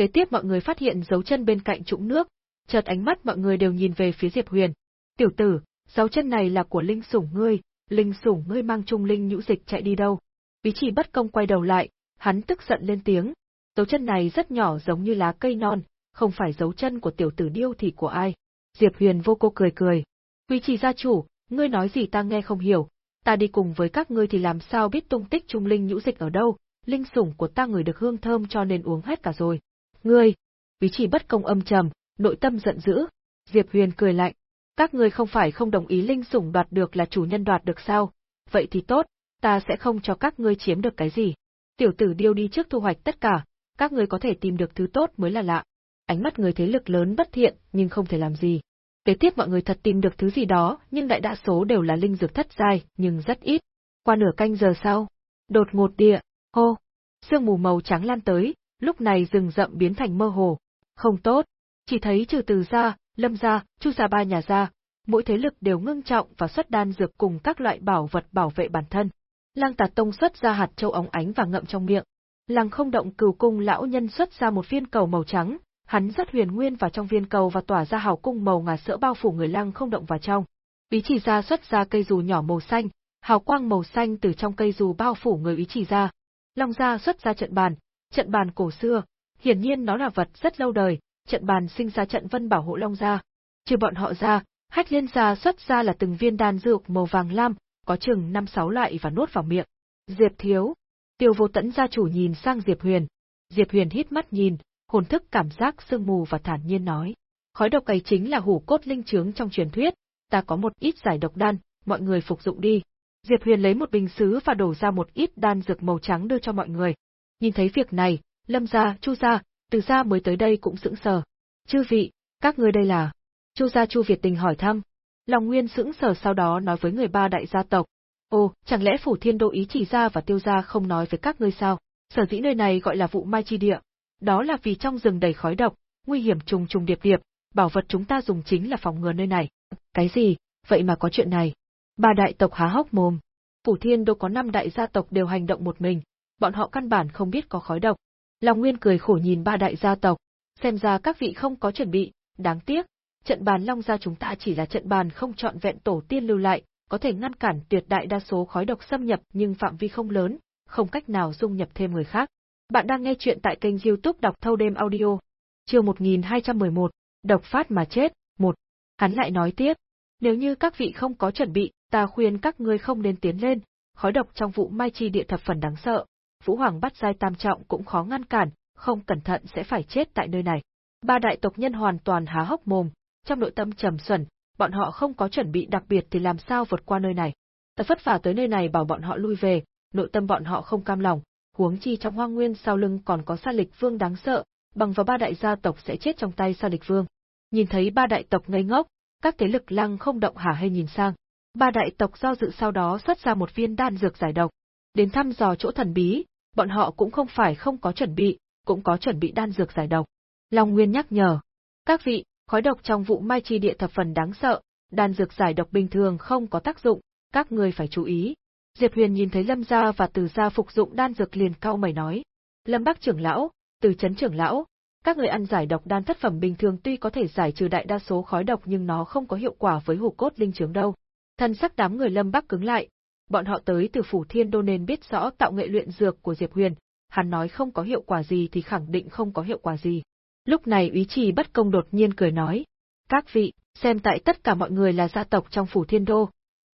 Kế tiếp mọi người phát hiện dấu chân bên cạnh trũng nước, chợt ánh mắt mọi người đều nhìn về phía Diệp Huyền. Tiểu tử, dấu chân này là của linh sủng ngươi, linh sủng ngươi mang trung linh nhũ dịch chạy đi đâu? Bí chỉ bất công quay đầu lại, hắn tức giận lên tiếng. Dấu chân này rất nhỏ giống như lá cây non, không phải dấu chân của tiểu tử điêu thì của ai. Diệp Huyền vô cô cười cười. Quý trì gia chủ, ngươi nói gì ta nghe không hiểu, ta đi cùng với các ngươi thì làm sao biết tung tích trung linh nhũ dịch ở đâu, linh sủng của ta người được hương thơm cho nên uống hết cả rồi. Ngươi, Quý chỉ bất công âm trầm, nội tâm giận dữ. Diệp Huyền cười lạnh. Các ngươi không phải không đồng ý linh sủng đoạt được là chủ nhân đoạt được sao? Vậy thì tốt, ta sẽ không cho các ngươi chiếm được cái gì. Tiểu tử điêu đi trước thu hoạch tất cả, các ngươi có thể tìm được thứ tốt mới là lạ. Ánh mắt người thế lực lớn bất thiện nhưng không thể làm gì. Kế tiếp mọi người thật tìm được thứ gì đó, nhưng đại đa số đều là linh dược thất giai, nhưng rất ít. Qua nửa canh giờ sau, đột ngột địa, hô, sương mù màu trắng lan tới, lúc này rừng rậm biến thành mơ hồ. Không tốt, chỉ thấy trừ từ gia, lâm gia, chu gia ba nhà gia, mỗi thế lực đều ngưng trọng và xuất đan dược cùng các loại bảo vật bảo vệ bản thân. Lăng Tạt Tông xuất ra hạt châu óng ánh và ngậm trong miệng. Lăng không động cửu cung lão nhân xuất ra một viên cầu màu trắng, hắn rất huyền nguyên vào trong viên cầu và tỏa ra hào cung màu ngà sữa bao phủ người lăng không động vào trong. Ý chỉ ra xuất ra cây dù nhỏ màu xanh, hào quang màu xanh từ trong cây dù bao phủ người ý chỉ ra. Long gia xuất ra trận bàn, trận bàn cổ xưa, hiển nhiên nó là vật rất lâu đời, trận bàn sinh ra trận vân bảo hộ Long gia. Trừ bọn họ ra, Hách Liên gia xuất ra là từng viên đan dược màu vàng lam, có chừng năm sáu loại và nuốt vào miệng. Diệp Thiếu, Tiêu Vô Tẫn gia chủ nhìn sang Diệp Huyền. Diệp Huyền hít mắt nhìn, hồn thức cảm giác sương mù và thản nhiên nói: "Khói độc này chính là hủ cốt linh trướng trong truyền thuyết, ta có một ít giải độc đan, mọi người phục dụng đi." Diệp Huyền lấy một bình sứ và đổ ra một ít đan dược màu trắng đưa cho mọi người. Nhìn thấy việc này, Lâm gia, Chu gia, Từ gia mới tới đây cũng sững sờ. "Chư vị, các ngươi đây là?" Chu gia Chu Việt Tình hỏi thăm. Long Nguyên sững sờ sau đó nói với người ba đại gia tộc, "Ồ, chẳng lẽ phủ Thiên Đô ý chỉ gia và Tiêu gia không nói với các ngươi sao?" Sở dĩ nơi này gọi là vụ mai chi địa, đó là vì trong rừng đầy khói độc, nguy hiểm trùng trùng điệp điệp, bảo vật chúng ta dùng chính là phòng ngừa nơi này. Cái gì? Vậy mà có chuyện này. Ba đại tộc há hốc mồm. Phủ Thiên Đô có năm đại gia tộc đều hành động một mình, bọn họ căn bản không biết có khói độc. Long Nguyên cười khổ nhìn ba đại gia tộc, xem ra các vị không có chuẩn bị, đáng tiếc, trận bàn Long gia chúng ta chỉ là trận bàn không chọn vẹn tổ tiên lưu lại, có thể ngăn cản tuyệt đại đa số khói độc xâm nhập nhưng phạm vi không lớn, không cách nào dung nhập thêm người khác. Bạn đang nghe chuyện tại kênh youtube đọc thâu đêm audio. Chiều 1211, độc phát mà chết, 1. Hắn lại nói tiếp, nếu như các vị không có chuẩn bị, ta khuyên các ngươi không nên tiến lên, khói độc trong vụ mai chi địa thập phần đáng sợ, Vũ Hoàng bắt giai tam trọng cũng khó ngăn cản, không cẩn thận sẽ phải chết tại nơi này. Ba đại tộc nhân hoàn toàn há hốc mồm, trong nội tâm trầm xuẩn, bọn họ không có chuẩn bị đặc biệt thì làm sao vượt qua nơi này. Ta vất vả tới nơi này bảo bọn họ lui về, nội tâm bọn họ không cam lòng, huống chi trong hoang nguyên sau lưng còn có sa lịch vương đáng sợ, bằng vào ba đại gia tộc sẽ chết trong tay sa lịch vương. Nhìn thấy ba đại tộc ngây ngốc, các thế lực lăng không động hả hay nhìn sang. Ba đại tộc do dự sau đó xuất ra một viên đan dược giải độc. Đến thăm dò chỗ thần bí, bọn họ cũng không phải không có chuẩn bị, cũng có chuẩn bị đan dược giải độc. Long Nguyên nhắc nhở. Các vị, khói độc trong vụ mai chi địa thập phần đáng sợ, đan dược giải độc bình thường không có tác dụng, các người phải chú ý. Diệp Huyền nhìn thấy Lâm gia và Từ gia phục dụng đan dược liền cau mày nói: "Lâm Bắc trưởng lão, Từ Trấn trưởng lão, các người ăn giải độc đan thất phẩm bình thường tuy có thể giải trừ đại đa số khói độc nhưng nó không có hiệu quả với hủ cốt linh chứng đâu." Thân sắc đám người Lâm Bắc cứng lại, bọn họ tới từ phủ Thiên Đô nên biết rõ tạo nghệ luyện dược của Diệp Huyền, hắn nói không có hiệu quả gì thì khẳng định không có hiệu quả gì. Lúc này Úy Trì bất công đột nhiên cười nói, các vị, xem tại tất cả mọi người là gia tộc trong phủ Thiên Đô.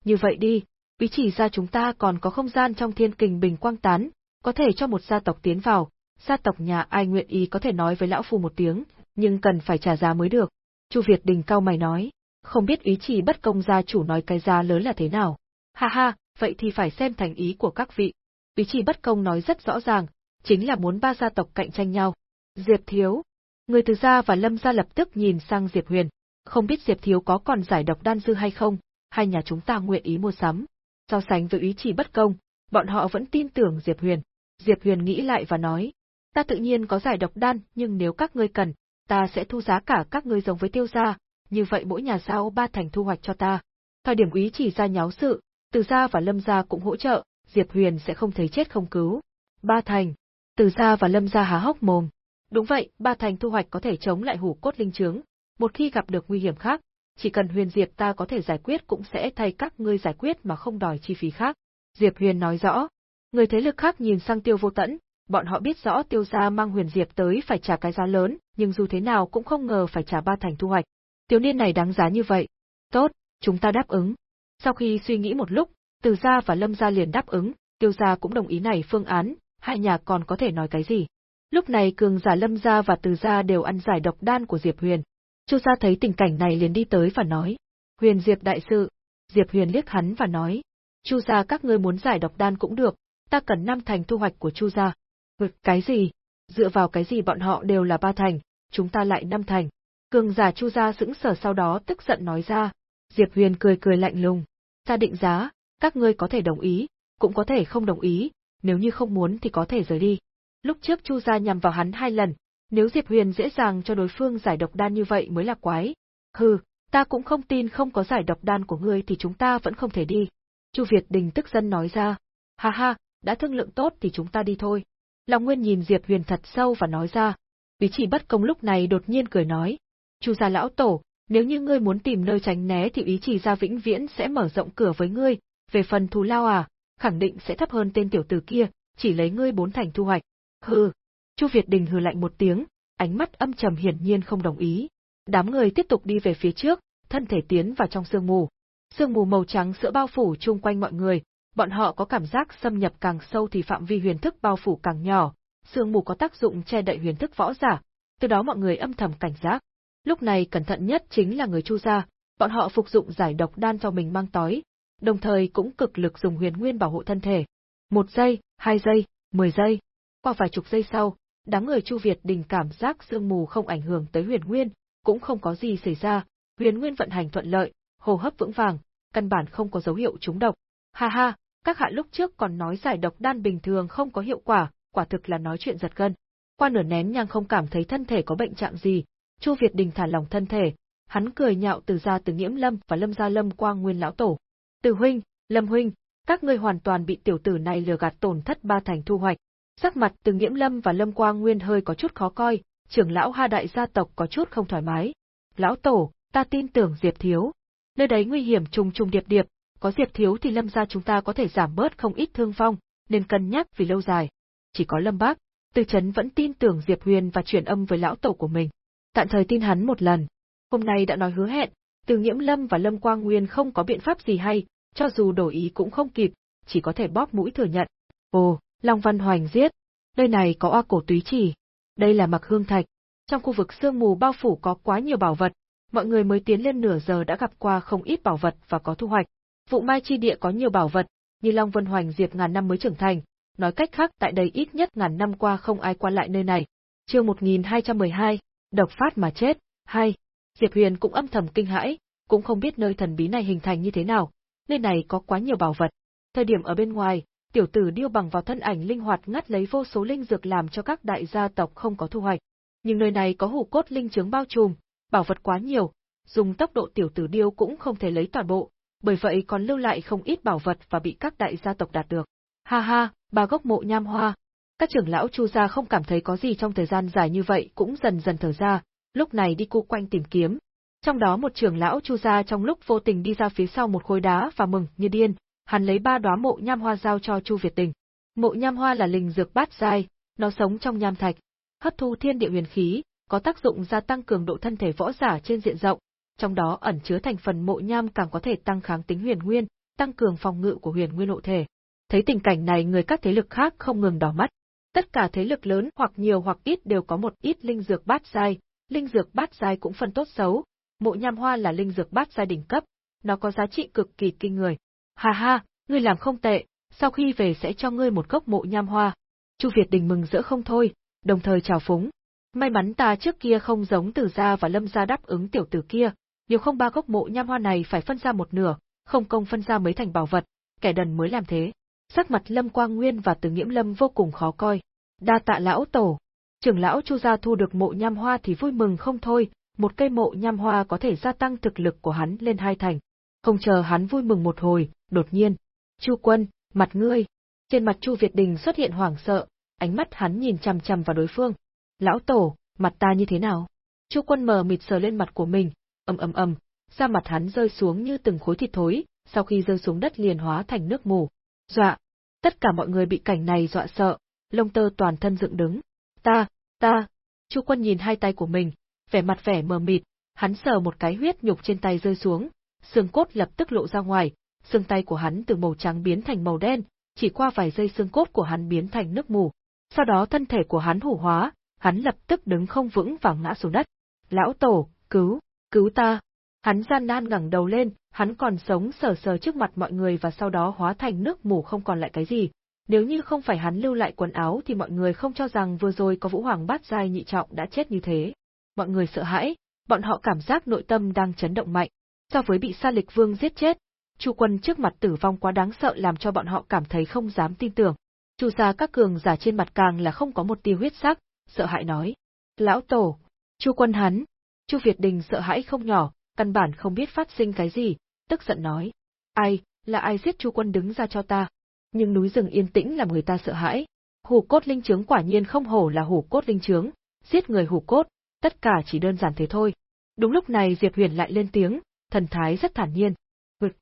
Như vậy đi, Úy Trì gia chúng ta còn có không gian trong thiên kình bình quang tán, có thể cho một gia tộc tiến vào, gia tộc nhà ai nguyện ý có thể nói với lão phu một tiếng, nhưng cần phải trả giá mới được. Chu Việt Đình cao mày nói, không biết ý chỉ bất công gia chủ nói cái giá lớn là thế nào. Ha ha, vậy thì phải xem thành ý của các vị. Ý chỉ bất công nói rất rõ ràng, chính là muốn ba gia tộc cạnh tranh nhau. Diệp Thiếu. Người từ gia và Lâm gia lập tức nhìn sang Diệp Huyền, không biết Diệp Thiếu có còn giải độc đan dư hay không, hai nhà chúng ta nguyện ý mua sắm. So sánh với ý chỉ bất công, bọn họ vẫn tin tưởng Diệp Huyền. Diệp Huyền nghĩ lại và nói, ta tự nhiên có giải độc đan, nhưng nếu các ngươi cần, ta sẽ thu giá cả các ngươi giống với tiêu gia, như vậy mỗi nhà sao ba thành thu hoạch cho ta. Thời điểm ý chỉ ra nháo sự, từ gia và lâm gia cũng hỗ trợ, Diệp Huyền sẽ không thấy chết không cứu. Ba thành. Từ gia và lâm gia há hốc mồm. Đúng vậy, ba thành thu hoạch có thể chống lại hủ cốt linh trướng. Một khi gặp được nguy hiểm khác, chỉ cần Huyền Diệp ta có thể giải quyết cũng sẽ thay các ngươi giải quyết mà không đòi chi phí khác. Diệp Huyền nói rõ. Người thế lực khác nhìn sang tiêu vô tẫn, bọn họ biết rõ tiêu gia mang Huyền Diệp tới phải trả cái giá lớn, nhưng dù thế nào cũng không ngờ phải trả ba thành thu hoạch. Tiểu niên này đáng giá như vậy. Tốt, chúng ta đáp ứng. Sau khi suy nghĩ một lúc, Từ gia và Lâm gia liền đáp ứng, Tiêu gia cũng đồng ý này phương án, hai nhà còn có thể nói cái gì. Lúc này cường giả Lâm gia và Từ gia đều ăn giải độc đan của Diệp Huyền. Chu gia thấy tình cảnh này liền đi tới và nói: "Huyền Diệp đại sự." Diệp Huyền liếc hắn và nói: "Chu gia các ngươi muốn giải độc đan cũng được, ta cần năm thành thu hoạch của Chu gia." "Ngực cái gì? Dựa vào cái gì bọn họ đều là ba thành, chúng ta lại năm thành?" Cường giả Chu gia sững sờ sau đó tức giận nói ra, Diệp Huyền cười cười lạnh lùng. Ta định giá, các ngươi có thể đồng ý, cũng có thể không đồng ý, nếu như không muốn thì có thể rời đi. Lúc trước Chu gia nhằm vào hắn hai lần, nếu Diệp Huyền dễ dàng cho đối phương giải độc đan như vậy mới là quái. Hừ, ta cũng không tin không có giải độc đan của ngươi thì chúng ta vẫn không thể đi. Chu Việt Đình tức giận nói ra. Ha ha, đã thương lượng tốt thì chúng ta đi thôi. Long Nguyên nhìn Diệp Huyền thật sâu và nói ra. Vì chỉ bất công lúc này đột nhiên cười nói. Chu gia lão tổ, nếu như ngươi muốn tìm nơi tránh né thì ý chỉ ra vĩnh viễn sẽ mở rộng cửa với ngươi, về phần thù lao à, khẳng định sẽ thấp hơn tên tiểu tử kia, chỉ lấy ngươi bốn thành thu hoạch. Hừ. Chu Việt Đình hừ lạnh một tiếng, ánh mắt âm trầm hiển nhiên không đồng ý. Đám người tiếp tục đi về phía trước, thân thể tiến vào trong sương mù. Sương mù màu trắng sữa bao phủ chung quanh mọi người, bọn họ có cảm giác xâm nhập càng sâu thì phạm vi huyền thức bao phủ càng nhỏ, sương mù có tác dụng che đậy huyền thức võ giả, từ đó mọi người âm thầm cảnh giác. Lúc này cẩn thận nhất chính là người Chu gia, bọn họ phục dụng giải độc đan do mình mang tới, đồng thời cũng cực lực dùng huyền nguyên bảo hộ thân thể. Một giây, hai giây, mười giây. Qua vài chục giây sau, đám người Chu Việt đình cảm giác sương mù không ảnh hưởng tới huyền nguyên, cũng không có gì xảy ra, huyền nguyên vận hành thuận lợi, hô hấp vững vàng, căn bản không có dấu hiệu trúng độc. Ha ha, các hạ lúc trước còn nói giải độc đan bình thường không có hiệu quả, quả thực là nói chuyện giật gân. Qua nửa nén nhang không cảm thấy thân thể có bệnh trạng gì, Chu Việt Đình thả lòng thân thể, hắn cười nhạo từ gia từ Nghiễm Lâm và Lâm gia Lâm Quang Nguyên lão tổ. Từ huynh, Lâm huynh, các ngươi hoàn toàn bị tiểu tử này lừa gạt tổn thất ba thành thu hoạch. Sắc mặt Từ Nghiễm Lâm và Lâm Quang Nguyên hơi có chút khó coi, trưởng lão Ha đại gia tộc có chút không thoải mái. Lão tổ, ta tin tưởng Diệp thiếu. Nơi đấy nguy hiểm trùng trùng điệp điệp, có Diệp thiếu thì Lâm gia chúng ta có thể giảm bớt không ít thương vong, nên cân nhắc vì lâu dài. Chỉ có Lâm Bác, Từ Chấn vẫn tin tưởng Diệp Huyền và chuyển âm với lão tổ của mình. Tạm thời tin hắn một lần. Hôm nay đã nói hứa hẹn, Từ Nghiễm Lâm và Lâm Quang Nguyên không có biện pháp gì hay, cho dù đổi ý cũng không kịp, chỉ có thể bóp mũi thừa nhận. Ồ, Long Văn Hoành giết. Nơi này có oa cổ túy chỉ. Đây là mặc hương thạch. Trong khu vực sương mù bao phủ có quá nhiều bảo vật, mọi người mới tiến lên nửa giờ đã gặp qua không ít bảo vật và có thu hoạch. Vụ Mai chi địa có nhiều bảo vật, như Long Vân Hoành diệt ngàn năm mới trưởng thành, nói cách khác tại đây ít nhất ngàn năm qua không ai qua lại nơi này. Chương 1212, độc phát mà chết, hai. Diệp Huyền cũng âm thầm kinh hãi, cũng không biết nơi thần bí này hình thành như thế nào, nơi này có quá nhiều bảo vật. Thời điểm ở bên ngoài, tiểu tử điêu bằng vào thân ảnh linh hoạt ngắt lấy vô số linh dược làm cho các đại gia tộc không có thu hoạch. Nhưng nơi này có hủ cốt linh chứng bao trùm, bảo vật quá nhiều, dùng tốc độ tiểu tử điêu cũng không thể lấy toàn bộ, bởi vậy còn lưu lại không ít bảo vật và bị các đại gia tộc đạt được. Ha ha, bà gốc mộ nham hoa. Các trưởng lão Chu gia không cảm thấy có gì trong thời gian dài như vậy cũng dần dần thở ra, lúc này đi cu quanh tìm kiếm. Trong đó một trưởng lão Chu gia trong lúc vô tình đi ra phía sau một khối đá và mừng như điên, hắn lấy ba đóa mộ nham hoa giao cho Chu Việt Tình. Mộ nham hoa là linh dược bát giai, nó sống trong nham thạch, hấp thu thiên địa huyền khí, có tác dụng gia tăng cường độ thân thể võ giả trên diện rộng, trong đó ẩn chứa thành phần mộ nham càng có thể tăng kháng tính huyền nguyên, tăng cường phòng ngự của huyền nguyên hộ thể. Thấy tình cảnh này người các thế lực khác không ngừng đỏ mắt. Tất cả thế lực lớn hoặc nhiều hoặc ít đều có một ít linh dược bát giai, linh dược bát giai cũng phân tốt xấu. Mộ nham hoa là linh dược bát giai đỉnh cấp, nó có giá trị cực kỳ kinh người. Ha ha, ngươi làm không tệ, sau khi về sẽ cho ngươi một gốc mộ nham hoa. Chu Việt Đình mừng rỡ không thôi, đồng thời chào phúng. May mắn ta trước kia không giống Tử gia và Lâm gia đáp ứng tiểu tử kia, nếu không ba gốc mộ nham hoa này phải phân ra một nửa, không công phân ra mấy thành bảo vật, kẻ đần mới làm thế. Sắc mặt Lâm Quang Nguyên và Từ Nghiễm Lâm vô cùng khó coi. Đa tạ lão tổ. Trưởng lão Chu gia thu được mộ nham hoa thì vui mừng không thôi, một cây mộ nham hoa có thể gia tăng thực lực của hắn lên hai thành. Không chờ hắn vui mừng một hồi, đột nhiên, Chu Quân, mặt ngươi. Trên mặt Chu Việt Đình xuất hiện hoảng sợ, ánh mắt hắn nhìn chằm chằm vào đối phương. Lão tổ, mặt ta như thế nào? Chu Quân mờ mịt sờ lên mặt của mình, ầm ầm ầm, da mặt hắn rơi xuống như từng khối thịt thối, sau khi rơi xuống đất liền hóa thành nước mù. Dọa! Tất cả mọi người bị cảnh này dọa sợ, lông tơ toàn thân dựng đứng. Ta, ta! Chu Quân nhìn hai tay của mình, vẻ mặt vẻ mờ mịt, hắn sờ một cái huyết nhục trên tay rơi xuống, xương cốt lập tức lộ ra ngoài, xương tay của hắn từ màu trắng biến thành màu đen, chỉ qua vài giây xương cốt của hắn biến thành nước mù. Sau đó thân thể của hắn hủ hóa, hắn lập tức đứng không vững và ngã xuống đất. Lão tổ, cứu, cứu ta. Hắn gian nan ngẩng đầu lên, hắn còn sống sờ sờ trước mặt mọi người và sau đó hóa thành nước mù không còn lại cái gì. Nếu như không phải hắn lưu lại quần áo thì mọi người không cho rằng vừa rồi có Vũ Hoàng bát giai nhị trọng đã chết như thế. Mọi người sợ hãi, bọn họ cảm giác nội tâm đang chấn động mạnh. So với bị Sa Lịch Vương giết chết, Chu Quân trước mặt tử vong quá đáng sợ làm cho bọn họ cảm thấy không dám tin tưởng. Chu gia các cường giả trên mặt càng là không có một tia huyết sắc, sợ hãi nói: "Lão tổ, Chu Quân hắn." Chu Việt Đình sợ hãi không nhỏ, căn bản không biết phát sinh cái gì, tức giận nói: "Ai, là ai giết Chu Quân đứng ra cho ta?" Nhưng núi rừng yên tĩnh làm người ta sợ hãi. Hủ cốt linh trướng quả nhiên không hổ là hủ cốt linh trướng, giết người hủ cốt, tất cả chỉ đơn giản thế thôi. Đúng lúc này Diệp Huyền lại lên tiếng, thần thái rất thản nhiên.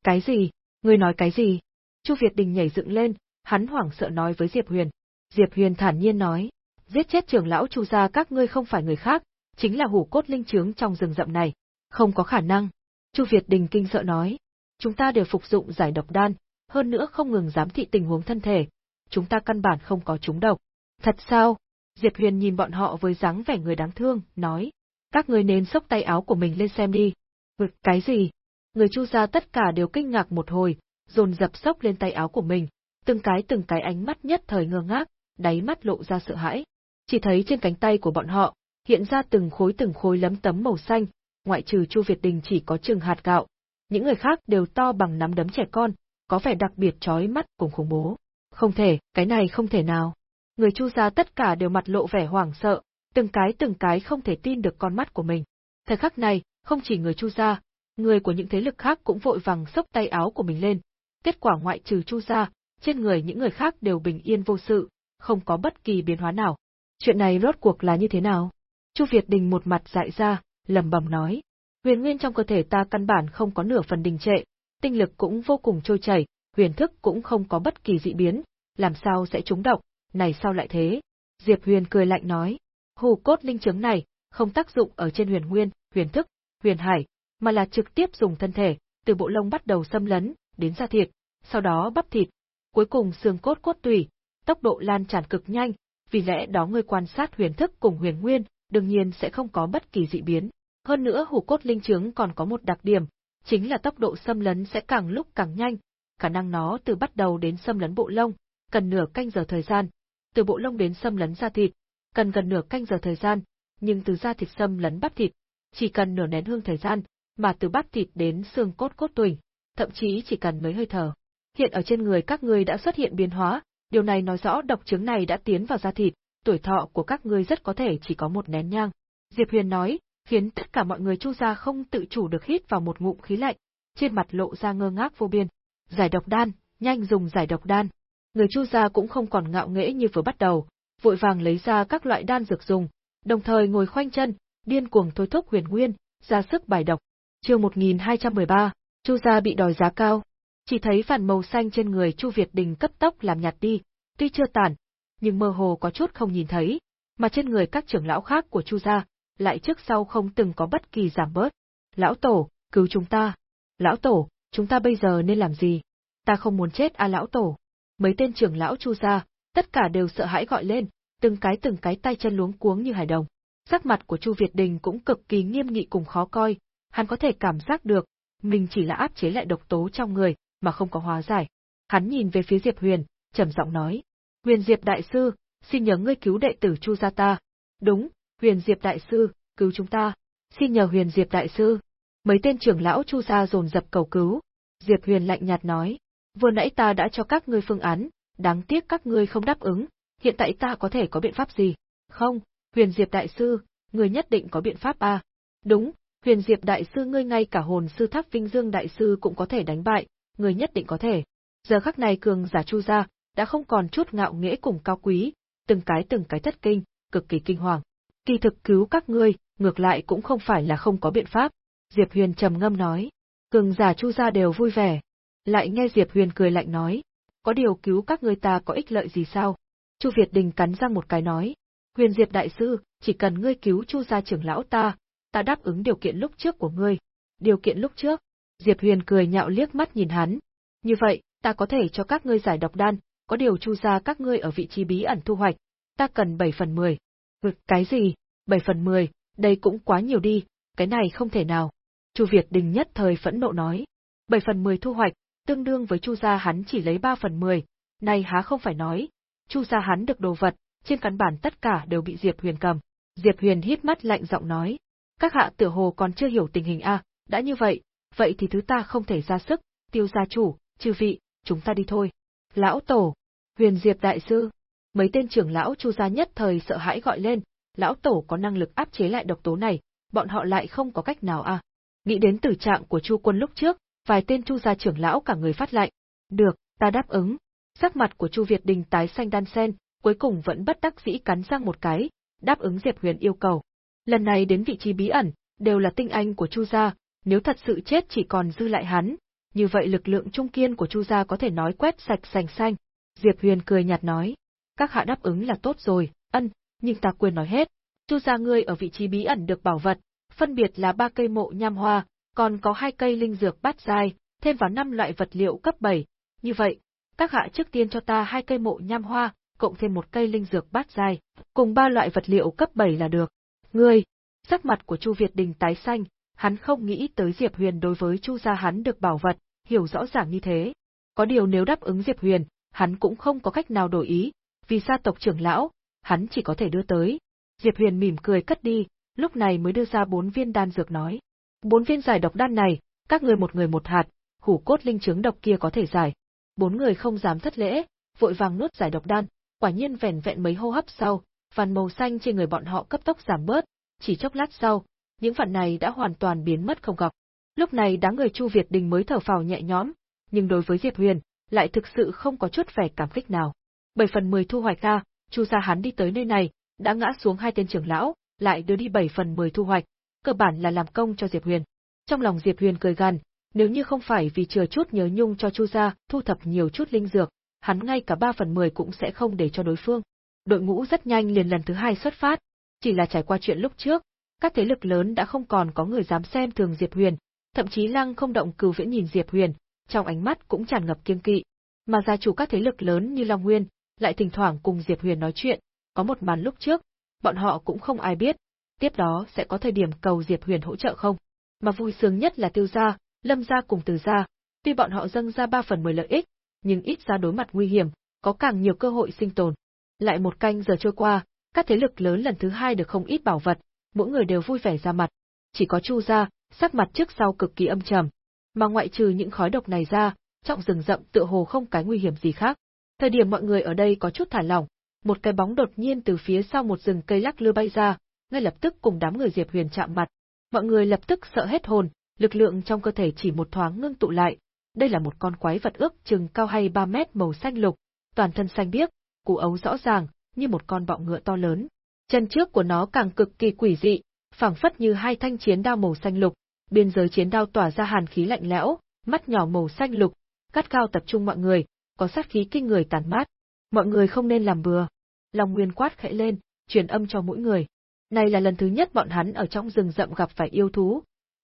Cái gì? Ngươi nói cái gì? Chu Việt Đình nhảy dựng lên, hắn hoảng sợ nói với Diệp Huyền. Diệp Huyền thản nhiên nói, giết chết trưởng lão Chu gia các ngươi không phải người khác, chính là hủ cốt linh trướng trong rừng rậm này. Không có khả năng. Chu Việt Đình kinh sợ nói, chúng ta đều phục dụng giải độc đan, hơn nữa không ngừng giám thị tình huống thân thể, chúng ta căn bản không có trúng độc. Thật sao? Diệp Huyền nhìn bọn họ với dáng vẻ người đáng thương, nói, các ngươi nên xốc tay áo của mình lên xem đi. Vực cái gì? Người Chu gia tất cả đều kinh ngạc một hồi, dồn dập sốc lên tay áo của mình, từng cái từng cái ánh mắt nhất thời ngơ ngác, đáy mắt lộ ra sợ hãi. Chỉ thấy trên cánh tay của bọn họ, hiện ra từng khối từng khối lấm tấm màu xanh, ngoại trừ Chu Việt Đình chỉ có chừng hạt gạo, những người khác đều to bằng nắm đấm trẻ con, có vẻ đặc biệt chói mắt cùng khủng bố. Không thể, cái này không thể nào. Người Chu gia tất cả đều mặt lộ vẻ hoảng sợ, từng cái từng cái không thể tin được con mắt của mình. Thời khắc này, không chỉ người Chu gia, người của những thế lực khác cũng vội vàng xốc tay áo của mình lên. Kết quả ngoại trừ Chu gia, trên người những người khác đều bình yên vô sự, không có bất kỳ biến hóa nào. Chuyện này rốt cuộc là như thế nào? Chu Việt Đình một mặt dại ra, lẩm bẩm nói. Huyền nguyên trong cơ thể ta căn bản không có nửa phần đình trệ, tinh lực cũng vô cùng trôi chảy, huyền thức cũng không có bất kỳ dị biến, làm sao sẽ trúng độc, này sao lại thế? Diệp Huyền cười lạnh nói, hù cốt linh chứng này, không tác dụng ở trên huyền nguyên, huyền thức, huyền hải, mà là trực tiếp dùng thân thể, từ bộ lông bắt đầu xâm lấn, đến da thịt, sau đó bắp thịt, cuối cùng xương cốt cốt tủy, tốc độ lan tràn cực nhanh, vì lẽ đó người quan sát huyền thức cùng huyền nguyên, đương nhiên sẽ không có bất kỳ dị biến. Hơn nữa hủ cốt linh chứng còn có một đặc điểm, chính là tốc độ xâm lấn sẽ càng lúc càng nhanh, khả năng nó từ bắt đầu đến xâm lấn bộ lông, cần nửa canh giờ thời gian, từ bộ lông đến xâm lấn da thịt, cần gần nửa canh giờ thời gian, nhưng từ da thịt xâm lấn bắp thịt, chỉ cần nửa nén hương thời gian, mà từ bắp thịt đến xương cốt cốt tủy, thậm chí chỉ cần mấy hơi thở. Hiện ở trên người các ngươi đã xuất hiện biến hóa, điều này nói rõ độc chứng này đã tiến vào da thịt, tuổi thọ của các ngươi rất có thể chỉ có một nén nhang. Diệp Huyền nói, khiến tất cả mọi người chu gia không tự chủ được hít vào một ngụm khí lạnh, trên mặt lộ ra ngơ ngác vô biên. Giải độc đan, nhanh dùng giải độc đan. Người chu gia cũng không còn ngạo nghễ như vừa bắt đầu, vội vàng lấy ra các loại đan dược dùng, đồng thời ngồi khoanh chân, điên cuồng thôi thúc huyền nguyên, ra sức bài độc. Chương 1213, Chu gia bị đòi giá cao. Chỉ thấy phản màu xanh trên người Chu Việt Đình cấp tốc làm nhạt đi, tuy chưa tàn, nhưng mơ hồ có chút không nhìn thấy, mà trên người các trưởng lão khác của Chu gia, lại trước sau không từng có bất kỳ giảm bớt. Lão tổ, cứu chúng ta. Lão tổ, chúng ta bây giờ nên làm gì? Ta không muốn chết a lão tổ. Mấy tên trưởng lão Chu gia, tất cả đều sợ hãi gọi lên, từng cái từng cái tay chân luống cuống như hải đồng. Sắc mặt của Chu Việt Đình cũng cực kỳ nghiêm nghị cùng khó coi, hắn có thể cảm giác được, mình chỉ là áp chế lại độc tố trong người, mà không có hóa giải. Hắn nhìn về phía Diệp Huyền, trầm giọng nói: "Huyền Diệp đại sư, xin nhờ ngươi cứu đệ tử Chu gia ta." "Đúng, Huyền Diệp đại sư, cứu chúng ta." "Xin nhờ Huyền Diệp đại sư." Mấy tên trưởng lão Chu gia dồn dập cầu cứu. Diệp Huyền lạnh nhạt nói: "Vừa nãy ta đã cho các ngươi phương án, đáng tiếc các ngươi không đáp ứng, hiện tại ta có thể có biện pháp gì?" "Không, Huyền Diệp đại sư, người nhất định có biện pháp a." "Đúng, Huyền Diệp đại sư ngươi ngay cả hồn sư Tháp Vinh Dương đại sư cũng có thể đánh bại, người nhất định có thể." Giờ khắc này cường giả Chu gia đã không còn chút ngạo nghễ cùng cao quý, từng cái từng cái thất kinh, cực kỳ kinh hoàng. Kỳ thực cứu các ngươi, ngược lại cũng không phải là không có biện pháp. Diệp Huyền trầm ngâm nói. Cường giả Chu gia đều vui vẻ. Lại nghe Diệp Huyền cười lạnh nói, có điều cứu các ngươi ta có ích lợi gì sao? Chu Việt Đình cắn răng một cái nói, Huyền Diệp đại sư, chỉ cần ngươi cứu Chu gia trưởng lão ta, ta đáp ứng điều kiện lúc trước của ngươi. Điều kiện lúc trước? Diệp Huyền cười nhạo liếc mắt nhìn hắn. Như vậy, ta có thể cho các ngươi giải độc đan, có điều chu gia các ngươi ở vị trí bí ẩn thu hoạch, ta cần 7 phần 10. Ừ, cái gì? 7 phần 10, đây cũng quá nhiều đi, cái này không thể nào. Chu Việt Đình nhất thời phẫn nộ nói. 7 phần 10 thu hoạch, tương đương với chu gia hắn chỉ lấy 3 phần 10, này há không phải nói. Chu gia hắn được đồ vật, trên căn bản tất cả đều bị Diệp Huyền cầm. Diệp Huyền hít mắt lạnh giọng nói. Các hạ tựa hồ còn chưa hiểu tình hình a, đã như vậy, vậy thì thứ ta không thể ra sức, tiêu gia chủ, chư vị, chúng ta đi thôi. Lão Tổ, Huyền Diệp Đại Sư, mấy tên trưởng lão chu gia nhất thời sợ hãi gọi lên, lão Tổ có năng lực áp chế lại độc tố này, bọn họ lại không có cách nào à. Nghĩ đến tử trạng của chu quân lúc trước, vài tên chu gia trưởng lão cả người phát lạnh. Được, ta đáp ứng. Sắc mặt của chu Việt Đình tái xanh đan sen, cuối cùng vẫn bất đắc dĩ cắn răng một cái, đáp ứng Diệp Huyền yêu cầu. Lần này đến vị trí bí ẩn, đều là tinh anh của chu gia, nếu thật sự chết chỉ còn dư lại hắn, như vậy lực lượng trung kiên của Chu gia có thể nói quét sạch sành xanh. Diệp Huyền cười nhạt nói, các hạ đáp ứng là tốt rồi, ân, nhưng ta quên nói hết. Chu gia ngươi ở vị trí bí ẩn được bảo vật, phân biệt là ba cây mộ nham hoa, còn có hai cây linh dược bát giai, thêm vào năm loại vật liệu cấp 7. Như vậy, các hạ trước tiên cho ta hai cây mộ nham hoa, cộng thêm một cây linh dược bát dài cùng ba loại vật liệu cấp 7 là được. Ngươi, sắc mặt của Chu Việt Đình tái xanh, hắn không nghĩ tới Diệp Huyền đối với Chu gia hắn được bảo vật, hiểu rõ ràng như thế. Có điều nếu đáp ứng Diệp Huyền, hắn cũng không có cách nào đổi ý, vì gia tộc trưởng lão, hắn chỉ có thể đưa tới. Diệp Huyền mỉm cười cất đi, lúc này mới đưa ra bốn viên đan dược nói. Bốn viên giải độc đan này, các người một người một hạt, hủ cốt linh chứng độc kia có thể giải. Bốn người không dám thất lễ, vội vàng nuốt giải độc đan, Quả nhiên vẻn vẹn mấy hô hấp sau, vằn màu xanh trên người bọn họ cấp tốc giảm bớt, chỉ chốc lát sau, những vằn này đã hoàn toàn biến mất không gặp. Lúc này đám người Chu Việt Đình mới thở phào nhẹ nhõm, nhưng đối với Diệp Huyền, lại thực sự không có chút vẻ cảm kích nào. Bảy phần mười thu hoạch ra, Chu gia hắn đi tới nơi này, đã ngã xuống hai tên trưởng lão, lại đưa đi bảy phần mười thu hoạch, cơ bản là làm công cho Diệp Huyền. Trong lòng Diệp Huyền cười gằn, nếu như không phải vì chừa chút nhớ nhung cho Chu gia, thu thập nhiều chút linh dược, hắn ngay cả ba phần mười cũng sẽ không để cho đối phương. Đội ngũ rất nhanh liền lần thứ hai xuất phát, chỉ là trải qua chuyện lúc trước, các thế lực lớn đã không còn có người dám xem thường Diệp Huyền, thậm chí Lăng không động cừu viễn nhìn Diệp Huyền, trong ánh mắt cũng tràn ngập kiêng kỵ. Mà gia chủ các thế lực lớn như Long Nguyên, lại thỉnh thoảng cùng Diệp Huyền nói chuyện, có một màn lúc trước, bọn họ cũng không ai biết, tiếp đó sẽ có thời điểm cầu Diệp Huyền hỗ trợ không. Mà vui sướng nhất là tiêu gia, lâm gia cùng từ gia, tuy bọn họ dâng ra ba phần mười lợi ích, nhưng ít ra đối mặt nguy hiểm, có càng nhiều cơ hội sinh tồn. Lại một canh giờ trôi qua, các thế lực lớn lần thứ hai được không ít bảo vật, mỗi người đều vui vẻ ra mặt. Chỉ có Chu gia, sắc mặt trước sau cực kỳ âm trầm. Mà ngoại trừ những khói độc này ra, trọng rừng rậm tựa hồ không cái nguy hiểm gì khác. Thời điểm mọi người ở đây có chút thả lỏng, một cái bóng đột nhiên từ phía sau một rừng cây lắc lư bay ra, ngay lập tức cùng đám người Diệp Huyền chạm mặt. Mọi người lập tức sợ hết hồn, lực lượng trong cơ thể chỉ một thoáng ngưng tụ lại. Đây là một con quái vật ước chừng cao hay 3 mét màu xanh lục, toàn thân xanh biếc, củ ấu rõ ràng, như một con bọ ngựa to lớn. Chân trước của nó càng cực kỳ quỷ dị, phảng phất như hai thanh chiến đao màu xanh lục, biên giới chiến đao tỏa ra hàn khí lạnh lẽo, mắt nhỏ màu xanh lục, cắt cao tập trung mọi người, có sát khí kinh người tàn mát. Mọi người không nên làm bừa. Long Nguyên quát khẽ lên, truyền âm cho mỗi người. Này là lần thứ nhất bọn hắn ở trong rừng rậm gặp phải yêu thú.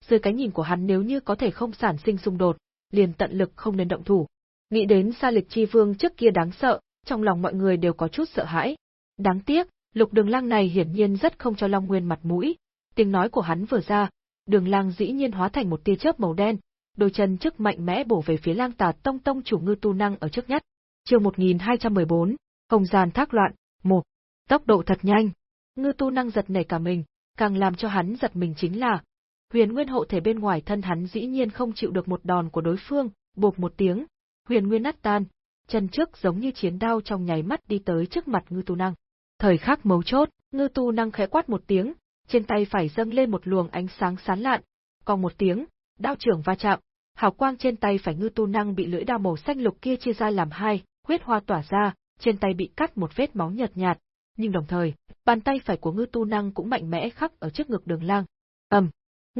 Dưới cái nhìn của hắn nếu như có thể không sản sinh xung đột, liền tận lực không nên động thủ. Nghĩ đến Sa Lịch Chi Vương trước kia đáng sợ, trong lòng mọi người đều có chút sợ hãi. Đáng tiếc, Lục Đường Lang này hiển nhiên rất không cho Long Nguyên mặt mũi. Tiếng nói của hắn vừa ra, Đường Lang dĩ nhiên hóa thành một tia chớp màu đen, đôi chân trước mạnh mẽ bổ về phía Lang Tà Tông Tông chủ Ngư Tu Năng ở trước nhất. Chương 1214, không gian thác loạn, một Tốc độ thật nhanh. Ngư Tu Năng giật nảy cả mình, càng làm cho hắn giật mình chính là Huyền Nguyên hộ thể bên ngoài thân hắn dĩ nhiên không chịu được một đòn của đối phương, bộp một tiếng, Huyền Nguyên nát tan, chân trước giống như chiến đao trong nháy mắt đi tới trước mặt Ngư Tu Năng. Thời khắc mấu chốt, Ngư Tu Năng khẽ quát một tiếng, trên tay phải dâng lên một luồng ánh sáng sáng lạn, còn một tiếng, đao trưởng va chạm, hào quang trên tay phải Ngư Tu Năng bị lưỡi đao màu xanh lục kia chia ra làm hai, huyết hoa tỏa ra, trên tay bị cắt một vết máu nhợt nhạt, nhưng đồng thời, bàn tay phải của Ngư Tu Năng cũng mạnh mẽ khắc ở trước ngực Đường Lang. Ầm,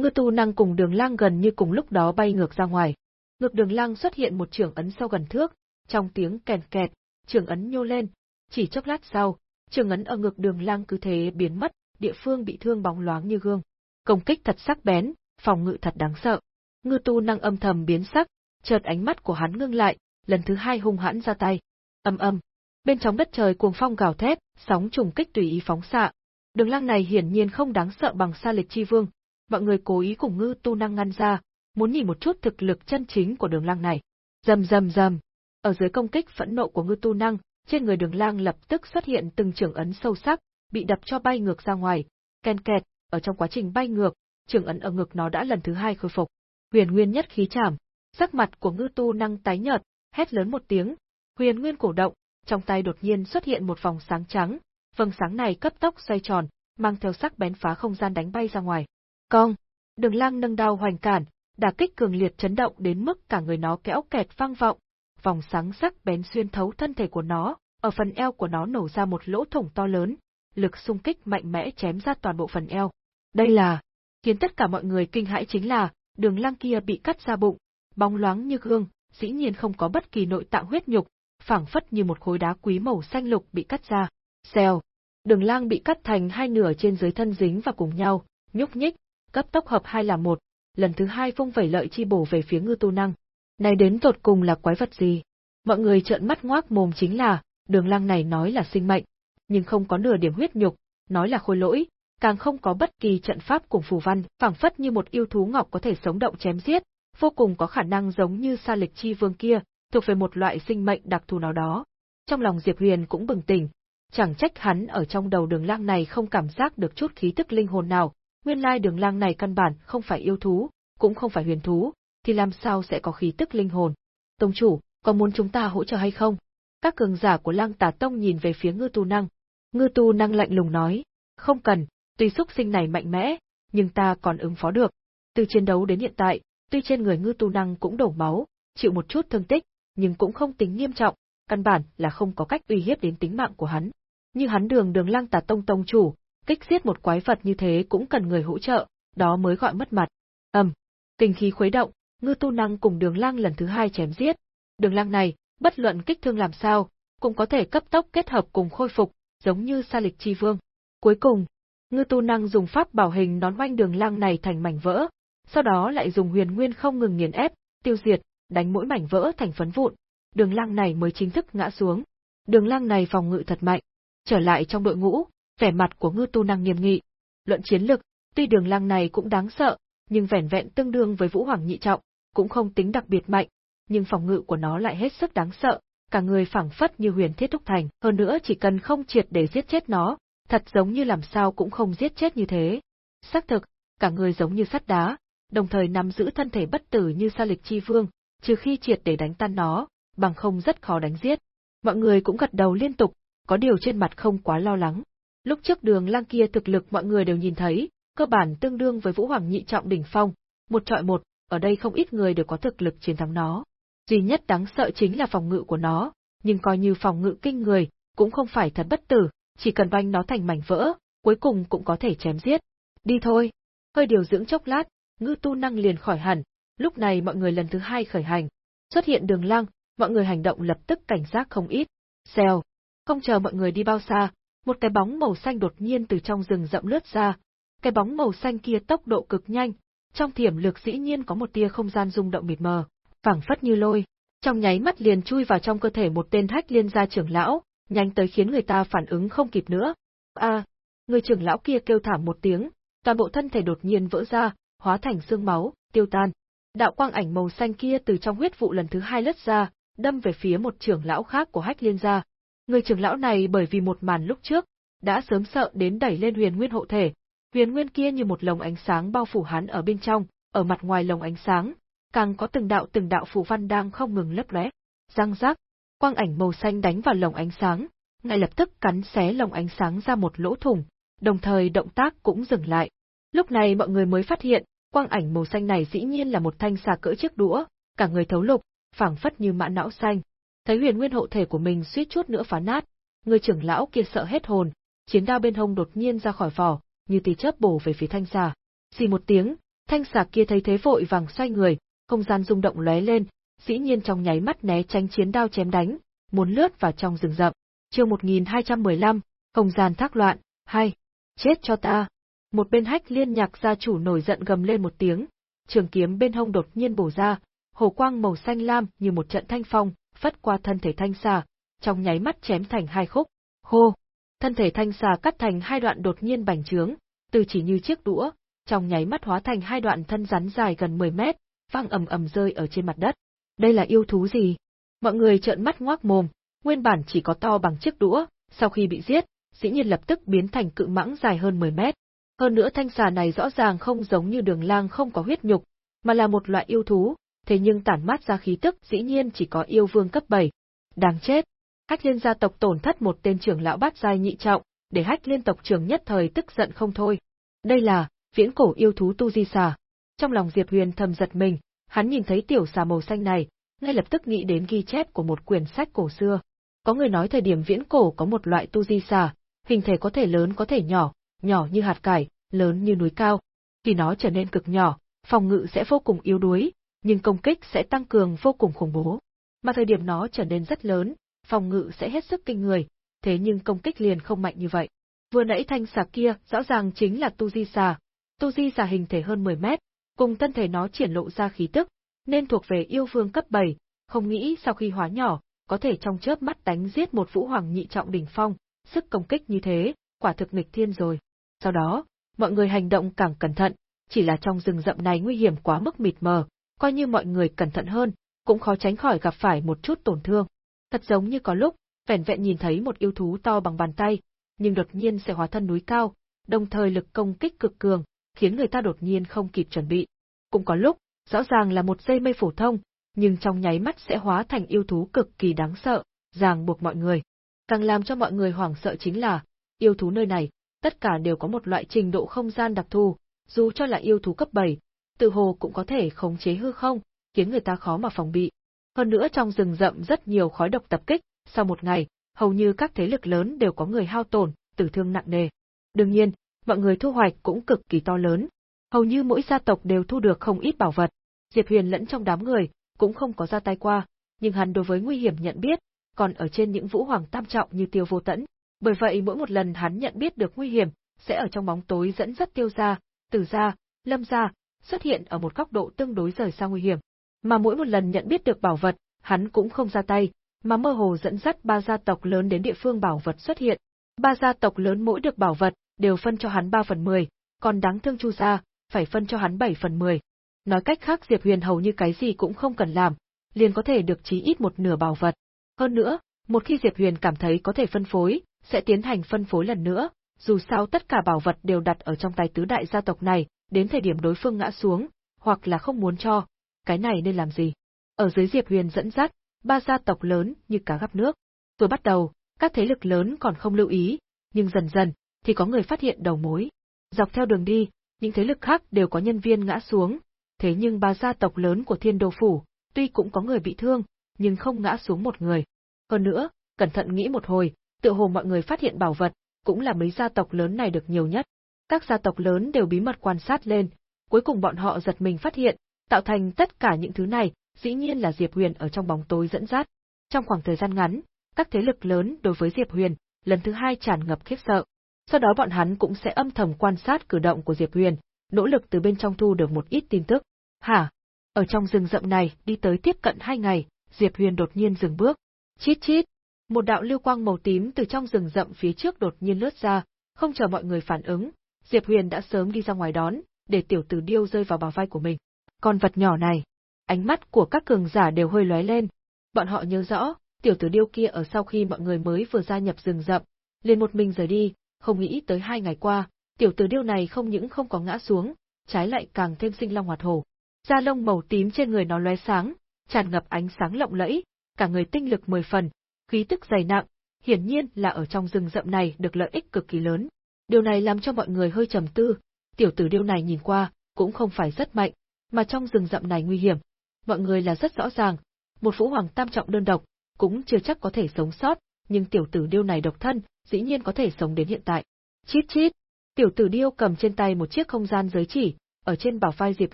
Ngư Tu Năng cùng Đường Lang gần như cùng lúc đó bay ngược ra ngoài. Ngực Đường Lang xuất hiện một trường ấn sâu gần thước, trong tiếng kèn kẹt, trường ấn nhô lên, chỉ chốc lát sau, trường ấn ở ngực Đường Lang cứ thế biến mất, địa phương bị thương bóng loáng như gương. Công kích thật sắc bén, phòng ngự thật đáng sợ. Ngư Tu Năng âm thầm biến sắc, chợt ánh mắt của hắn ngưng lại, lần thứ hai hung hãn ra tay. Âm âm, bên trong đất trời cuồng phong gào thét, sóng trùng kích tùy ý phóng xạ. Đường lang này hiển nhiên không đáng sợ bằng Sa Lịch Chi Vương, mọi người cố ý cùng Ngư Tu Năng ngăn ra, muốn nhìn một chút thực lực chân chính của Đường Lang này. Rầm rầm rầm, ở dưới công kích phẫn nộ của Ngư Tu Năng, trên người Đường Lang lập tức xuất hiện từng trường ấn sâu sắc, bị đập cho bay ngược ra ngoài, ken kẹt, ở trong quá trình bay ngược, trường ấn ở ngực nó đã lần thứ hai khôi phục. Huyền Nguyên nhất khí chảm, sắc mặt của Ngư Tu Năng tái nhợt, hét lớn một tiếng, Huyền Nguyên cổ động, trong tay đột nhiên xuất hiện một vòng sáng trắng, vầng sáng này cấp tốc xoay tròn, mang theo sắc bén phá không gian đánh bay ra ngoài. Cong, Đường Lang nâng đao hoành cản, đả kích cường liệt chấn động đến mức cả người nó kéo kẹt vang vọng, vòng sáng sắc bén xuyên thấu thân thể của nó, ở phần eo của nó nổ ra một lỗ thủng to lớn, lực xung kích mạnh mẽ chém ra toàn bộ phần eo. Đây là, khiến tất cả mọi người kinh hãi chính là, đường lang kia bị cắt ra bụng, bóng loáng như gương, dĩ nhiên không có bất kỳ nội tạng huyết nhục, phảng phất như một khối đá quý màu xanh lục bị cắt ra. Xèo, đường lang bị cắt thành hai nửa trên dưới thân dính vào cùng nhau, nhúc nhích, cấp tốc hợp hai là một, lần thứ hai vung vẩy lợi chi bổ về phía ngư tu năng. Này đến tột cùng là quái vật gì? Mọi người trợn mắt ngoác mồm chính là, đường lang này nói là sinh mệnh, nhưng không có nửa điểm huyết nhục, nói là khôi lỗi, càng không có bất kỳ trận pháp cùng phù văn, phảng phất như một yêu thú ngọc có thể sống động chém giết, vô cùng có khả năng giống như Sa Lịch Chi Vương kia, thuộc về một loại sinh mệnh đặc thù nào đó. Trong lòng Diệp Huyền cũng bừng tỉnh, chẳng trách hắn ở trong đầu đường lang này không cảm giác được chút khí tức linh hồn nào, nguyên lai đường lang này căn bản không phải yêu thú, cũng không phải huyền thú, thì làm sao sẽ có khí tức linh hồn. Tông chủ, có muốn chúng ta hỗ trợ hay không? Các cường giả của lang Tà Tông nhìn về phía Ngư Tu Năng. Ngư Tu Năng lạnh lùng nói, không cần, tuy xúc sinh này mạnh mẽ, nhưng ta còn ứng phó được. Từ chiến đấu đến hiện tại, tuy trên người Ngư Tu Năng cũng đổ máu, chịu một chút thương tích, nhưng cũng không tính nghiêm trọng, căn bản là không có cách uy hiếp đến tính mạng của hắn. Như hắn đường đường lang Tà Tông tông chủ, kích giết một quái vật như thế cũng cần người hỗ trợ, đó mới gọi mất mặt. Ầm, kinh khí khuấy động, Ngư Tu Năng cùng Đường Lang lần thứ hai chém giết. Đường Lang này, bất luận kích thương làm sao, cũng có thể cấp tốc kết hợp cùng khôi phục, giống như Sa Lịch Chi Vương. Cuối cùng, Ngư Tu Năng dùng pháp bảo hình nón oanh Đường Lang này thành mảnh vỡ, sau đó lại dùng huyền nguyên không ngừng nghiền ép, tiêu diệt, đánh mỗi mảnh vỡ thành phấn vụn. Đường Lang này mới chính thức ngã xuống. Đường Lang này phòng ngự thật mạnh. Trở lại trong đội ngũ, vẻ mặt của Ngư Tu Năng nghiêm nghị. Luận chiến lực, tuy Đường lang này cũng đáng sợ, nhưng vẻn vẹn tương đương với Vũ Hoàng nhị trọng, cũng không tính đặc biệt mạnh, nhưng phòng ngự của nó lại hết sức đáng sợ, cả người phảng phất như huyền thiết thúc thành, hơn nữa chỉ cần không triệt để giết chết nó, thật giống như làm sao cũng không giết chết như thế. Xác thực, cả người giống như sắt đá, đồng thời nắm giữ thân thể bất tử như sa lịch chi vương, trừ khi triệt để đánh tan nó, bằng không rất khó đánh giết. Mọi người cũng gật đầu liên tục, có điều trên mặt không quá lo lắng. Lúc trước đường lang kia thực lực mọi người đều nhìn thấy, cơ bản tương đương với Vũ Hoàng nhị trọng đỉnh phong, một trọi một, ở đây không ít người đều có thực lực chiến thắng nó. Duy nhất đáng sợ chính là phòng ngự của nó, nhưng coi như phòng ngự kinh người, cũng không phải thật bất tử, chỉ cần banh nó thành mảnh vỡ, cuối cùng cũng có thể chém giết. Đi thôi. Hơi điều dưỡng chốc lát, ngư tu năng liền khỏi hẳn, lúc này mọi người lần thứ hai khởi hành. Xuất hiện đường lăng, mọi người hành động lập tức cảnh giác không ít. Xèo. Không chờ mọi người đi bao xa, một cái bóng màu xanh đột nhiên từ trong rừng rậm lướt ra. Cái bóng màu xanh kia tốc độ cực nhanh, trong thiểm lược dĩ nhiên có một tia không gian rung động mịt mờ, phảng phất như lôi, trong nháy mắt liền chui vào trong cơ thể một tên hách liên gia trưởng lão, nhanh tới khiến người ta phản ứng không kịp nữa. A, người trưởng lão kia kêu thảm một tiếng, toàn bộ thân thể đột nhiên vỡ ra, hóa thành xương máu, tiêu tan. Đạo quang ảnh màu xanh kia từ trong huyết vụ lần thứ hai lướt ra, đâm về phía một trưởng lão khác của hách liên gia. Người trưởng lão này bởi vì một màn lúc trước, đã sớm sợ đến đẩy lên huyền nguyên hộ thể, Huyền nguyên kia như một lồng ánh sáng bao phủ hắn ở bên trong, ở mặt ngoài lồng ánh sáng, càng có từng đạo từng đạo phù văn đang không ngừng lấp lóe. Răng rác, quang ảnh màu xanh đánh vào lồng ánh sáng, ngay lập tức cắn xé lồng ánh sáng ra một lỗ thủng, đồng thời động tác cũng dừng lại. Lúc này mọi người mới phát hiện, quang ảnh màu xanh này dĩ nhiên là một thanh xà cỡ chiếc đũa, cả người thấu lục, phảng phất như mã não xanh. Thấy huyền nguyên hộ thể của mình suýt chút nữa phá nát, người trưởng lão kia sợ hết hồn, chiến đao bên hông đột nhiên ra khỏi vỏ, như tia chớp bổ về phía thanh xà. Xì một tiếng, thanh xà kia thấy thế vội vàng xoay người, không gian rung động lóe lên, dĩ nhiên trong nháy mắt né tránh chiến đao chém đánh, muốn lướt vào trong rừng rậm. Chương 1215, không gian thác loạn, hay chết cho ta. Một bên hách liên nhạc gia chủ nổi giận gầm lên một tiếng, trường kiếm bên hông đột nhiên bổ ra, hồ quang màu xanh lam như một trận thanh phong, phất qua thân thể thanh xà, trong nháy mắt chém thành hai khúc. Hô! thân thể thanh xà cắt thành hai đoạn đột nhiên bành trướng, từ chỉ như chiếc đũa, trong nháy mắt hóa thành hai đoạn thân rắn dài gần 10 mét, vang ầm ầm rơi ở trên mặt đất. Đây là yêu thú gì? Mọi người trợn mắt ngoác mồm, nguyên bản chỉ có to bằng chiếc đũa, sau khi bị giết, dĩ nhiên lập tức biến thành cự mãng dài hơn 10 mét. Hơn nữa thanh xà này rõ ràng không giống như đường lang không có huyết nhục, mà là một loại yêu thú, thế nhưng tản mát ra khí tức dĩ nhiên chỉ có yêu vương cấp 7. Đáng chết, Hách liên gia tộc tổn thất một tên trưởng lão bát giai nhị trọng, để hách liên tộc trưởng nhất thời tức giận không thôi. Đây là, viễn cổ yêu thú tu di xà. Trong lòng Diệp Huyền thầm giật mình, hắn nhìn thấy tiểu xà màu xanh này, ngay lập tức nghĩ đến ghi chép của một quyển sách cổ xưa. Có người nói thời điểm viễn cổ có một loại tu di xà, hình thể có thể lớn có thể nhỏ, nhỏ như hạt cải, lớn như núi cao. Khi nó trở nên cực nhỏ, phòng ngự sẽ vô cùng yếu đuối, nhưng công kích sẽ tăng cường vô cùng khủng bố. Mà thời điểm nó trở nên rất lớn, phòng ngự sẽ hết sức kinh người, thế nhưng công kích liền không mạnh như vậy. Vừa nãy thanh xà kia rõ ràng chính là tu di xà. Tu di xà hình thể hơn 10 mét, cùng thân thể nó triển lộ ra khí tức, nên thuộc về yêu vương cấp 7, không nghĩ sau khi hóa nhỏ, có thể trong chớp mắt đánh giết một vũ hoàng nhị trọng đỉnh phong, sức công kích như thế, quả thực nghịch thiên rồi. Sau đó, mọi người hành động càng cẩn thận, chỉ là trong rừng rậm này nguy hiểm quá mức mịt mờ, coi như mọi người cẩn thận hơn, cũng khó tránh khỏi gặp phải một chút tổn thương. Thật giống như có lúc, vẻn vẹn nhìn thấy một yêu thú to bằng bàn tay, nhưng đột nhiên sẽ hóa thân núi cao, đồng thời lực công kích cực cường, khiến người ta đột nhiên không kịp chuẩn bị. Cũng có lúc, rõ ràng là một dây mây phổ thông, nhưng trong nháy mắt sẽ hóa thành yêu thú cực kỳ đáng sợ, ràng buộc mọi người. Càng làm cho mọi người hoảng sợ chính là, yêu thú nơi này, tất cả đều có một loại trình độ không gian đặc thù, dù cho là yêu thú cấp 7, tự hồ cũng có thể khống chế hư không, khiến người ta khó mà phòng bị. Hơn nữa trong rừng rậm rất nhiều khói độc tập kích, sau một ngày, hầu như các thế lực lớn đều có người hao tổn, tử thương nặng nề. Đương nhiên, mọi người thu hoạch cũng cực kỳ to lớn. Hầu như mỗi gia tộc đều thu được không ít bảo vật. Diệp Huyền lẫn trong đám người, cũng không có ra tay qua, nhưng hắn đối với nguy hiểm nhận biết, còn ở trên những vũ hoàng tam trọng như tiêu vô tẫn. Bởi vậy mỗi một lần hắn nhận biết được nguy hiểm, sẽ ở trong bóng tối dẫn dắt tiêu gia, tử gia, lâm gia, xuất hiện ở một góc độ tương đối rời xa nguy hiểm. Mà mỗi một lần nhận biết được bảo vật, hắn cũng không ra tay, mà mơ hồ dẫn dắt ba gia tộc lớn đến địa phương bảo vật xuất hiện. Ba gia tộc lớn mỗi được bảo vật, đều phân cho hắn 3 phần 10, còn đáng thương Chu gia, phải phân cho hắn 7 phần 10. Nói cách khác Diệp Huyền hầu như cái gì cũng không cần làm, liền có thể được chí ít một nửa bảo vật. Hơn nữa, một khi Diệp Huyền cảm thấy có thể phân phối, sẽ tiến hành phân phối lần nữa, dù sao tất cả bảo vật đều đặt ở trong tay tứ đại gia tộc này, đến thời điểm đối phương ngã xuống, hoặc là không muốn cho, cái này nên làm gì? Ở dưới Diệp Huyền dẫn dắt, ba gia tộc lớn như cá gắp nước. Vừa bắt đầu, các thế lực lớn còn không lưu ý, nhưng dần dần, thì có người phát hiện đầu mối. Dọc theo đường đi, những thế lực khác đều có nhân viên ngã xuống, thế nhưng ba gia tộc lớn của thiên đô phủ, tuy cũng có người bị thương, nhưng không ngã xuống một người. Hơn nữa, cẩn thận nghĩ một hồi, tự hồ mọi người phát hiện bảo vật, cũng là mấy gia tộc lớn này được nhiều nhất. Các gia tộc lớn đều bí mật quan sát lên, cuối cùng bọn họ giật mình phát hiện, tạo thành tất cả những thứ này, dĩ nhiên là Diệp Huyền ở trong bóng tối dẫn dắt. Trong khoảng thời gian ngắn, các thế lực lớn đối với Diệp Huyền, lần thứ hai tràn ngập khiếp sợ. Sau đó bọn hắn cũng sẽ âm thầm quan sát cử động của Diệp Huyền, nỗ lực từ bên trong thu được một ít tin tức. Hả? Ở trong rừng rậm này, đi tới tiếp cận hai ngày, Diệp Huyền đột nhiên dừng bước. Chít chít! Một đạo lưu quang màu tím từ trong rừng rậm phía trước đột nhiên lướt ra, không chờ mọi người phản ứng, Diệp Huyền đã sớm đi ra ngoài đón, để tiểu tử điêu rơi vào bào vai của mình. Con vật nhỏ này, ánh mắt của các cường giả đều hơi lóe lên. Bọn họ nhớ rõ, tiểu tử điêu kia ở sau khi mọi người mới vừa gia nhập rừng rậm, liền một mình rời đi, không nghĩ tới hai ngày qua, tiểu tử điêu này không những không có ngã xuống, trái lại càng thêm sinh long hoạt hổ. Da lông màu tím trên người nó lóe sáng, tràn ngập ánh sáng lộng lẫy, cả người tinh lực mười phần, khí tức dày nặng, hiển nhiên là ở trong rừng rậm này được lợi ích cực kỳ lớn. Điều này làm cho mọi người hơi trầm tư, tiểu tử điêu này nhìn qua, cũng không phải rất mạnh, mà trong rừng rậm này nguy hiểm. Mọi người là rất rõ ràng, một vũ hoàng tam trọng đơn độc, cũng chưa chắc có thể sống sót, nhưng tiểu tử điêu này độc thân, dĩ nhiên có thể sống đến hiện tại. Chít chít, tiểu tử điêu cầm trên tay một chiếc không gian giới chỉ, ở trên bảo vai Diệp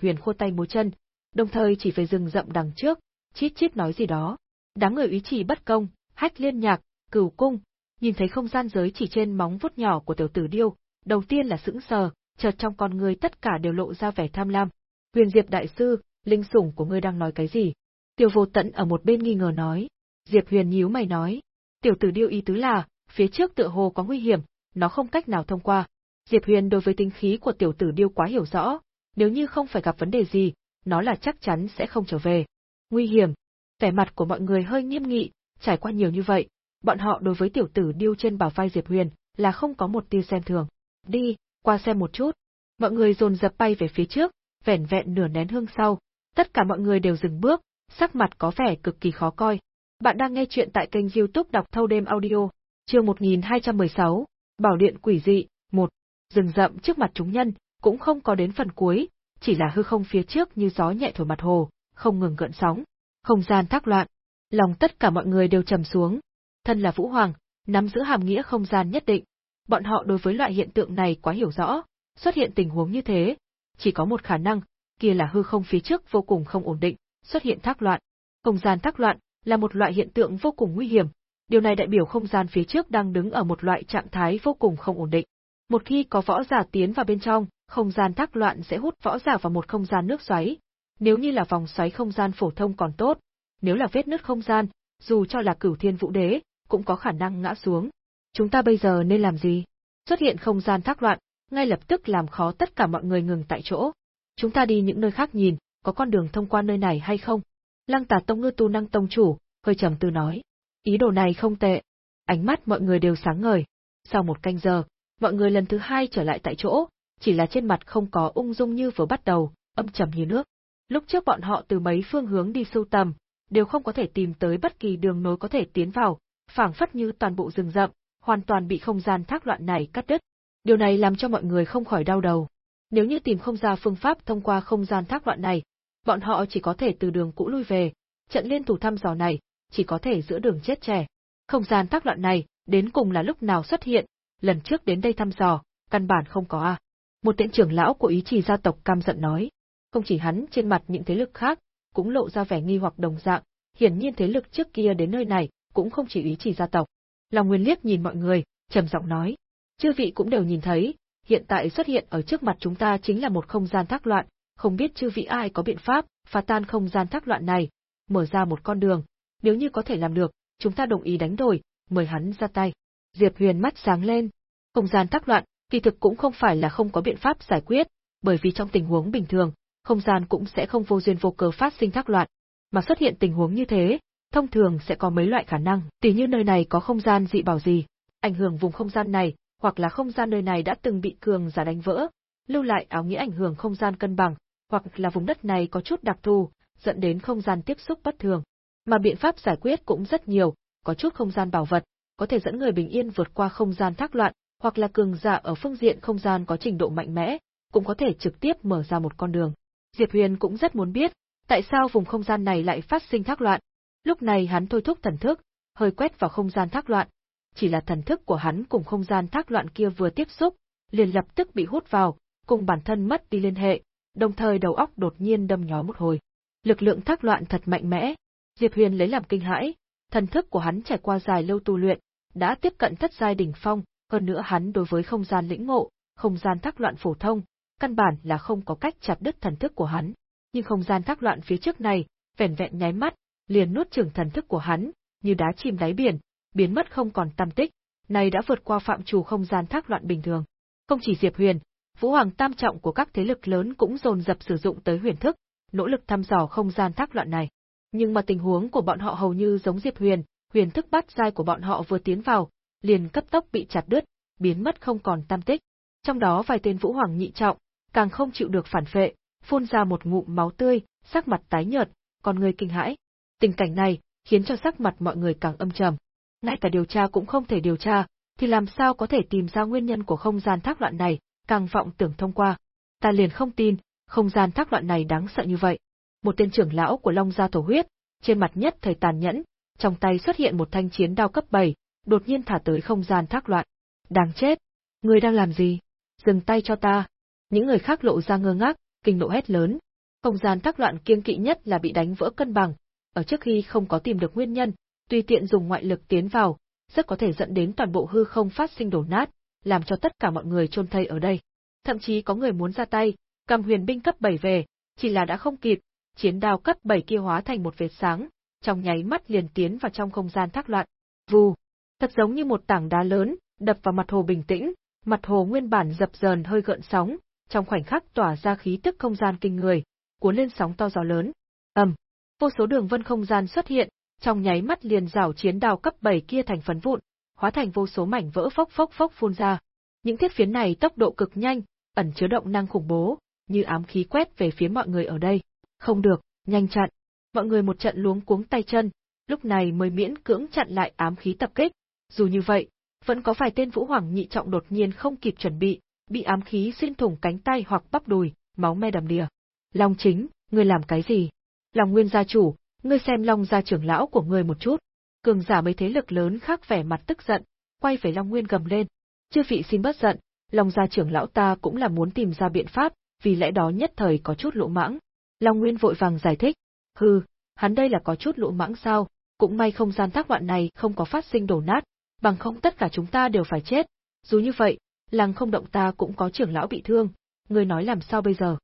Huyền khô tay múa chân, đồng thời chỉ về rừng rậm đằng trước, chít chít nói gì đó. Đám người ý chỉ bất công, hách liên nhạc, cửu cung, nhìn thấy không gian giới chỉ trên móng vuốt nhỏ của tiểu tử điêu, đầu tiên là sững sờ, chợt trong con người tất cả đều lộ ra vẻ tham lam. Huyền Diệp đại sư, linh sủng của ngươi đang nói cái gì? Tiêu Vô Tận ở một bên nghi ngờ nói. Diệp Huyền nhíu mày nói, tiểu tử điêu ý tứ là, phía trước tựa hồ có nguy hiểm, nó không cách nào thông qua. Diệp Huyền đối với tính khí của tiểu tử điêu quá hiểu rõ, nếu như không phải gặp vấn đề gì, nó là chắc chắn sẽ không trở về. Nguy hiểm. Vẻ mặt của mọi người hơi nghiêm nghị, trải qua nhiều như vậy, bọn họ đối với tiểu tử điêu trên bảo vai Diệp Huyền là không có một tia xem thường. Đi, qua xem một chút. Mọi người dồn dập bay về phía trước, vẻn vẹn nửa nén hương sau, tất cả mọi người đều dừng bước, sắc mặt có vẻ cực kỳ khó coi. Bạn đang nghe chuyện tại kênh youtube đọc thâu đêm audio, chương 1216, Bảo điện quỷ dị, 1. Rừng rậm trước mặt chúng nhân, cũng không có đến phần cuối, chỉ là hư không phía trước như gió nhẹ thổi mặt hồ, không ngừng gợn sóng. Không gian thác loạn, lòng tất cả mọi người đều trầm xuống. Thân là Vũ Hoàng, nắm giữ hàm nghĩa không gian nhất định. Bọn họ đối với loại hiện tượng này quá hiểu rõ, xuất hiện tình huống như thế, chỉ có một khả năng, kia là hư không phía trước vô cùng không ổn định, xuất hiện thác loạn. Không gian thác loạn là một loại hiện tượng vô cùng nguy hiểm, điều này đại biểu không gian phía trước đang đứng ở một loại trạng thái vô cùng không ổn định. Một khi có võ giả tiến vào bên trong, không gian thác loạn sẽ hút võ giả vào một không gian nước xoáy. Nếu như là vòng xoáy không gian phổ thông còn tốt, nếu là vết nứt không gian, dù cho là cửu thiên vũ đế, cũng có khả năng ngã xuống. Chúng ta bây giờ nên làm gì? Xuất hiện không gian thác loạn, ngay lập tức làm khó tất cả mọi người ngừng tại chỗ. Chúng ta đi những nơi khác nhìn, có con đường thông qua nơi này hay không? Lăng tà tông ngư tu năng tông chủ, hơi trầm tư nói. Ý đồ này không tệ. Ánh mắt mọi người đều sáng ngời. Sau một canh giờ, mọi người lần thứ hai trở lại tại chỗ, chỉ là trên mặt không có ung dung như vừa bắt đầu, âm trầm như nước. Lúc trước bọn họ từ mấy phương hướng đi sưu tầm, đều không có thể tìm tới bất kỳ đường nối có thể tiến vào, phảng phất như toàn bộ rừng rậm, hoàn toàn bị không gian thác loạn này cắt đứt. Điều này làm cho mọi người không khỏi đau đầu. Nếu như tìm không ra phương pháp thông qua không gian thác loạn này, bọn họ chỉ có thể từ đường cũ lui về, trận liên thủ thăm dò này, chỉ có thể giữa đường chết trẻ. Không gian thác loạn này, đến cùng là lúc nào xuất hiện, lần trước đến đây thăm dò, căn bản không có a. Một tiện trưởng lão của ý trì gia tộc cam giận nói. Không chỉ hắn trên mặt những thế lực khác, cũng lộ ra vẻ nghi hoặc đồng dạng, hiển nhiên thế lực trước kia đến nơi này, cũng không chỉ ý chỉ gia tộc. Long Nguyên liếc nhìn mọi người, trầm giọng nói. Chư vị cũng đều nhìn thấy, hiện tại xuất hiện ở trước mặt chúng ta chính là một không gian thác loạn, không biết chư vị ai có biện pháp, phá tan không gian thác loạn này, mở ra một con đường, nếu như có thể làm được, chúng ta đồng ý đánh đổi, mời hắn ra tay. Diệp Huyền mắt sáng lên. Không gian thác loạn, kỳ thực cũng không phải là không có biện pháp giải quyết, bởi vì trong tình huống bình thường, không gian cũng sẽ không vô duyên vô cớ phát sinh thác loạn. Mà xuất hiện tình huống như thế, thông thường sẽ có mấy loại khả năng, tỉ như nơi này có không gian dị bảo gì, ảnh hưởng vùng không gian này, hoặc là không gian nơi này đã từng bị cường giả đánh vỡ, lưu lại áo nghĩa ảnh hưởng không gian cân bằng, hoặc là vùng đất này có chút đặc thù, dẫn đến không gian tiếp xúc bất thường. Mà biện pháp giải quyết cũng rất nhiều, có chút không gian bảo vật, có thể dẫn người bình yên vượt qua không gian thác loạn, hoặc là cường giả ở phương diện không gian có trình độ mạnh mẽ, cũng có thể trực tiếp mở ra một con đường. Diệp Huyền cũng rất muốn biết, tại sao vùng không gian này lại phát sinh thác loạn. Lúc này hắn thôi thúc thần thức, hơi quét vào không gian thác loạn. Chỉ là thần thức của hắn cùng không gian thác loạn kia vừa tiếp xúc, liền lập tức bị hút vào, cùng bản thân mất đi liên hệ, đồng thời đầu óc đột nhiên đâm nhó một hồi. Lực lượng thác loạn thật mạnh mẽ, Diệp Huyền lấy làm kinh hãi, thần thức của hắn trải qua dài lâu tu luyện, đã tiếp cận thất giai đỉnh phong, hơn nữa hắn đối với không gian lĩnh ngộ, không gian thác loạn phổ thông, căn bản là không có cách chặt đứt thần thức của hắn. Nhưng không gian thác loạn phía trước này, vẻn vẹn nháy mắt, liền nuốt chửng thần thức của hắn, như đá chìm đáy biển, biến mất không còn tăm tích, này đã vượt qua phạm trù không gian thác loạn bình thường. Không chỉ Diệp Huyền, Vũ Hoàng tam trọng của các thế lực lớn cũng dồn dập sử dụng tới huyền thức, nỗ lực thăm dò không gian thác loạn này. Nhưng mà tình huống của bọn họ hầu như giống Diệp Huyền, huyền thức bát giai của bọn họ vừa tiến vào, liền cấp tốc bị chặt đứt, biến mất không còn tam tích. Trong đó vài tên Vũ Hoàng nhị trọng, càng không chịu được phản phệ, phun ra một ngụm máu tươi, sắc mặt tái nhợt, còn người kinh hãi. Tình cảnh này khiến cho sắc mặt mọi người càng âm trầm. Ngay cả điều tra cũng không thể điều tra, thì làm sao có thể tìm ra nguyên nhân của không gian thác loạn này, càng vọng tưởng thông qua. Ta liền không tin, không gian thác loạn này đáng sợ như vậy. Một tên trưởng lão của Long gia thổ huyết, trên mặt nhất thời tàn nhẫn, trong tay xuất hiện một thanh chiến đao cấp 7, đột nhiên thả tới không gian thác loạn. Đáng chết! Người đang làm gì? Dừng tay cho ta! Những người khác lộ ra ngơ ngác, kinh nộ hét lớn. Không gian thác loạn kiêng kỵ nhất là bị đánh vỡ cân bằng, ở trước khi không có tìm được nguyên nhân, tùy tiện dùng ngoại lực tiến vào, rất có thể dẫn đến toàn bộ hư không phát sinh đổ nát, làm cho tất cả mọi người chôn thây ở đây. Thậm chí có người muốn ra tay, cầm huyền binh cấp 7 về, chỉ là đã không kịp, chiến đao cấp 7 kia hóa thành một vệt sáng, trong nháy mắt liền tiến vào trong không gian thác loạn. Vù, thật giống như một tảng đá lớn, đập vào mặt hồ bình tĩnh, mặt hồ nguyên bản dập dờn hơi gợn sóng, trong khoảnh khắc tỏa ra khí tức không gian kinh người, cuốn lên sóng to gió lớn. Ầm, vô số đường vân không gian xuất hiện, trong nháy mắt liền rảo chiến đao cấp 7 kia thành phấn vụn, hóa thành vô số mảnh vỡ phốc phốc phốc phun ra. Những thiết phiến này tốc độ cực nhanh, ẩn chứa động năng khủng bố, như ám khí quét về phía mọi người ở đây. Không được, nhanh chặn. Mọi người một trận luống cuống tay chân, lúc này mới miễn cưỡng chặn lại ám khí tập kích. Dù như vậy, vẫn có vài tên vũ hoàng nhị trọng đột nhiên không kịp chuẩn bị, bị ám khí xuyên thủng cánh tay hoặc bắp đùi, máu me đầm đìa. Long chính, ngươi làm cái gì? Long nguyên gia chủ, ngươi xem Long gia trưởng lão của ngươi một chút. Cường giả mấy thế lực lớn khác vẻ mặt tức giận, quay về Long Nguyên gầm lên. Chư vị xin bất giận, Long gia trưởng lão ta cũng là muốn tìm ra biện pháp, vì lẽ đó nhất thời có chút lỗ mãng. Long Nguyên vội vàng giải thích, hừ, hắn đây là có chút lỗ mãng sao, cũng may không gian tác loạn này không có phát sinh đổ nát, bằng không tất cả chúng ta đều phải chết. Dù như vậy, làng không động ta cũng có trưởng lão bị thương, ngươi nói làm sao bây giờ?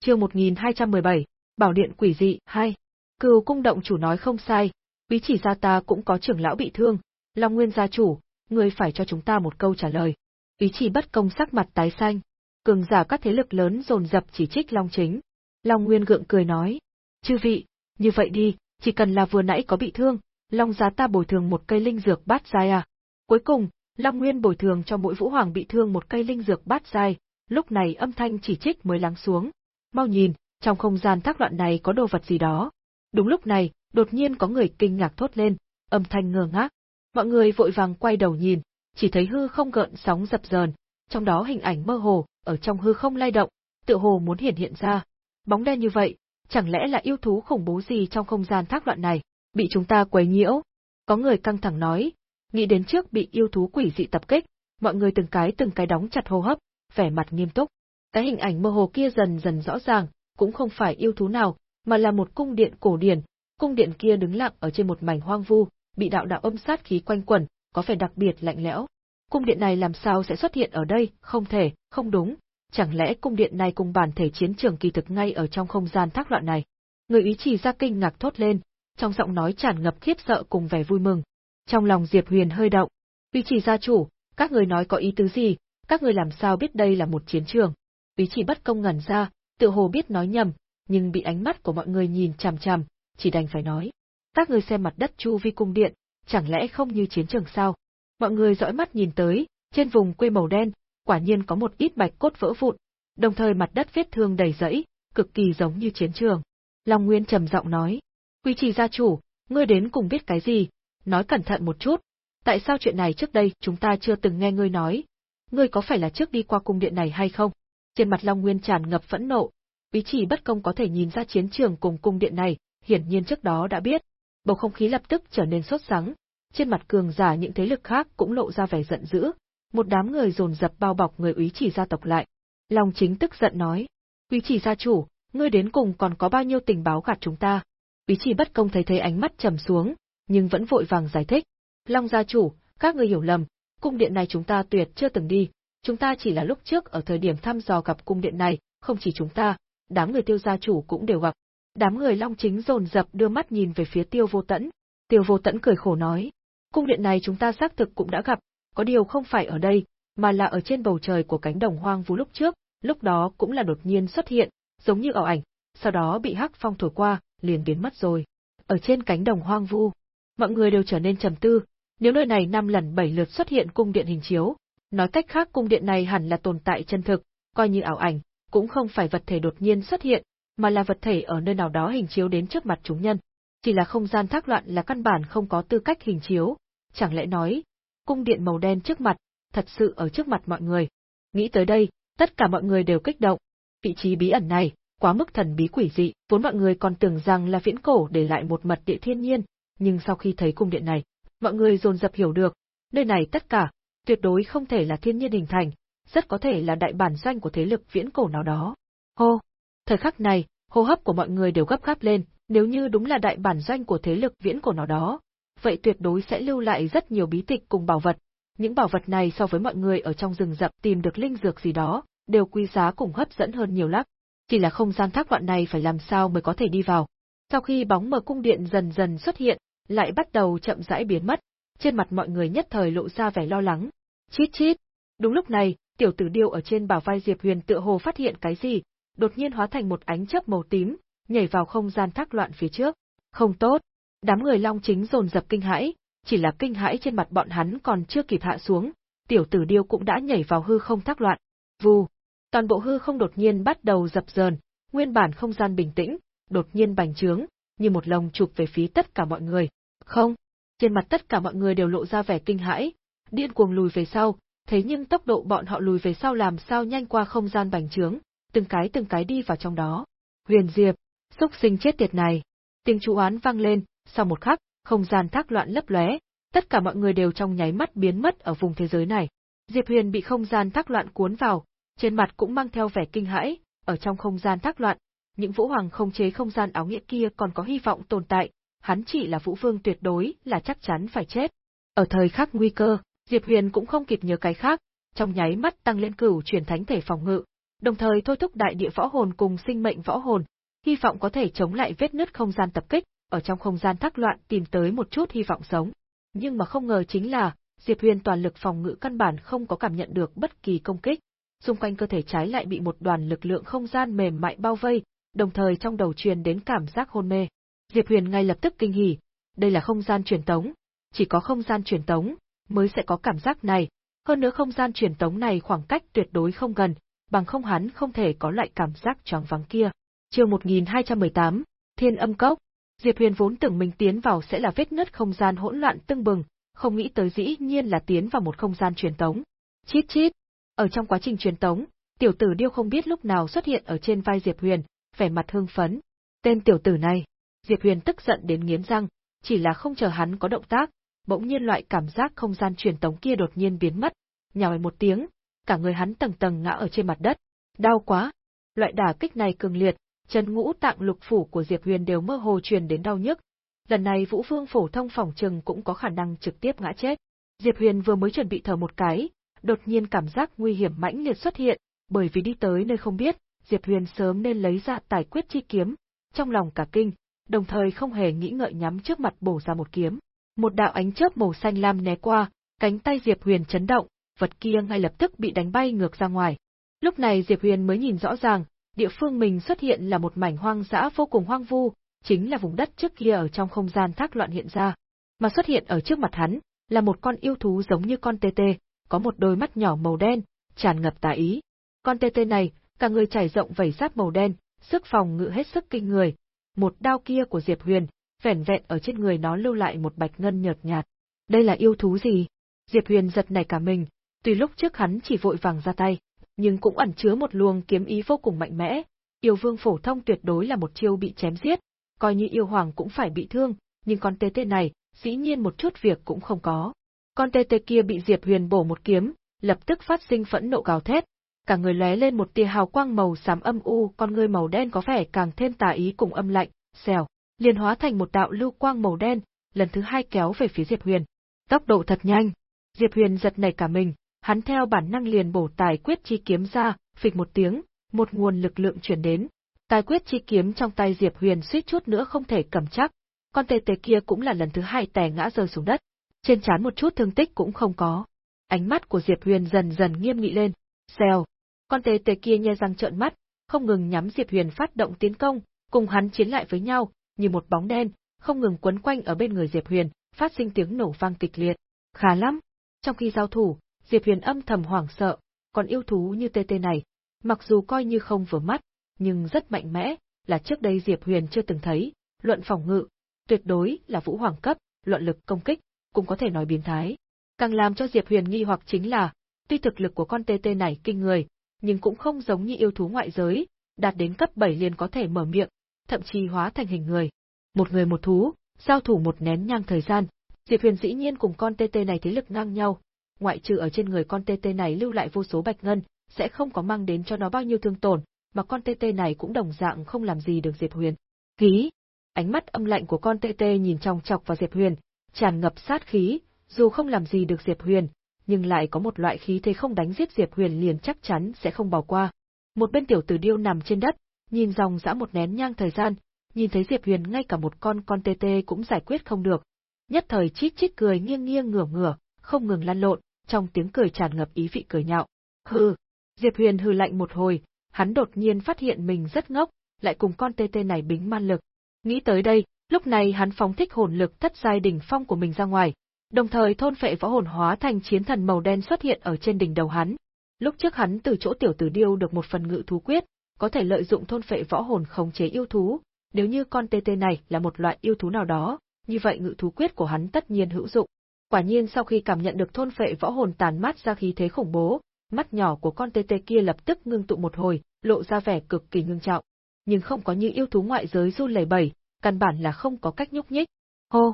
Chương 1217, Bảo điện quỷ dị hay. Cừu cung động chủ nói không sai, bí chỉ gia ta cũng có trưởng lão bị thương, Long Nguyên gia chủ, ngươi phải cho chúng ta một câu trả lời. Ý chỉ bất công sắc mặt tái xanh, cường giả các thế lực lớn dồn dập chỉ trích Long Chính. Long Nguyên gượng cười nói, chư vị, như vậy đi, chỉ cần là vừa nãy có bị thương, Long gia ta bồi thường một cây linh dược bát giai à. Cuối cùng, Long Nguyên bồi thường cho mỗi vũ hoàng bị thương một cây linh dược bát giai, lúc này âm thanh chỉ trích mới lắng xuống. Mau nhìn, trong không gian thác loạn này có đồ vật gì đó. Đúng lúc này, đột nhiên có người kinh ngạc thốt lên, âm thanh ngơ ngác. Mọi người vội vàng quay đầu nhìn, chỉ thấy hư không gợn sóng dập dờn, trong đó hình ảnh mơ hồ, ở trong hư không lay động, tựa hồ muốn hiện hiện ra. Bóng đen như vậy, chẳng lẽ là yêu thú khủng bố gì trong không gian thác loạn này, bị chúng ta quấy nhiễu? Có người căng thẳng nói, nghĩ đến trước bị yêu thú quỷ dị tập kích, mọi người từng cái từng cái đóng chặt hô hấp, vẻ mặt nghiêm túc. Cái hình ảnh mơ hồ kia dần dần rõ ràng, cũng không phải yêu thú nào, mà là một cung điện cổ điển, cung điện kia đứng lặng ở trên một mảnh hoang vu, bị đạo đạo âm sát khí quanh quẩn, có vẻ đặc biệt lạnh lẽo. Cung điện này làm sao sẽ xuất hiện ở đây, không thể, không đúng, chẳng lẽ cung điện này cùng bản thể chiến trường kỳ thực ngay ở trong không gian thác loạn này. Người ý chỉ ra kinh ngạc thốt lên, trong giọng nói tràn ngập khiếp sợ cùng vẻ vui mừng. Trong lòng Diệp Huyền hơi động, ý chỉ gia chủ, các người nói có ý tứ gì, các người làm sao biết đây là một chiến trường. Ý chỉ bất công ngẩn ra, tự hồ biết nói nhầm, nhưng bị ánh mắt của mọi người nhìn chằm chằm, chỉ đành phải nói. Các người xem mặt đất chu vi cung điện, chẳng lẽ không như chiến trường sao? Mọi người dõi mắt nhìn tới, trên vùng quê màu đen, quả nhiên có một ít bạch cốt vỡ vụn, đồng thời mặt đất vết thương đầy rẫy, cực kỳ giống như chiến trường. Long Nguyên trầm giọng nói, Quy trì gia chủ, ngươi đến cùng biết cái gì, nói cẩn thận một chút, tại sao chuyện này trước đây chúng ta chưa từng nghe ngươi nói, ngươi có phải là trước đi qua cung điện này hay không? Trên mặt Long Nguyên tràn ngập phẫn nộ, ý chỉ bất công có thể nhìn ra chiến trường cùng cung điện này, hiển nhiên trước đó đã biết. Bầu không khí lập tức trở nên sốt sắng, trên mặt cường giả những thế lực khác cũng lộ ra vẻ giận dữ, một đám người dồn dập bao bọc người úy chỉ gia tộc lại. Long chính tức giận nói, úy chỉ gia chủ, ngươi đến cùng còn có bao nhiêu tình báo gạt chúng ta? Úy chỉ bất công thấy thế ánh mắt trầm xuống, nhưng vẫn vội vàng giải thích. Long gia chủ, các ngươi hiểu lầm, cung điện này chúng ta tuyệt chưa từng đi, chúng ta chỉ là lúc trước ở thời điểm thăm dò gặp cung điện này, không chỉ chúng ta, đám người tiêu gia chủ cũng đều gặp. Đám người Long Chính dồn dập đưa mắt nhìn về phía Tiêu Vô Tẫn. Tiêu Vô Tẫn cười khổ nói, cung điện này chúng ta xác thực cũng đã gặp, có điều không phải ở đây, mà là ở trên bầu trời của cánh đồng hoang vu lúc trước, lúc đó cũng là đột nhiên xuất hiện, giống như ảo ảnh, sau đó bị hắc phong thổi qua, liền biến mất rồi. Ở trên cánh đồng hoang vu, mọi người đều trở nên trầm tư, nếu nơi này năm lần bảy lượt xuất hiện cung điện hình chiếu, nói cách khác cung điện này hẳn là tồn tại chân thực, coi như ảo ảnh, cũng không phải vật thể đột nhiên xuất hiện, mà là vật thể ở nơi nào đó hình chiếu đến trước mặt chúng nhân. Chỉ là không gian thác loạn là căn bản không có tư cách hình chiếu, chẳng lẽ nói, cung điện màu đen trước mặt, thật sự ở trước mặt mọi người. Nghĩ tới đây, tất cả mọi người đều kích động. Vị trí bí ẩn này, quá mức thần bí quỷ dị, vốn mọi người còn tưởng rằng là viễn cổ để lại một mật địa thiên nhiên, nhưng sau khi thấy cung điện này, mọi người dồn dập hiểu được, nơi này tất cả, tuyệt đối không thể là thiên nhiên hình thành, rất có thể là đại bản doanh của thế lực viễn cổ nào đó. Hô! Thời khắc này, hô hấp của mọi người đều gấp gáp lên, nếu như đúng là đại bản doanh của thế lực viễn cổ nào đó, vậy tuyệt đối sẽ lưu lại rất nhiều bí tịch cùng bảo vật. Những bảo vật này so với mọi người ở trong rừng rậm tìm được linh dược gì đó, đều quý giá cùng hấp dẫn hơn nhiều lắm. Chỉ là không gian thác loạn này phải làm sao mới có thể đi vào. Sau khi bóng mờ cung điện dần dần xuất hiện, lại bắt đầu chậm rãi biến mất, trên mặt mọi người nhất thời lộ ra vẻ lo lắng. Chít chít. Đúng lúc này, tiểu tử điêu ở trên bảo vai Diệp Huyền tựa hồ phát hiện cái gì, đột nhiên hóa thành một ánh chớp màu tím, nhảy vào không gian thác loạn phía trước. Không tốt. Đám người Long Chính dồn dập kinh hãi, chỉ là kinh hãi trên mặt bọn hắn còn chưa kịp hạ xuống, tiểu tử điêu cũng đã nhảy vào hư không thác loạn. Vù, toàn bộ hư không đột nhiên bắt đầu dập dờn, nguyên bản không gian bình tĩnh, đột nhiên bành trướng, như một lồng chụp về phía tất cả mọi người. Không, trên mặt tất cả mọi người đều lộ ra vẻ kinh hãi, điên cuồng lùi về sau, thế nhưng tốc độ bọn họ lùi về sau làm sao nhanh qua không gian bành trướng, từng cái từng cái đi vào trong đó. Huyền Diệp, xúc sinh chết tiệt này. Tiếng chú oán vang lên, sau một khắc, không gian thác loạn lấp lóe, tất cả mọi người đều trong nháy mắt biến mất ở vùng thế giới này. Diệp Huyền bị không gian thác loạn cuốn vào, trên mặt cũng mang theo vẻ kinh hãi, ở trong không gian thác loạn, những vũ hoàng không chế không gian áo nghĩa kia còn có hy vọng tồn tại, hắn chỉ là vũ vương tuyệt đối là chắc chắn phải chết. Ở thời khắc nguy cơ, Diệp Huyền cũng không kịp nhớ cái khác, trong nháy mắt tăng lên cửu truyền thánh thể phòng ngự, đồng thời thôi thúc đại địa võ hồn cùng sinh mệnh võ hồn, hy vọng có thể chống lại vết nứt không gian tập kích, ở trong không gian thác loạn tìm tới một chút hy vọng sống. Nhưng mà không ngờ chính là, Diệp Huyền toàn lực phòng ngự căn bản không có cảm nhận được bất kỳ công kích, xung quanh cơ thể trái lại bị một đoàn lực lượng không gian mềm mại bao vây, đồng thời trong đầu truyền đến cảm giác hôn mê. Diệp Huyền ngay lập tức kinh hỉ, đây là không gian truyền tống, chỉ có không gian truyền tống mới sẽ có cảm giác này, hơn nữa không gian truyền tống này khoảng cách tuyệt đối không gần, bằng không hắn không thể có loại cảm giác choáng vắng kia. Chương 1218, Thiên Âm Cốc. Diệp Huyền vốn tưởng mình tiến vào sẽ là vết nứt không gian hỗn loạn tưng bừng, không nghĩ tới dĩ nhiên là tiến vào một không gian truyền tống. Chít chít, ở trong quá trình truyền tống, tiểu tử điêu không biết lúc nào xuất hiện ở trên vai Diệp Huyền, vẻ mặt hưng phấn. Tên tiểu tử này, Diệp Huyền tức giận đến nghiến răng, chỉ là không chờ hắn có động tác, bỗng nhiên loại cảm giác không gian truyền tống kia đột nhiên biến mất, nhào một tiếng, cả người hắn tầng tầng ngã ở trên mặt đất. Đau quá! Loại đả kích này cường liệt, chân ngũ tạng lục phủ của Diệp Huyền đều mơ hồ truyền đến đau nhức. Lần này Vũ Vương phổ thông phòng trừng cũng có khả năng trực tiếp ngã chết. Diệp Huyền vừa mới chuẩn bị thở một cái, đột nhiên cảm giác nguy hiểm mãnh liệt xuất hiện, bởi vì đi tới nơi không biết, Diệp Huyền sớm nên lấy ra tài quyết chi kiếm, trong lòng cả kinh, đồng thời không hề nghĩ ngợi nhắm trước mặt bổ ra một kiếm. Một đạo ánh chớp màu xanh lam né qua, cánh tay Diệp Huyền chấn động, vật kia ngay lập tức bị đánh bay ngược ra ngoài. Lúc này Diệp Huyền mới nhìn rõ ràng, địa phương mình xuất hiện là một mảnh hoang dã vô cùng hoang vu, chính là vùng đất trước kia ở trong không gian thác loạn hiện ra. Mà xuất hiện ở trước mặt hắn, là một con yêu thú giống như con tê tê, có một đôi mắt nhỏ màu đen, tràn ngập tà ý. Con tê tê này, cả người trải rộng vảy giáp màu đen, sức phòng ngự hết sức kinh người. Một đao kia của Diệp Huyền, vẻn vẹn ở trên người nó lưu lại một bạch ngân nhợt nhạt. Đây là yêu thú gì? Diệp Huyền giật nảy cả mình, tuy lúc trước hắn chỉ vội vàng ra tay, nhưng cũng ẩn chứa một luồng kiếm ý vô cùng mạnh mẽ. Yêu vương phổ thông tuyệt đối là một chiêu bị chém giết, coi như yêu hoàng cũng phải bị thương, nhưng con tê tê này, dĩ nhiên một chút việc cũng không có. Con tê tê kia bị Diệp Huyền bổ một kiếm, lập tức phát sinh phẫn nộ gào thét, cả người lóe lên một tia hào quang màu xám âm u, con ngươi màu đen có vẻ càng thêm tà ý cùng âm lạnh, xèo, liền hóa thành một đạo lưu quang màu đen, lần thứ hai kéo về phía Diệp Huyền. Tốc độ thật nhanh. Diệp Huyền giật nảy cả mình, hắn theo bản năng liền bổ tài quyết chi kiếm ra, phịch một tiếng, một nguồn lực lượng truyền đến. Tài quyết chi kiếm trong tay Diệp Huyền suýt chút nữa không thể cầm chắc, con tê tê kia cũng là lần thứ hai tè ngã rơi xuống đất, trên trán một chút thương tích cũng không có. Ánh mắt của Diệp Huyền dần dần nghiêm nghị lên, xèo, con tê tê kia nhe răng trợn mắt, không ngừng nhắm Diệp Huyền phát động tiến công, cùng hắn chiến lại với nhau, như một bóng đen, không ngừng quấn quanh ở bên người Diệp Huyền, phát sinh tiếng nổ vang kịch liệt. Khá lắm. Trong khi giao thủ, Diệp Huyền âm thầm hoảng sợ, còn yêu thú như tê tê này, mặc dù coi như không vừa mắt, nhưng rất mạnh mẽ, là trước đây Diệp Huyền chưa từng thấy, luận phòng ngự, tuyệt đối là vũ hoàng cấp, luận lực công kích, cũng có thể nói biến thái. Càng làm cho Diệp Huyền nghi hoặc chính là, tuy thực lực của con tê tê này kinh người, nhưng cũng không giống như yêu thú ngoại giới, đạt đến cấp 7 liền có thể mở miệng, thậm chí hóa thành hình người. Một người một thú, giao thủ một nén nhang thời gian, Diệp Huyền dĩ nhiên cùng con TT này thế lực ngang nhau, ngoại trừ ở trên người con TT này lưu lại vô số bạch ngân, sẽ không có mang đến cho nó bao nhiêu thương tổn, mà con TT này cũng đồng dạng không làm gì được Diệp Huyền. Khí! Ánh mắt âm lạnh của con TT nhìn trong chọc vào Diệp Huyền, tràn ngập sát khí, dù không làm gì được Diệp Huyền, nhưng lại có một loại khí thế không đánh giết Diệp Huyền liền chắc chắn sẽ không bỏ qua. Một bên tiểu tử điêu nằm trên đất, nhìn dòng dã một nén nhang thời gian, nhìn thấy Diệp Huyền ngay cả một con con tê tê cũng giải quyết không được. Nhất thời chít chít cười nghiêng nghiêng ngửa ngửa, không ngừng lăn lộn, trong tiếng cười tràn ngập ý vị cười nhạo. Hừ, Diệp Huyền hừ lạnh một hồi, hắn đột nhiên phát hiện mình rất ngốc, lại cùng con tê tê này bính man lực. Nghĩ tới đây, lúc này hắn phóng thích hồn lực thất giai đỉnh phong của mình ra ngoài, đồng thời thôn phệ võ hồn hóa thành chiến thần màu đen xuất hiện ở trên đỉnh đầu hắn. Lúc trước hắn từ chỗ tiểu tử điêu được một phần ngự thú quyết, có thể lợi dụng thôn phệ võ hồn khống chế yêu thú, nếu như con tê tê này là một loại yêu thú nào đó, như vậy ngự thú quyết của hắn tất nhiên hữu dụng. Quả nhiên sau khi cảm nhận được thôn phệ võ hồn tàn mát ra khí thế khủng bố, mắt nhỏ của con tê tê kia lập tức ngưng tụ một hồi, lộ ra vẻ cực kỳ ngưng trọng. Nhưng không có như yêu thú ngoại giới run lẩy bẩy, căn bản là không có cách nhúc nhích. Hô!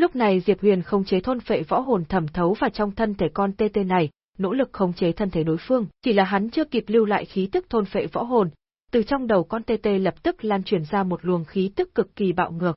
Lúc này Diệp Huyền không chế thôn phệ võ hồn thẩm thấu vào trong thân thể con tê tê này, nỗ lực khống chế thân thể đối phương, chỉ là hắn chưa kịp lưu lại khí tức thôn phệ võ hồn, từ trong đầu con tê tê lập tức lan truyền ra một luồng khí tức cực kỳ bạo ngược.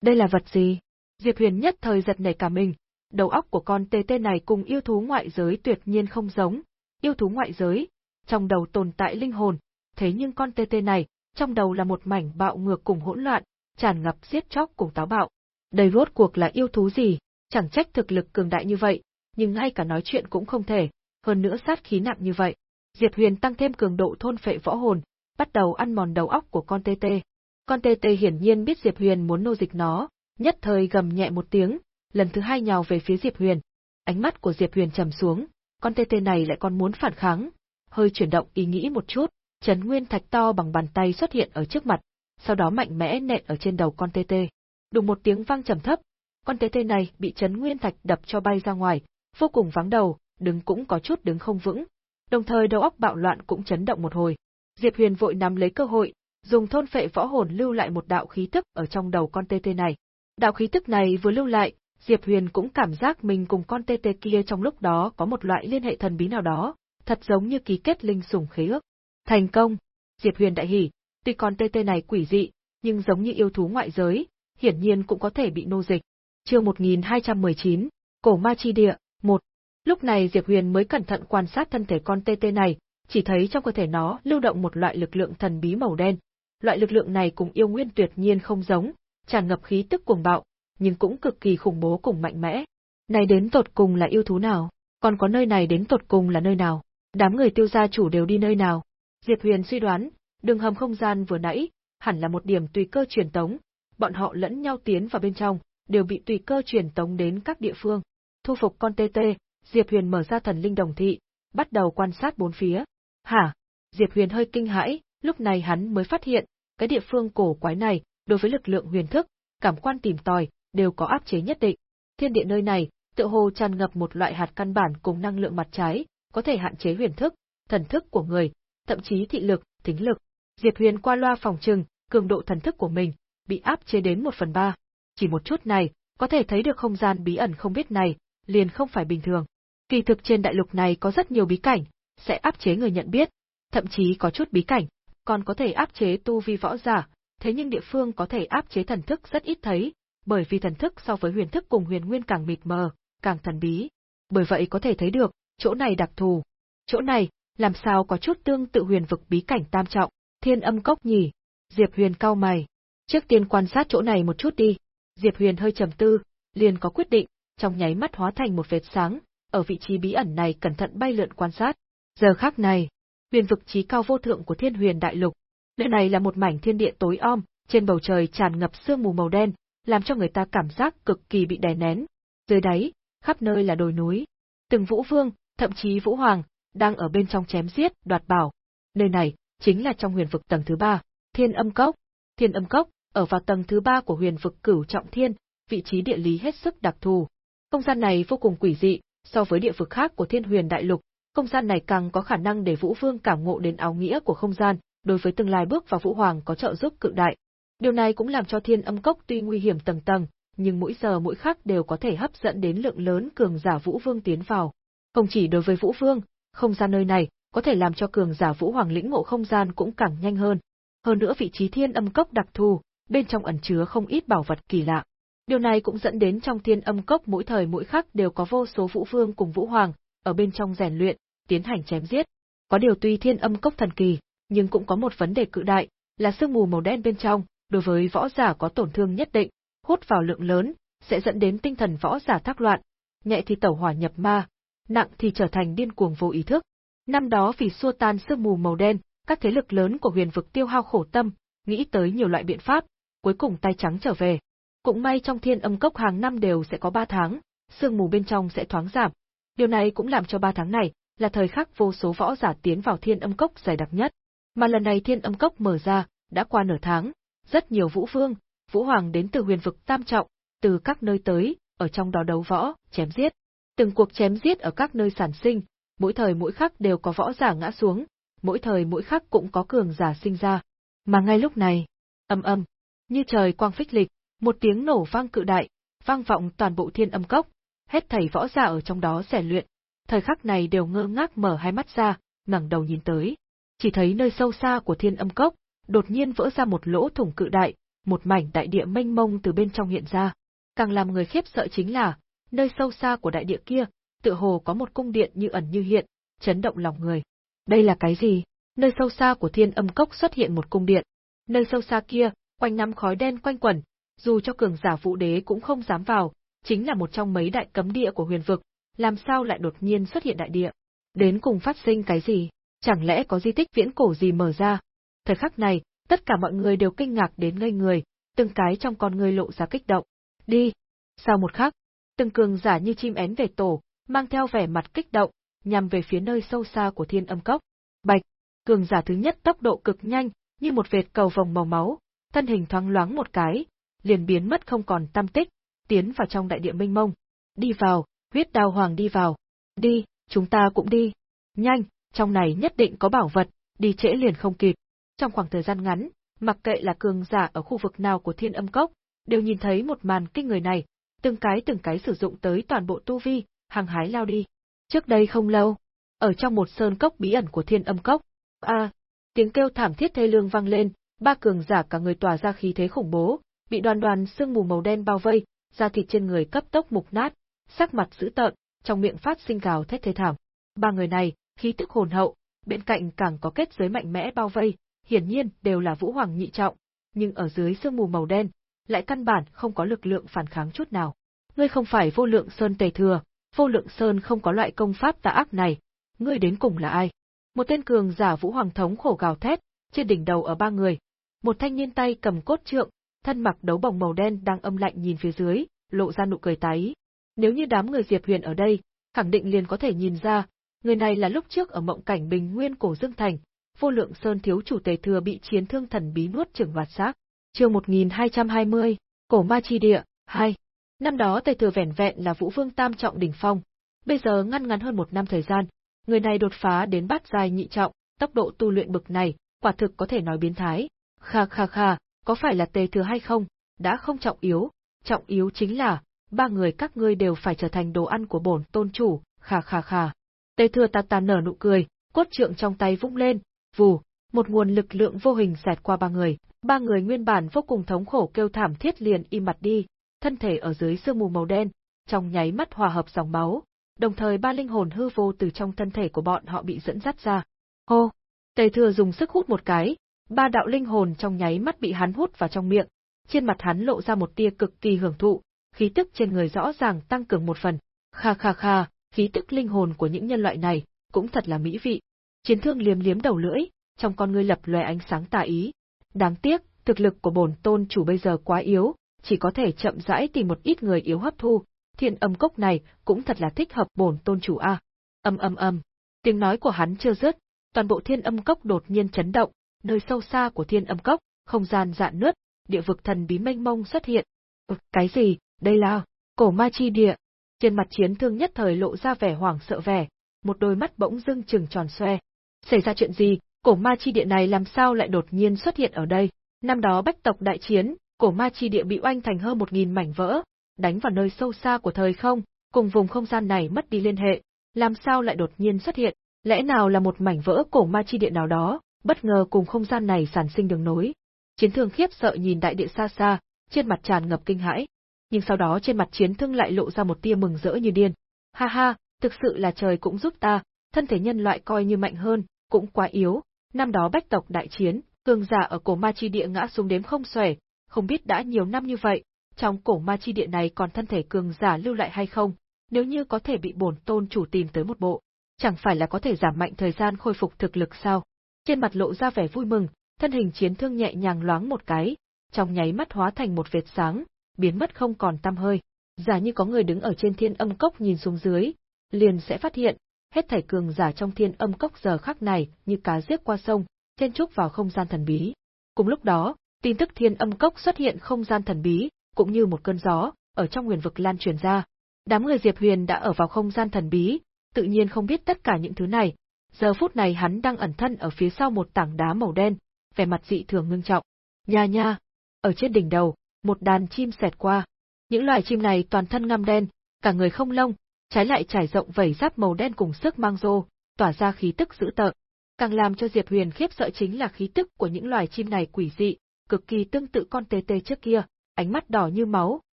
Đây là vật gì? Diệp Huyền nhất thời giật nảy cả mình, đầu óc của con tê tê này cùng yêu thú ngoại giới tuyệt nhiên không giống, yêu thú ngoại giới, trong đầu tồn tại linh hồn, thế nhưng con tê tê này, trong đầu là một mảnh bạo ngược cùng hỗn loạn, tràn ngập giết chóc cùng táo bạo. Đây rốt cuộc là yêu thú gì, chẳng trách thực lực cường đại như vậy, nhưng ngay cả nói chuyện cũng không thể, hơn nữa sát khí nặng như vậy. Diệp Huyền tăng thêm cường độ thôn phệ võ hồn, bắt đầu ăn mòn đầu óc của con tê tê. Con tê tê hiển nhiên biết Diệp Huyền muốn nô dịch nó, nhất thời gầm nhẹ một tiếng, lần thứ hai nhào về phía Diệp Huyền. Ánh mắt của Diệp Huyền trầm xuống, con tê tê này lại còn muốn phản kháng, hơi chuyển động ý nghĩ một chút, chấn nguyên thạch to bằng bàn tay xuất hiện ở trước mặt, sau đó mạnh mẽ nện ở trên đầu con tê tê. Đùng một tiếng vang trầm thấp, con tế tê này bị chấn nguyên thạch đập cho bay ra ngoài, vô cùng vắng đầu, đứng cũng có chút đứng không vững, đồng thời đầu óc bạo loạn cũng chấn động một hồi. Diệp Huyền vội nắm lấy cơ hội, dùng thôn phệ võ hồn lưu lại một đạo khí tức ở trong đầu con tê tê này. Đạo khí tức này vừa lưu lại, Diệp Huyền cũng cảm giác mình cùng con tê tê kia trong lúc đó có một loại liên hệ thần bí nào đó, thật giống như ký kết linh sủng khế ước. Thành công! Diệp Huyền đại hỉ, tuy con tê tê này quỷ dị, nhưng giống như yêu thú ngoại giới, hiển nhiên cũng có thể bị nô dịch. Chương 1219, Cổ Ma Chi Địa, 1. Lúc này Diệp Huyền mới cẩn thận quan sát thân thể con tê tê này, chỉ thấy trong cơ thể nó lưu động một loại lực lượng thần bí màu đen. Loại lực lượng này cùng yêu nguyên tuyệt nhiên không giống, tràn ngập khí tức cuồng bạo, nhưng cũng cực kỳ khủng bố cùng mạnh mẽ. Này đến tột cùng là yêu thú nào? Còn có nơi này đến tột cùng là nơi nào? Đám người tiêu gia chủ đều đi nơi nào? Diệp Huyền suy đoán, đường hầm không gian vừa nãy, hẳn là một điểm tùy cơ truyền tống, bọn họ lẫn nhau tiến vào bên trong, đều bị tùy cơ truyền tống đến các địa phương. Thu phục con TT. Diệp Huyền mở ra thần linh đồng thị, bắt đầu quan sát bốn phía. Hả? Diệp Huyền hơi kinh hãi, lúc này hắn mới phát hiện, cái địa phương cổ quái này, đối với lực lượng huyền thức, cảm quan tìm tòi, đều có áp chế nhất định. Thiên địa nơi này, tựa hồ tràn ngập một loại hạt căn bản cùng năng lượng mặt trái, có thể hạn chế huyền thức, thần thức của người, thậm chí thị lực, thính lực. Diệp Huyền qua loa phòng trừng, cường độ thần thức của mình bị áp chế đến một phần ba. Chỉ một chút này, có thể thấy được không gian bí ẩn không biết này, liền không phải bình thường. Kỳ thực trên đại lục này có rất nhiều bí cảnh, sẽ áp chế người nhận biết, thậm chí có chút bí cảnh, còn có thể áp chế tu vi võ giả, thế nhưng địa phương có thể áp chế thần thức rất ít thấy, bởi vì thần thức so với huyền thức cùng huyền nguyên càng mịt mờ, càng thần bí. Bởi vậy có thể thấy được, chỗ này đặc thù. Chỗ này, làm sao có chút tương tự huyền vực bí cảnh tam trọng, thiên âm cốc nhỉ? Diệp Huyền cao mày. Trước tiên quan sát chỗ này một chút đi. Diệp Huyền hơi trầm tư, liền có quyết định, trong nháy mắt hóa thành một vệt sáng, ở vị trí bí ẩn này cẩn thận bay lượn quan sát. Giờ khắc này, huyền vực trí cao vô thượng của Thiên Huyền Đại Lục, nơi này là một mảnh thiên địa tối om, trên bầu trời tràn ngập sương mù màu đen, làm cho người ta cảm giác cực kỳ bị đè nén. Dưới đáy, khắp nơi là đồi núi. Từng vũ vương, thậm chí vũ hoàng, đang ở bên trong chém giết, đoạt bảo. Nơi này, chính là trong huyền vực tầng thứ ba, thiên âm cốc. Thiên âm cốc, ở vào tầng thứ ba của huyền vực cửu trọng thiên, vị trí địa lý hết sức đặc thù. Không gian này vô cùng quỷ dị, so với địa vực khác của thiên huyền đại lục, không gian này càng có khả năng để Vũ Vương cảm ngộ đến áo nghĩa của không gian, đối với tương lai bước vào Vũ Hoàng có trợ giúp cự đại. Điều này cũng làm cho thiên âm cốc tuy nguy hiểm tầng tầng, nhưng mỗi giờ mỗi khắc đều có thể hấp dẫn đến lượng lớn cường giả Vũ Vương tiến vào. Không chỉ đối với Vũ Vương, không gian nơi này có thể làm cho cường giả Vũ Hoàng lĩnh ngộ không gian cũng càng nhanh hơn. Hơn nữa vị trí thiên âm cốc đặc thù, bên trong ẩn chứa không ít bảo vật kỳ lạ. Điều này cũng dẫn đến trong thiên âm cốc mỗi thời mỗi khắc đều có vô số Vũ Vương cùng Vũ Hoàng, ở bên trong rèn luyện, tiến hành chém giết. Có điều tuy thiên âm cốc thần kỳ, nhưng cũng có một vấn đề cự đại, là sương mù màu đen bên trong, đối với võ giả có tổn thương nhất định, hút vào lượng lớn, sẽ dẫn đến tinh thần võ giả thác loạn, nhẹ thì tẩu hỏa nhập ma, nặng thì trở thành điên cuồng vô ý thức. Năm đó vì xua tan sương mù màu đen, các thế lực lớn của huyền vực tiêu hao khổ tâm, nghĩ tới nhiều loại biện pháp, cuối cùng tay trắng trở về. Cũng may trong thiên âm cốc hàng năm đều sẽ có ba tháng, sương mù bên trong sẽ thoáng giảm. Điều này cũng làm cho ba tháng này, là thời khắc vô số võ giả tiến vào thiên âm cốc dày đặc nhất. Mà lần này thiên âm cốc mở ra, đã qua nửa tháng, rất nhiều vũ vương, vũ hoàng đến từ huyền vực tam trọng, từ các nơi tới, ở trong đó đấu võ, chém giết. Từng cuộc chém giết ở các nơi sản sinh, mỗi thời mỗi khắc đều có võ giả ngã xuống, mỗi thời mỗi khắc cũng có cường giả sinh ra. Mà ngay lúc này, âm âm, như trời quang phích lịch, một tiếng nổ vang cự đại, vang vọng toàn bộ thiên âm cốc, hết thầy võ giả ở trong đó rèn luyện, thời khắc này đều ngơ ngác mở hai mắt ra, ngẩng đầu nhìn tới. Chỉ thấy nơi sâu xa của thiên âm cốc, đột nhiên vỡ ra một lỗ thủng cự đại, một mảnh đại địa mênh mông từ bên trong hiện ra. Càng làm người khiếp sợ chính là, nơi sâu xa của đại địa kia, tựa hồ có một cung điện như ẩn như hiện, chấn động lòng người. Đây là cái gì? Nơi sâu xa của thiên âm cốc xuất hiện một cung điện. Nơi sâu xa kia, quanh năm khói đen quanh quẩn, dù cho cường giả vũ đế cũng không dám vào, chính là một trong mấy đại cấm địa của huyền vực, làm sao lại đột nhiên xuất hiện đại địa? Đến cùng phát sinh cái gì? Chẳng lẽ có di tích viễn cổ gì mở ra? Thời khắc này, tất cả mọi người đều kinh ngạc đến ngây người, từng cái trong con người lộ ra kích động. Đi! Sau một khắc, từng cường giả như chim én về tổ, mang theo vẻ mặt kích động, nhằm về phía nơi sâu xa của thiên âm cốc. Bạch! Cường giả thứ nhất tốc độ cực nhanh, như một vệt cầu vòng màu máu, thân hình thoáng loáng một cái, liền biến mất không còn tâm tích, tiến vào trong đại địa mênh mông. Đi vào, huyết đao hoàng đi vào. Đi, chúng ta cũng đi. Nhanh, trong này nhất định có bảo vật, đi trễ liền không kịp. Trong khoảng thời gian ngắn, mặc kệ là cường giả ở khu vực nào của thiên âm cốc, đều nhìn thấy một màn kinh người này, từng cái từng cái sử dụng tới toàn bộ tu vi, hàng hái lao đi. Trước đây không lâu, ở trong một sơn cốc bí ẩn của thiên âm cốc, a, tiếng kêu thảm thiết thê lương vang lên, ba cường giả cả người tỏa ra khí thế khủng bố, bị đoàn đoàn sương mù màu đen bao vây, da thịt trên người cấp tốc mục nát, sắc mặt dữ tợn, trong miệng phát sinh gào thét thê thảm. Ba người này, khí tức hồn hậu, bên cạnh càng có kết giới mạnh mẽ bao vây, hiển nhiên đều là vũ hoàng nhị trọng, nhưng ở dưới sương mù màu đen, lại căn bản không có lực lượng phản kháng chút nào. Ngươi không phải vô lượng sơn tề thừa, vô lượng sơn không có loại công pháp tà ác này, ngươi đến cùng là ai? Một tên cường giả vũ hoàng thống khổ gào thét, trên đỉnh đầu ở ba người. Một thanh niên tay cầm cốt trượng, thân mặc đấu bồng màu đen đang âm lạnh nhìn phía dưới, lộ ra nụ cười tái. Nếu như đám người Diệp Huyền ở đây, khẳng định liền có thể nhìn ra, người này là lúc trước ở mộng cảnh bình nguyên cổ Dương Thành, vô lượng sơn thiếu chủ tề thừa bị chiến thương thần bí nuốt chửng vạt xác. Chương 1220, Cổ Ma chi địa 2. Năm đó tề thừa vẻn vẹn là Vũ Vương tam trọng đỉnh phong, bây giờ ngăn ngắn hơn một năm thời gian, người này đột phá đến bát giai nhị trọng, tốc độ tu luyện bực này, quả thực có thể nói biến thái. Kha kha kha, có phải là tề thừa hay không, đã không trọng yếu, trọng yếu chính là, ba người các ngươi đều phải trở thành đồ ăn của bổn tôn chủ, kha kha kha. Tề thừa ta ta nở nụ cười, cốt trượng trong tay vung lên, vù, một nguồn lực lượng vô hình xẹt qua ba người, ba người nguyên bản vô cùng thống khổ kêu thảm thiết liền im mặt đi, thân thể ở dưới sương mù màu đen, trong nháy mắt hòa hợp dòng máu, đồng thời ba linh hồn hư vô từ trong thân thể của bọn họ bị dẫn dắt ra. Hô! Tề thừa dùng sức hút một cái, ba đạo linh hồn trong nháy mắt bị hắn hút vào trong miệng, trên mặt hắn lộ ra một tia cực kỳ hưởng thụ, khí tức trên người rõ ràng tăng cường một phần. Kha kha kha, khí tức linh hồn của những nhân loại này, cũng thật là mỹ vị. Chiến thương liếm liếm đầu lưỡi, trong con ngươi lập lòe ánh sáng tà ý. Đáng tiếc, thực lực của bổn tôn chủ bây giờ quá yếu, chỉ có thể chậm rãi tìm một ít người yếu hấp thu. Thiên âm cốc này cũng thật là thích hợp bổn tôn chủ a. Âm âm âm. Tiếng nói của hắn chưa dứt, toàn bộ thiên âm cốc đột nhiên chấn động, nơi sâu xa của thiên âm cốc, không gian dạn nứt, địa vực thần bí mênh mông xuất hiện. Ừ, cái gì, đây là, cổ ma chi địa. Trên mặt chiến thương nhất thời lộ ra vẻ hoảng sợ vẻ, một đôi mắt bỗng dưng trừng tròn xoe. Xảy ra chuyện gì, cổ ma chi địa này làm sao lại đột nhiên xuất hiện ở đây? Năm đó bách tộc đại chiến, cổ ma chi địa bị oanh thành hơn một nghìn mảnh vỡ, đánh vào nơi sâu xa của thời không, cùng vùng không gian này mất đi liên hệ, làm sao lại đột nhiên xuất hiện? Lẽ nào là một mảnh vỡ cổ ma chi địa nào đó, bất ngờ cùng không gian này sản sinh đường nối? Chiến thương khiếp sợ nhìn đại địa xa xa, trên mặt tràn ngập kinh hãi. Nhưng sau đó trên mặt chiến thương lại lộ ra một tia mừng rỡ như điên. Ha ha, thực sự là trời cũng giúp ta, thân thể nhân loại coi như mạnh hơn, cũng quá yếu. Năm đó bách tộc đại chiến, cường giả ở cổ ma chi địa ngã xuống đếm không xuể, không biết đã nhiều năm như vậy, trong cổ ma chi địa này còn thân thể cường giả lưu lại hay không, nếu như có thể bị bổn tôn chủ tìm tới một bộ, chẳng phải là có thể giảm mạnh thời gian khôi phục thực lực sao? Trên mặt lộ ra vẻ vui mừng, thân hình chiến thương nhẹ nhàng loáng một cái, trong nháy mắt hóa thành một vệt sáng, biến mất không còn tăm hơi. Giả như có người đứng ở trên thiên âm cốc nhìn xuống dưới, liền sẽ phát hiện, hết thảy cường giả trong thiên âm cốc giờ khắc này như cá giết qua sông, chen trúc vào không gian thần bí. Cùng lúc đó, tin tức thiên âm cốc xuất hiện không gian thần bí, cũng như một cơn gió, ở trong huyền vực lan truyền ra. Đám người Diệp Huyền đã ở vào không gian thần bí, tự nhiên không biết tất cả những thứ này. Giờ phút này hắn đang ẩn thân ở phía sau một tảng đá màu đen, vẻ mặt dị thường ngưng trọng. Nha nha, ở trên đỉnh đầu, một đàn chim xẹt qua. Những loài chim này toàn thân ngăm đen, cả người không lông, trái lại trải rộng vảy giáp màu đen cùng sức mang rô, tỏa ra khí tức dữ tợn. Càng làm cho Diệp Huyền khiếp sợ chính là khí tức của những loài chim này quỷ dị, cực kỳ tương tự con tê tê trước kia, ánh mắt đỏ như máu,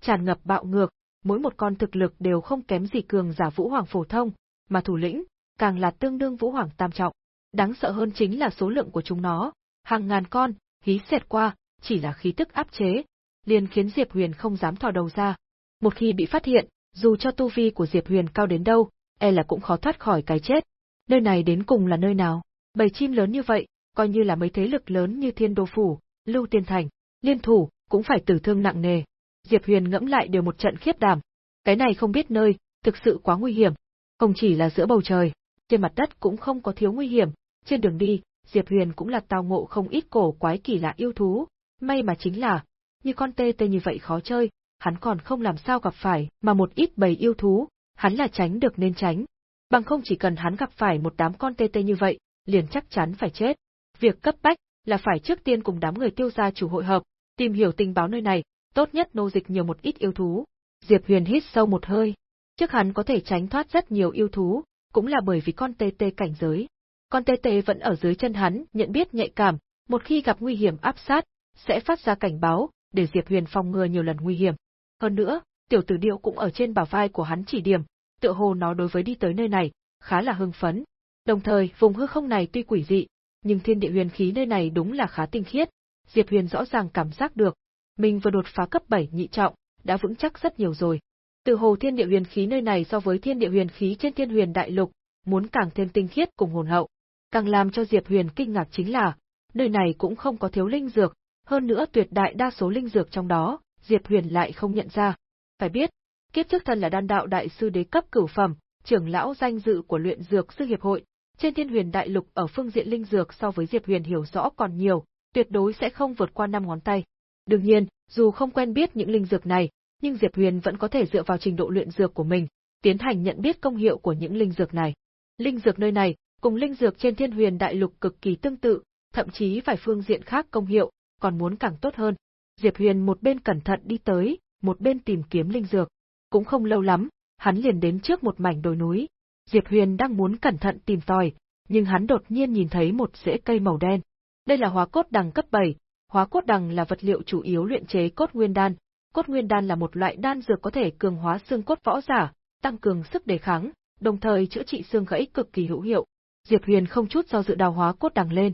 tràn ngập bạo ngược, mỗi một con thực lực đều không kém gì cường giả vũ hoàng phổ thông, mà thủ lĩnh, càng là tương đương vũ hoàng tam trọng. Đáng sợ hơn chính là số lượng của chúng nó, hàng ngàn con, hí xẹt qua, chỉ là khí tức áp chế, liền khiến Diệp Huyền không dám thò đầu ra. Một khi bị phát hiện, dù cho tu vi của Diệp Huyền cao đến đâu, e là cũng khó thoát khỏi cái chết. Nơi này đến cùng là nơi nào? Bầy chim lớn như vậy, coi như là mấy thế lực lớn như Thiên Đô Phủ, Lưu Tiên Thành, Liên Thủ, cũng phải tử thương nặng nề. Diệp Huyền ngẫm lại đều một trận khiếp đảm. Cái này không biết nơi, thực sự quá nguy hiểm. Không chỉ là giữa bầu trời, trên mặt đất cũng không có thiếu nguy hiểm, trên đường đi, Diệp Huyền cũng là tao ngộ không ít cổ quái kỳ lạ yêu thú, may mà chính là, như con tê tê như vậy khó chơi, hắn còn không làm sao gặp phải, mà một ít bầy yêu thú, hắn là tránh được nên tránh. Bằng không chỉ cần hắn gặp phải một đám con tê tê như vậy, liền chắc chắn phải chết. Việc cấp bách là phải trước tiên cùng đám người tiêu gia chủ hội hợp, tìm hiểu tình báo nơi này, tốt nhất nô dịch nhiều một ít yêu thú. Diệp Huyền hít sâu một hơi. Trước hắn có thể tránh thoát rất nhiều yêu thú, cũng là bởi vì con tê tê cảnh giới. Con tê tê vẫn ở dưới chân hắn, nhận biết nhạy cảm, một khi gặp nguy hiểm áp sát, sẽ phát ra cảnh báo, để Diệp Huyền phòng ngừa nhiều lần nguy hiểm. Hơn nữa, tiểu tử điệu cũng ở trên bảo vai của hắn chỉ điểm, tựa hồ nó đối với đi tới nơi này, khá là hưng phấn. Đồng thời, vùng hư không này tuy quỷ dị, nhưng thiên địa huyền khí nơi này đúng là khá tinh khiết. Diệp Huyền rõ ràng cảm giác được, mình vừa đột phá cấp 7 nhị trọng, đã vững chắc rất nhiều rồi. Từ hồ thiên địa huyền khí nơi này so với thiên địa huyền khí trên thiên huyền đại lục, muốn càng thêm tinh khiết cùng hồn hậu. Càng làm cho Diệp Huyền kinh ngạc chính là, nơi này cũng không có thiếu linh dược, hơn nữa tuyệt đại đa số linh dược trong đó, Diệp Huyền lại không nhận ra. Phải biết, kiếp trước thân là đan đạo đại sư đế cấp cửu phẩm, trưởng lão danh dự của luyện dược sư hiệp hội, trên thiên huyền đại lục ở phương diện linh dược so với Diệp Huyền hiểu rõ còn nhiều, tuyệt đối sẽ không vượt qua năm ngón tay. Đương nhiên, dù không quen biết những linh dược này, nhưng Diệp Huyền vẫn có thể dựa vào trình độ luyện dược của mình, tiến hành nhận biết công hiệu của những linh dược này. Linh dược nơi này, cùng linh dược trên thiên huyền đại lục cực kỳ tương tự, thậm chí vài phương diện khác công hiệu, còn muốn càng tốt hơn. Diệp Huyền một bên cẩn thận đi tới, một bên tìm kiếm linh dược. Cũng không lâu lắm, hắn liền đến trước một mảnh đồi núi. Diệp Huyền đang muốn cẩn thận tìm tòi, nhưng hắn đột nhiên nhìn thấy một rễ cây màu đen. Đây là hóa cốt đằng cấp 7, hóa cốt đằng là vật liệu chủ yếu luyện chế cốt nguyên đan. Cốt nguyên đan là một loại đan dược có thể cường hóa xương cốt võ giả, tăng cường sức đề kháng, đồng thời chữa trị xương gãy cực kỳ hữu hiệu. Diệp Huyền không chút do dự đào hóa cốt đằng lên.